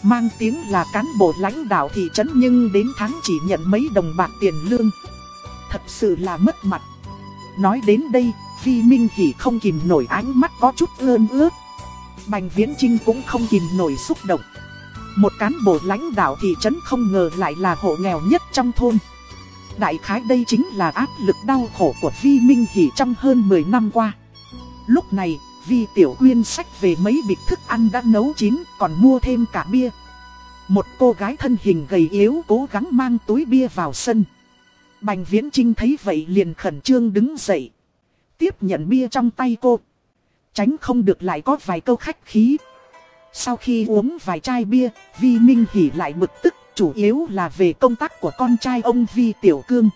Mang tiếng là cán bộ lãnh đạo thị trấn nhưng đến tháng chỉ nhận mấy đồng bạc tiền lương. Thật sự là mất mặt. Nói đến đây, Phi Minh Hỷ không kìm nổi ánh mắt có chút ơn ướt. Bành Viễn Trinh cũng không kìm nổi xúc động. Một cán bộ lãnh đạo thị trấn không ngờ lại là hộ nghèo nhất trong thôn. Đại khái đây chính là áp lực đau khổ của Vi Minh Hỷ trong hơn 10 năm qua. Lúc này, Vi Tiểu Quyên sách về mấy bịch thức ăn đã nấu chín, còn mua thêm cả bia. Một cô gái thân hình gầy yếu cố gắng mang túi bia vào sân. Bành Viễn Trinh thấy vậy liền khẩn trương đứng dậy. Tiếp nhận bia trong tay cô. Tránh không được lại có vài câu khách khí. Sau khi uống vài chai bia, Vi Minh Hỷ lại bực tức, chủ yếu là về công tác của con trai ông Vi Tiểu Cương.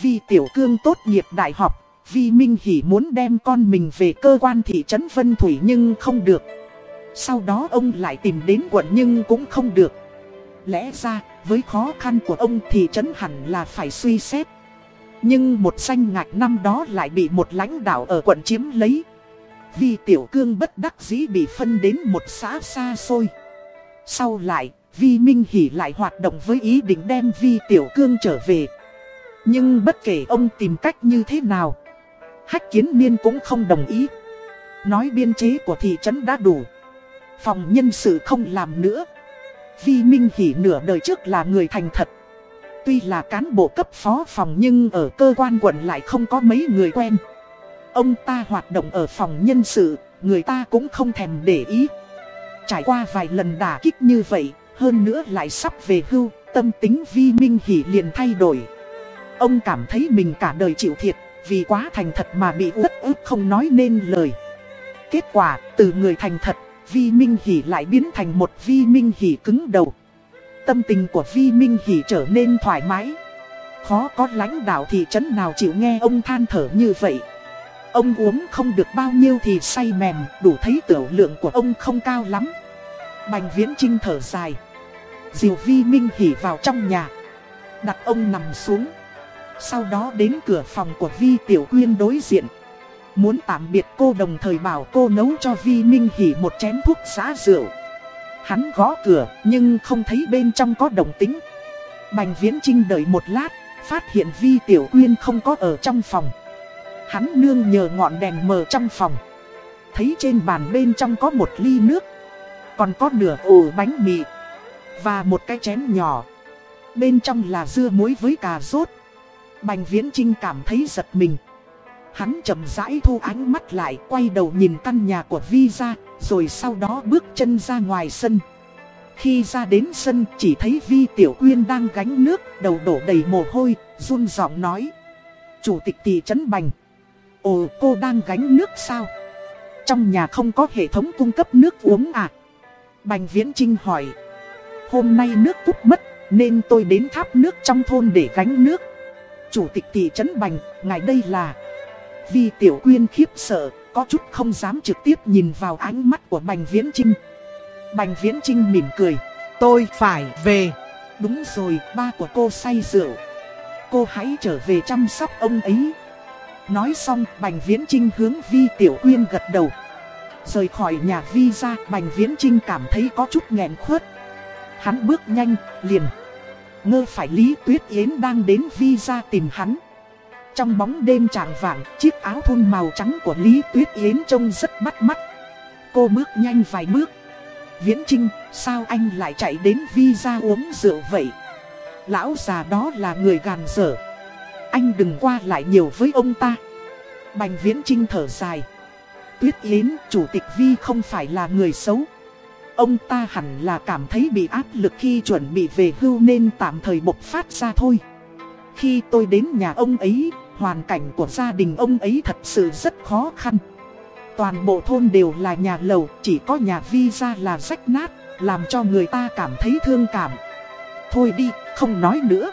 Vi Tiểu Cương tốt nghiệp đại học, Vi Minh Hỷ muốn đem con mình về cơ quan thị trấn Vân Thủy nhưng không được. Sau đó ông lại tìm đến quận nhưng cũng không được. Lẽ ra, với khó khăn của ông thị trấn hẳn là phải suy xét. Nhưng một danh ngạch năm đó lại bị một lãnh đạo ở quận chiếm lấy. Vì tiểu cương bất đắc dĩ bị phân đến một xã xa xôi. Sau lại, Vi Minh Hỷ lại hoạt động với ý định đem Vi tiểu cương trở về. Nhưng bất kể ông tìm cách như thế nào, Hách Kiến Niên cũng không đồng ý. Nói biên chế của thị trấn đã đủ. Phòng nhân sự không làm nữa. Vi Minh Hỷ nửa đời trước là người thành thật. Tuy là cán bộ cấp phó phòng nhưng ở cơ quan quận lại không có mấy người quen. Ông ta hoạt động ở phòng nhân sự, người ta cũng không thèm để ý. Trải qua vài lần đả kích như vậy, hơn nữa lại sắp về hưu, tâm tính Vi Minh Hỷ liền thay đổi. Ông cảm thấy mình cả đời chịu thiệt, vì quá thành thật mà bị uất ức không nói nên lời. Kết quả, từ người thành thật, Vi Minh Hỷ lại biến thành một Vi Minh Hỷ cứng đầu. Tâm tình của Vi Minh Hỷ trở nên thoải mái. Khó có lãnh đạo thị trấn nào chịu nghe ông than thở như vậy. Ông uống không được bao nhiêu thì say mềm, đủ thấy tiểu lượng của ông không cao lắm. Bành Viễn Trinh thở dài. Diều Vi Minh Hỷ vào trong nhà. Đặt ông nằm xuống. Sau đó đến cửa phòng của Vi Tiểu Quyên đối diện. Muốn tạm biệt cô đồng thời bảo cô nấu cho Vi Minh Hỷ một chén thuốc giá rượu. Hắn gõ cửa, nhưng không thấy bên trong có đồng tính Bành Viễn Trinh đợi một lát, Phát hiện Vi Tiểu Quyên không có ở trong phòng. Hắn nương nhờ ngọn đèn mờ trong phòng. Thấy trên bàn bên trong có một ly nước, Còn có nửa ổ bánh mì Và một cái chén nhỏ. Bên trong là dưa muối với cà rốt. Bành Viễn Trinh cảm thấy giật mình. Hắn chậm rãi thu ánh mắt lại quay đầu nhìn căn nhà của Vi ra Rồi sau đó bước chân ra ngoài sân. Khi ra đến sân chỉ thấy Vi Tiểu Quyên đang gánh nước Đầu đổ đầy mồ hôi, run giọng nói. Chủ tịch thị trấn Bành Ồ cô đang gánh nước sao? Trong nhà không có hệ thống cung cấp nước uống à? Bành Viễn Trinh hỏi. Hôm nay nước cút mất Nên tôi đến tháp nước trong thôn để gánh nước. Chủ tịch thị trấn Bành, ngài đây là. Vi Tiểu Quyên khiếp sợ, có chút không dám trực tiếp nhìn vào ánh mắt của Bành Viễn Trinh Bành Viễn Trinh mỉm cười Tôi phải về. Đúng rồi, ba của cô say rượu. Cô hãy trở về chăm sóc ông ấy. Nói xong, Bành Viễn Trinh hướng Vi Tiểu Quyên gật đầu. Rời khỏi nhà Vi ra, Bành Viễn Trinh cảm thấy có chút nghẹn khuất. Hắn bước nhanh, liền Ngơ phải Lý Tuyết Yến đang đến Vi ra tìm hắn. Trong bóng đêm tràng vàng, chiếc áo thun màu trắng của Lý Tuyết Yến trông rất bắt mắt. Cô bước nhanh vài bước. Viễn Trinh, sao anh lại chạy đến Vi ra uống rượu vậy? Lão già đó là người gàn dở. Anh đừng qua lại nhiều với ông ta. Bành Viễn Trinh thở dài. Tuyết Yến, chủ tịch Vi không phải là người xấu. Ông ta hẳn là cảm thấy bị áp lực khi chuẩn bị về hưu nên tạm thời bộc phát ra thôi. Khi tôi đến nhà ông ấy, hoàn cảnh của gia đình ông ấy thật sự rất khó khăn. Toàn bộ thôn đều là nhà lầu, chỉ có nhà Vi ra là rách nát, làm cho người ta cảm thấy thương cảm. Thôi đi, không nói nữa.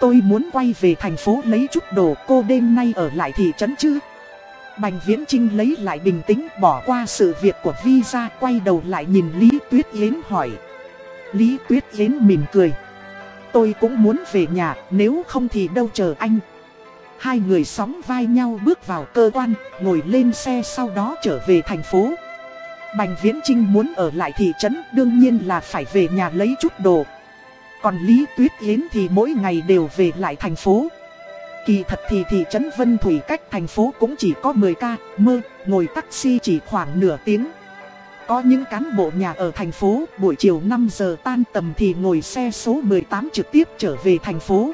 Tôi muốn quay về thành phố lấy chút đồ cô đêm nay ở lại thị trấn chứ? Bành Viễn Trinh lấy lại bình tĩnh bỏ qua sự việc của Vi ra quay đầu lại nhìn Lý Tuyết Yến hỏi. Lý Tuyết Yến mỉm cười. Tôi cũng muốn về nhà nếu không thì đâu chờ anh. Hai người sóng vai nhau bước vào cơ quan, ngồi lên xe sau đó trở về thành phố. Bành Viễn Trinh muốn ở lại thị trấn đương nhiên là phải về nhà lấy chút đồ. Còn Lý Tuyết Yến thì mỗi ngày đều về lại thành phố. Kỳ thật thì thị trấn Vân Thủy cách thành phố cũng chỉ có 10 ca, mơ, ngồi taxi chỉ khoảng nửa tiếng. Có những cán bộ nhà ở thành phố, buổi chiều 5 giờ tan tầm thì ngồi xe số 18 trực tiếp trở về thành phố.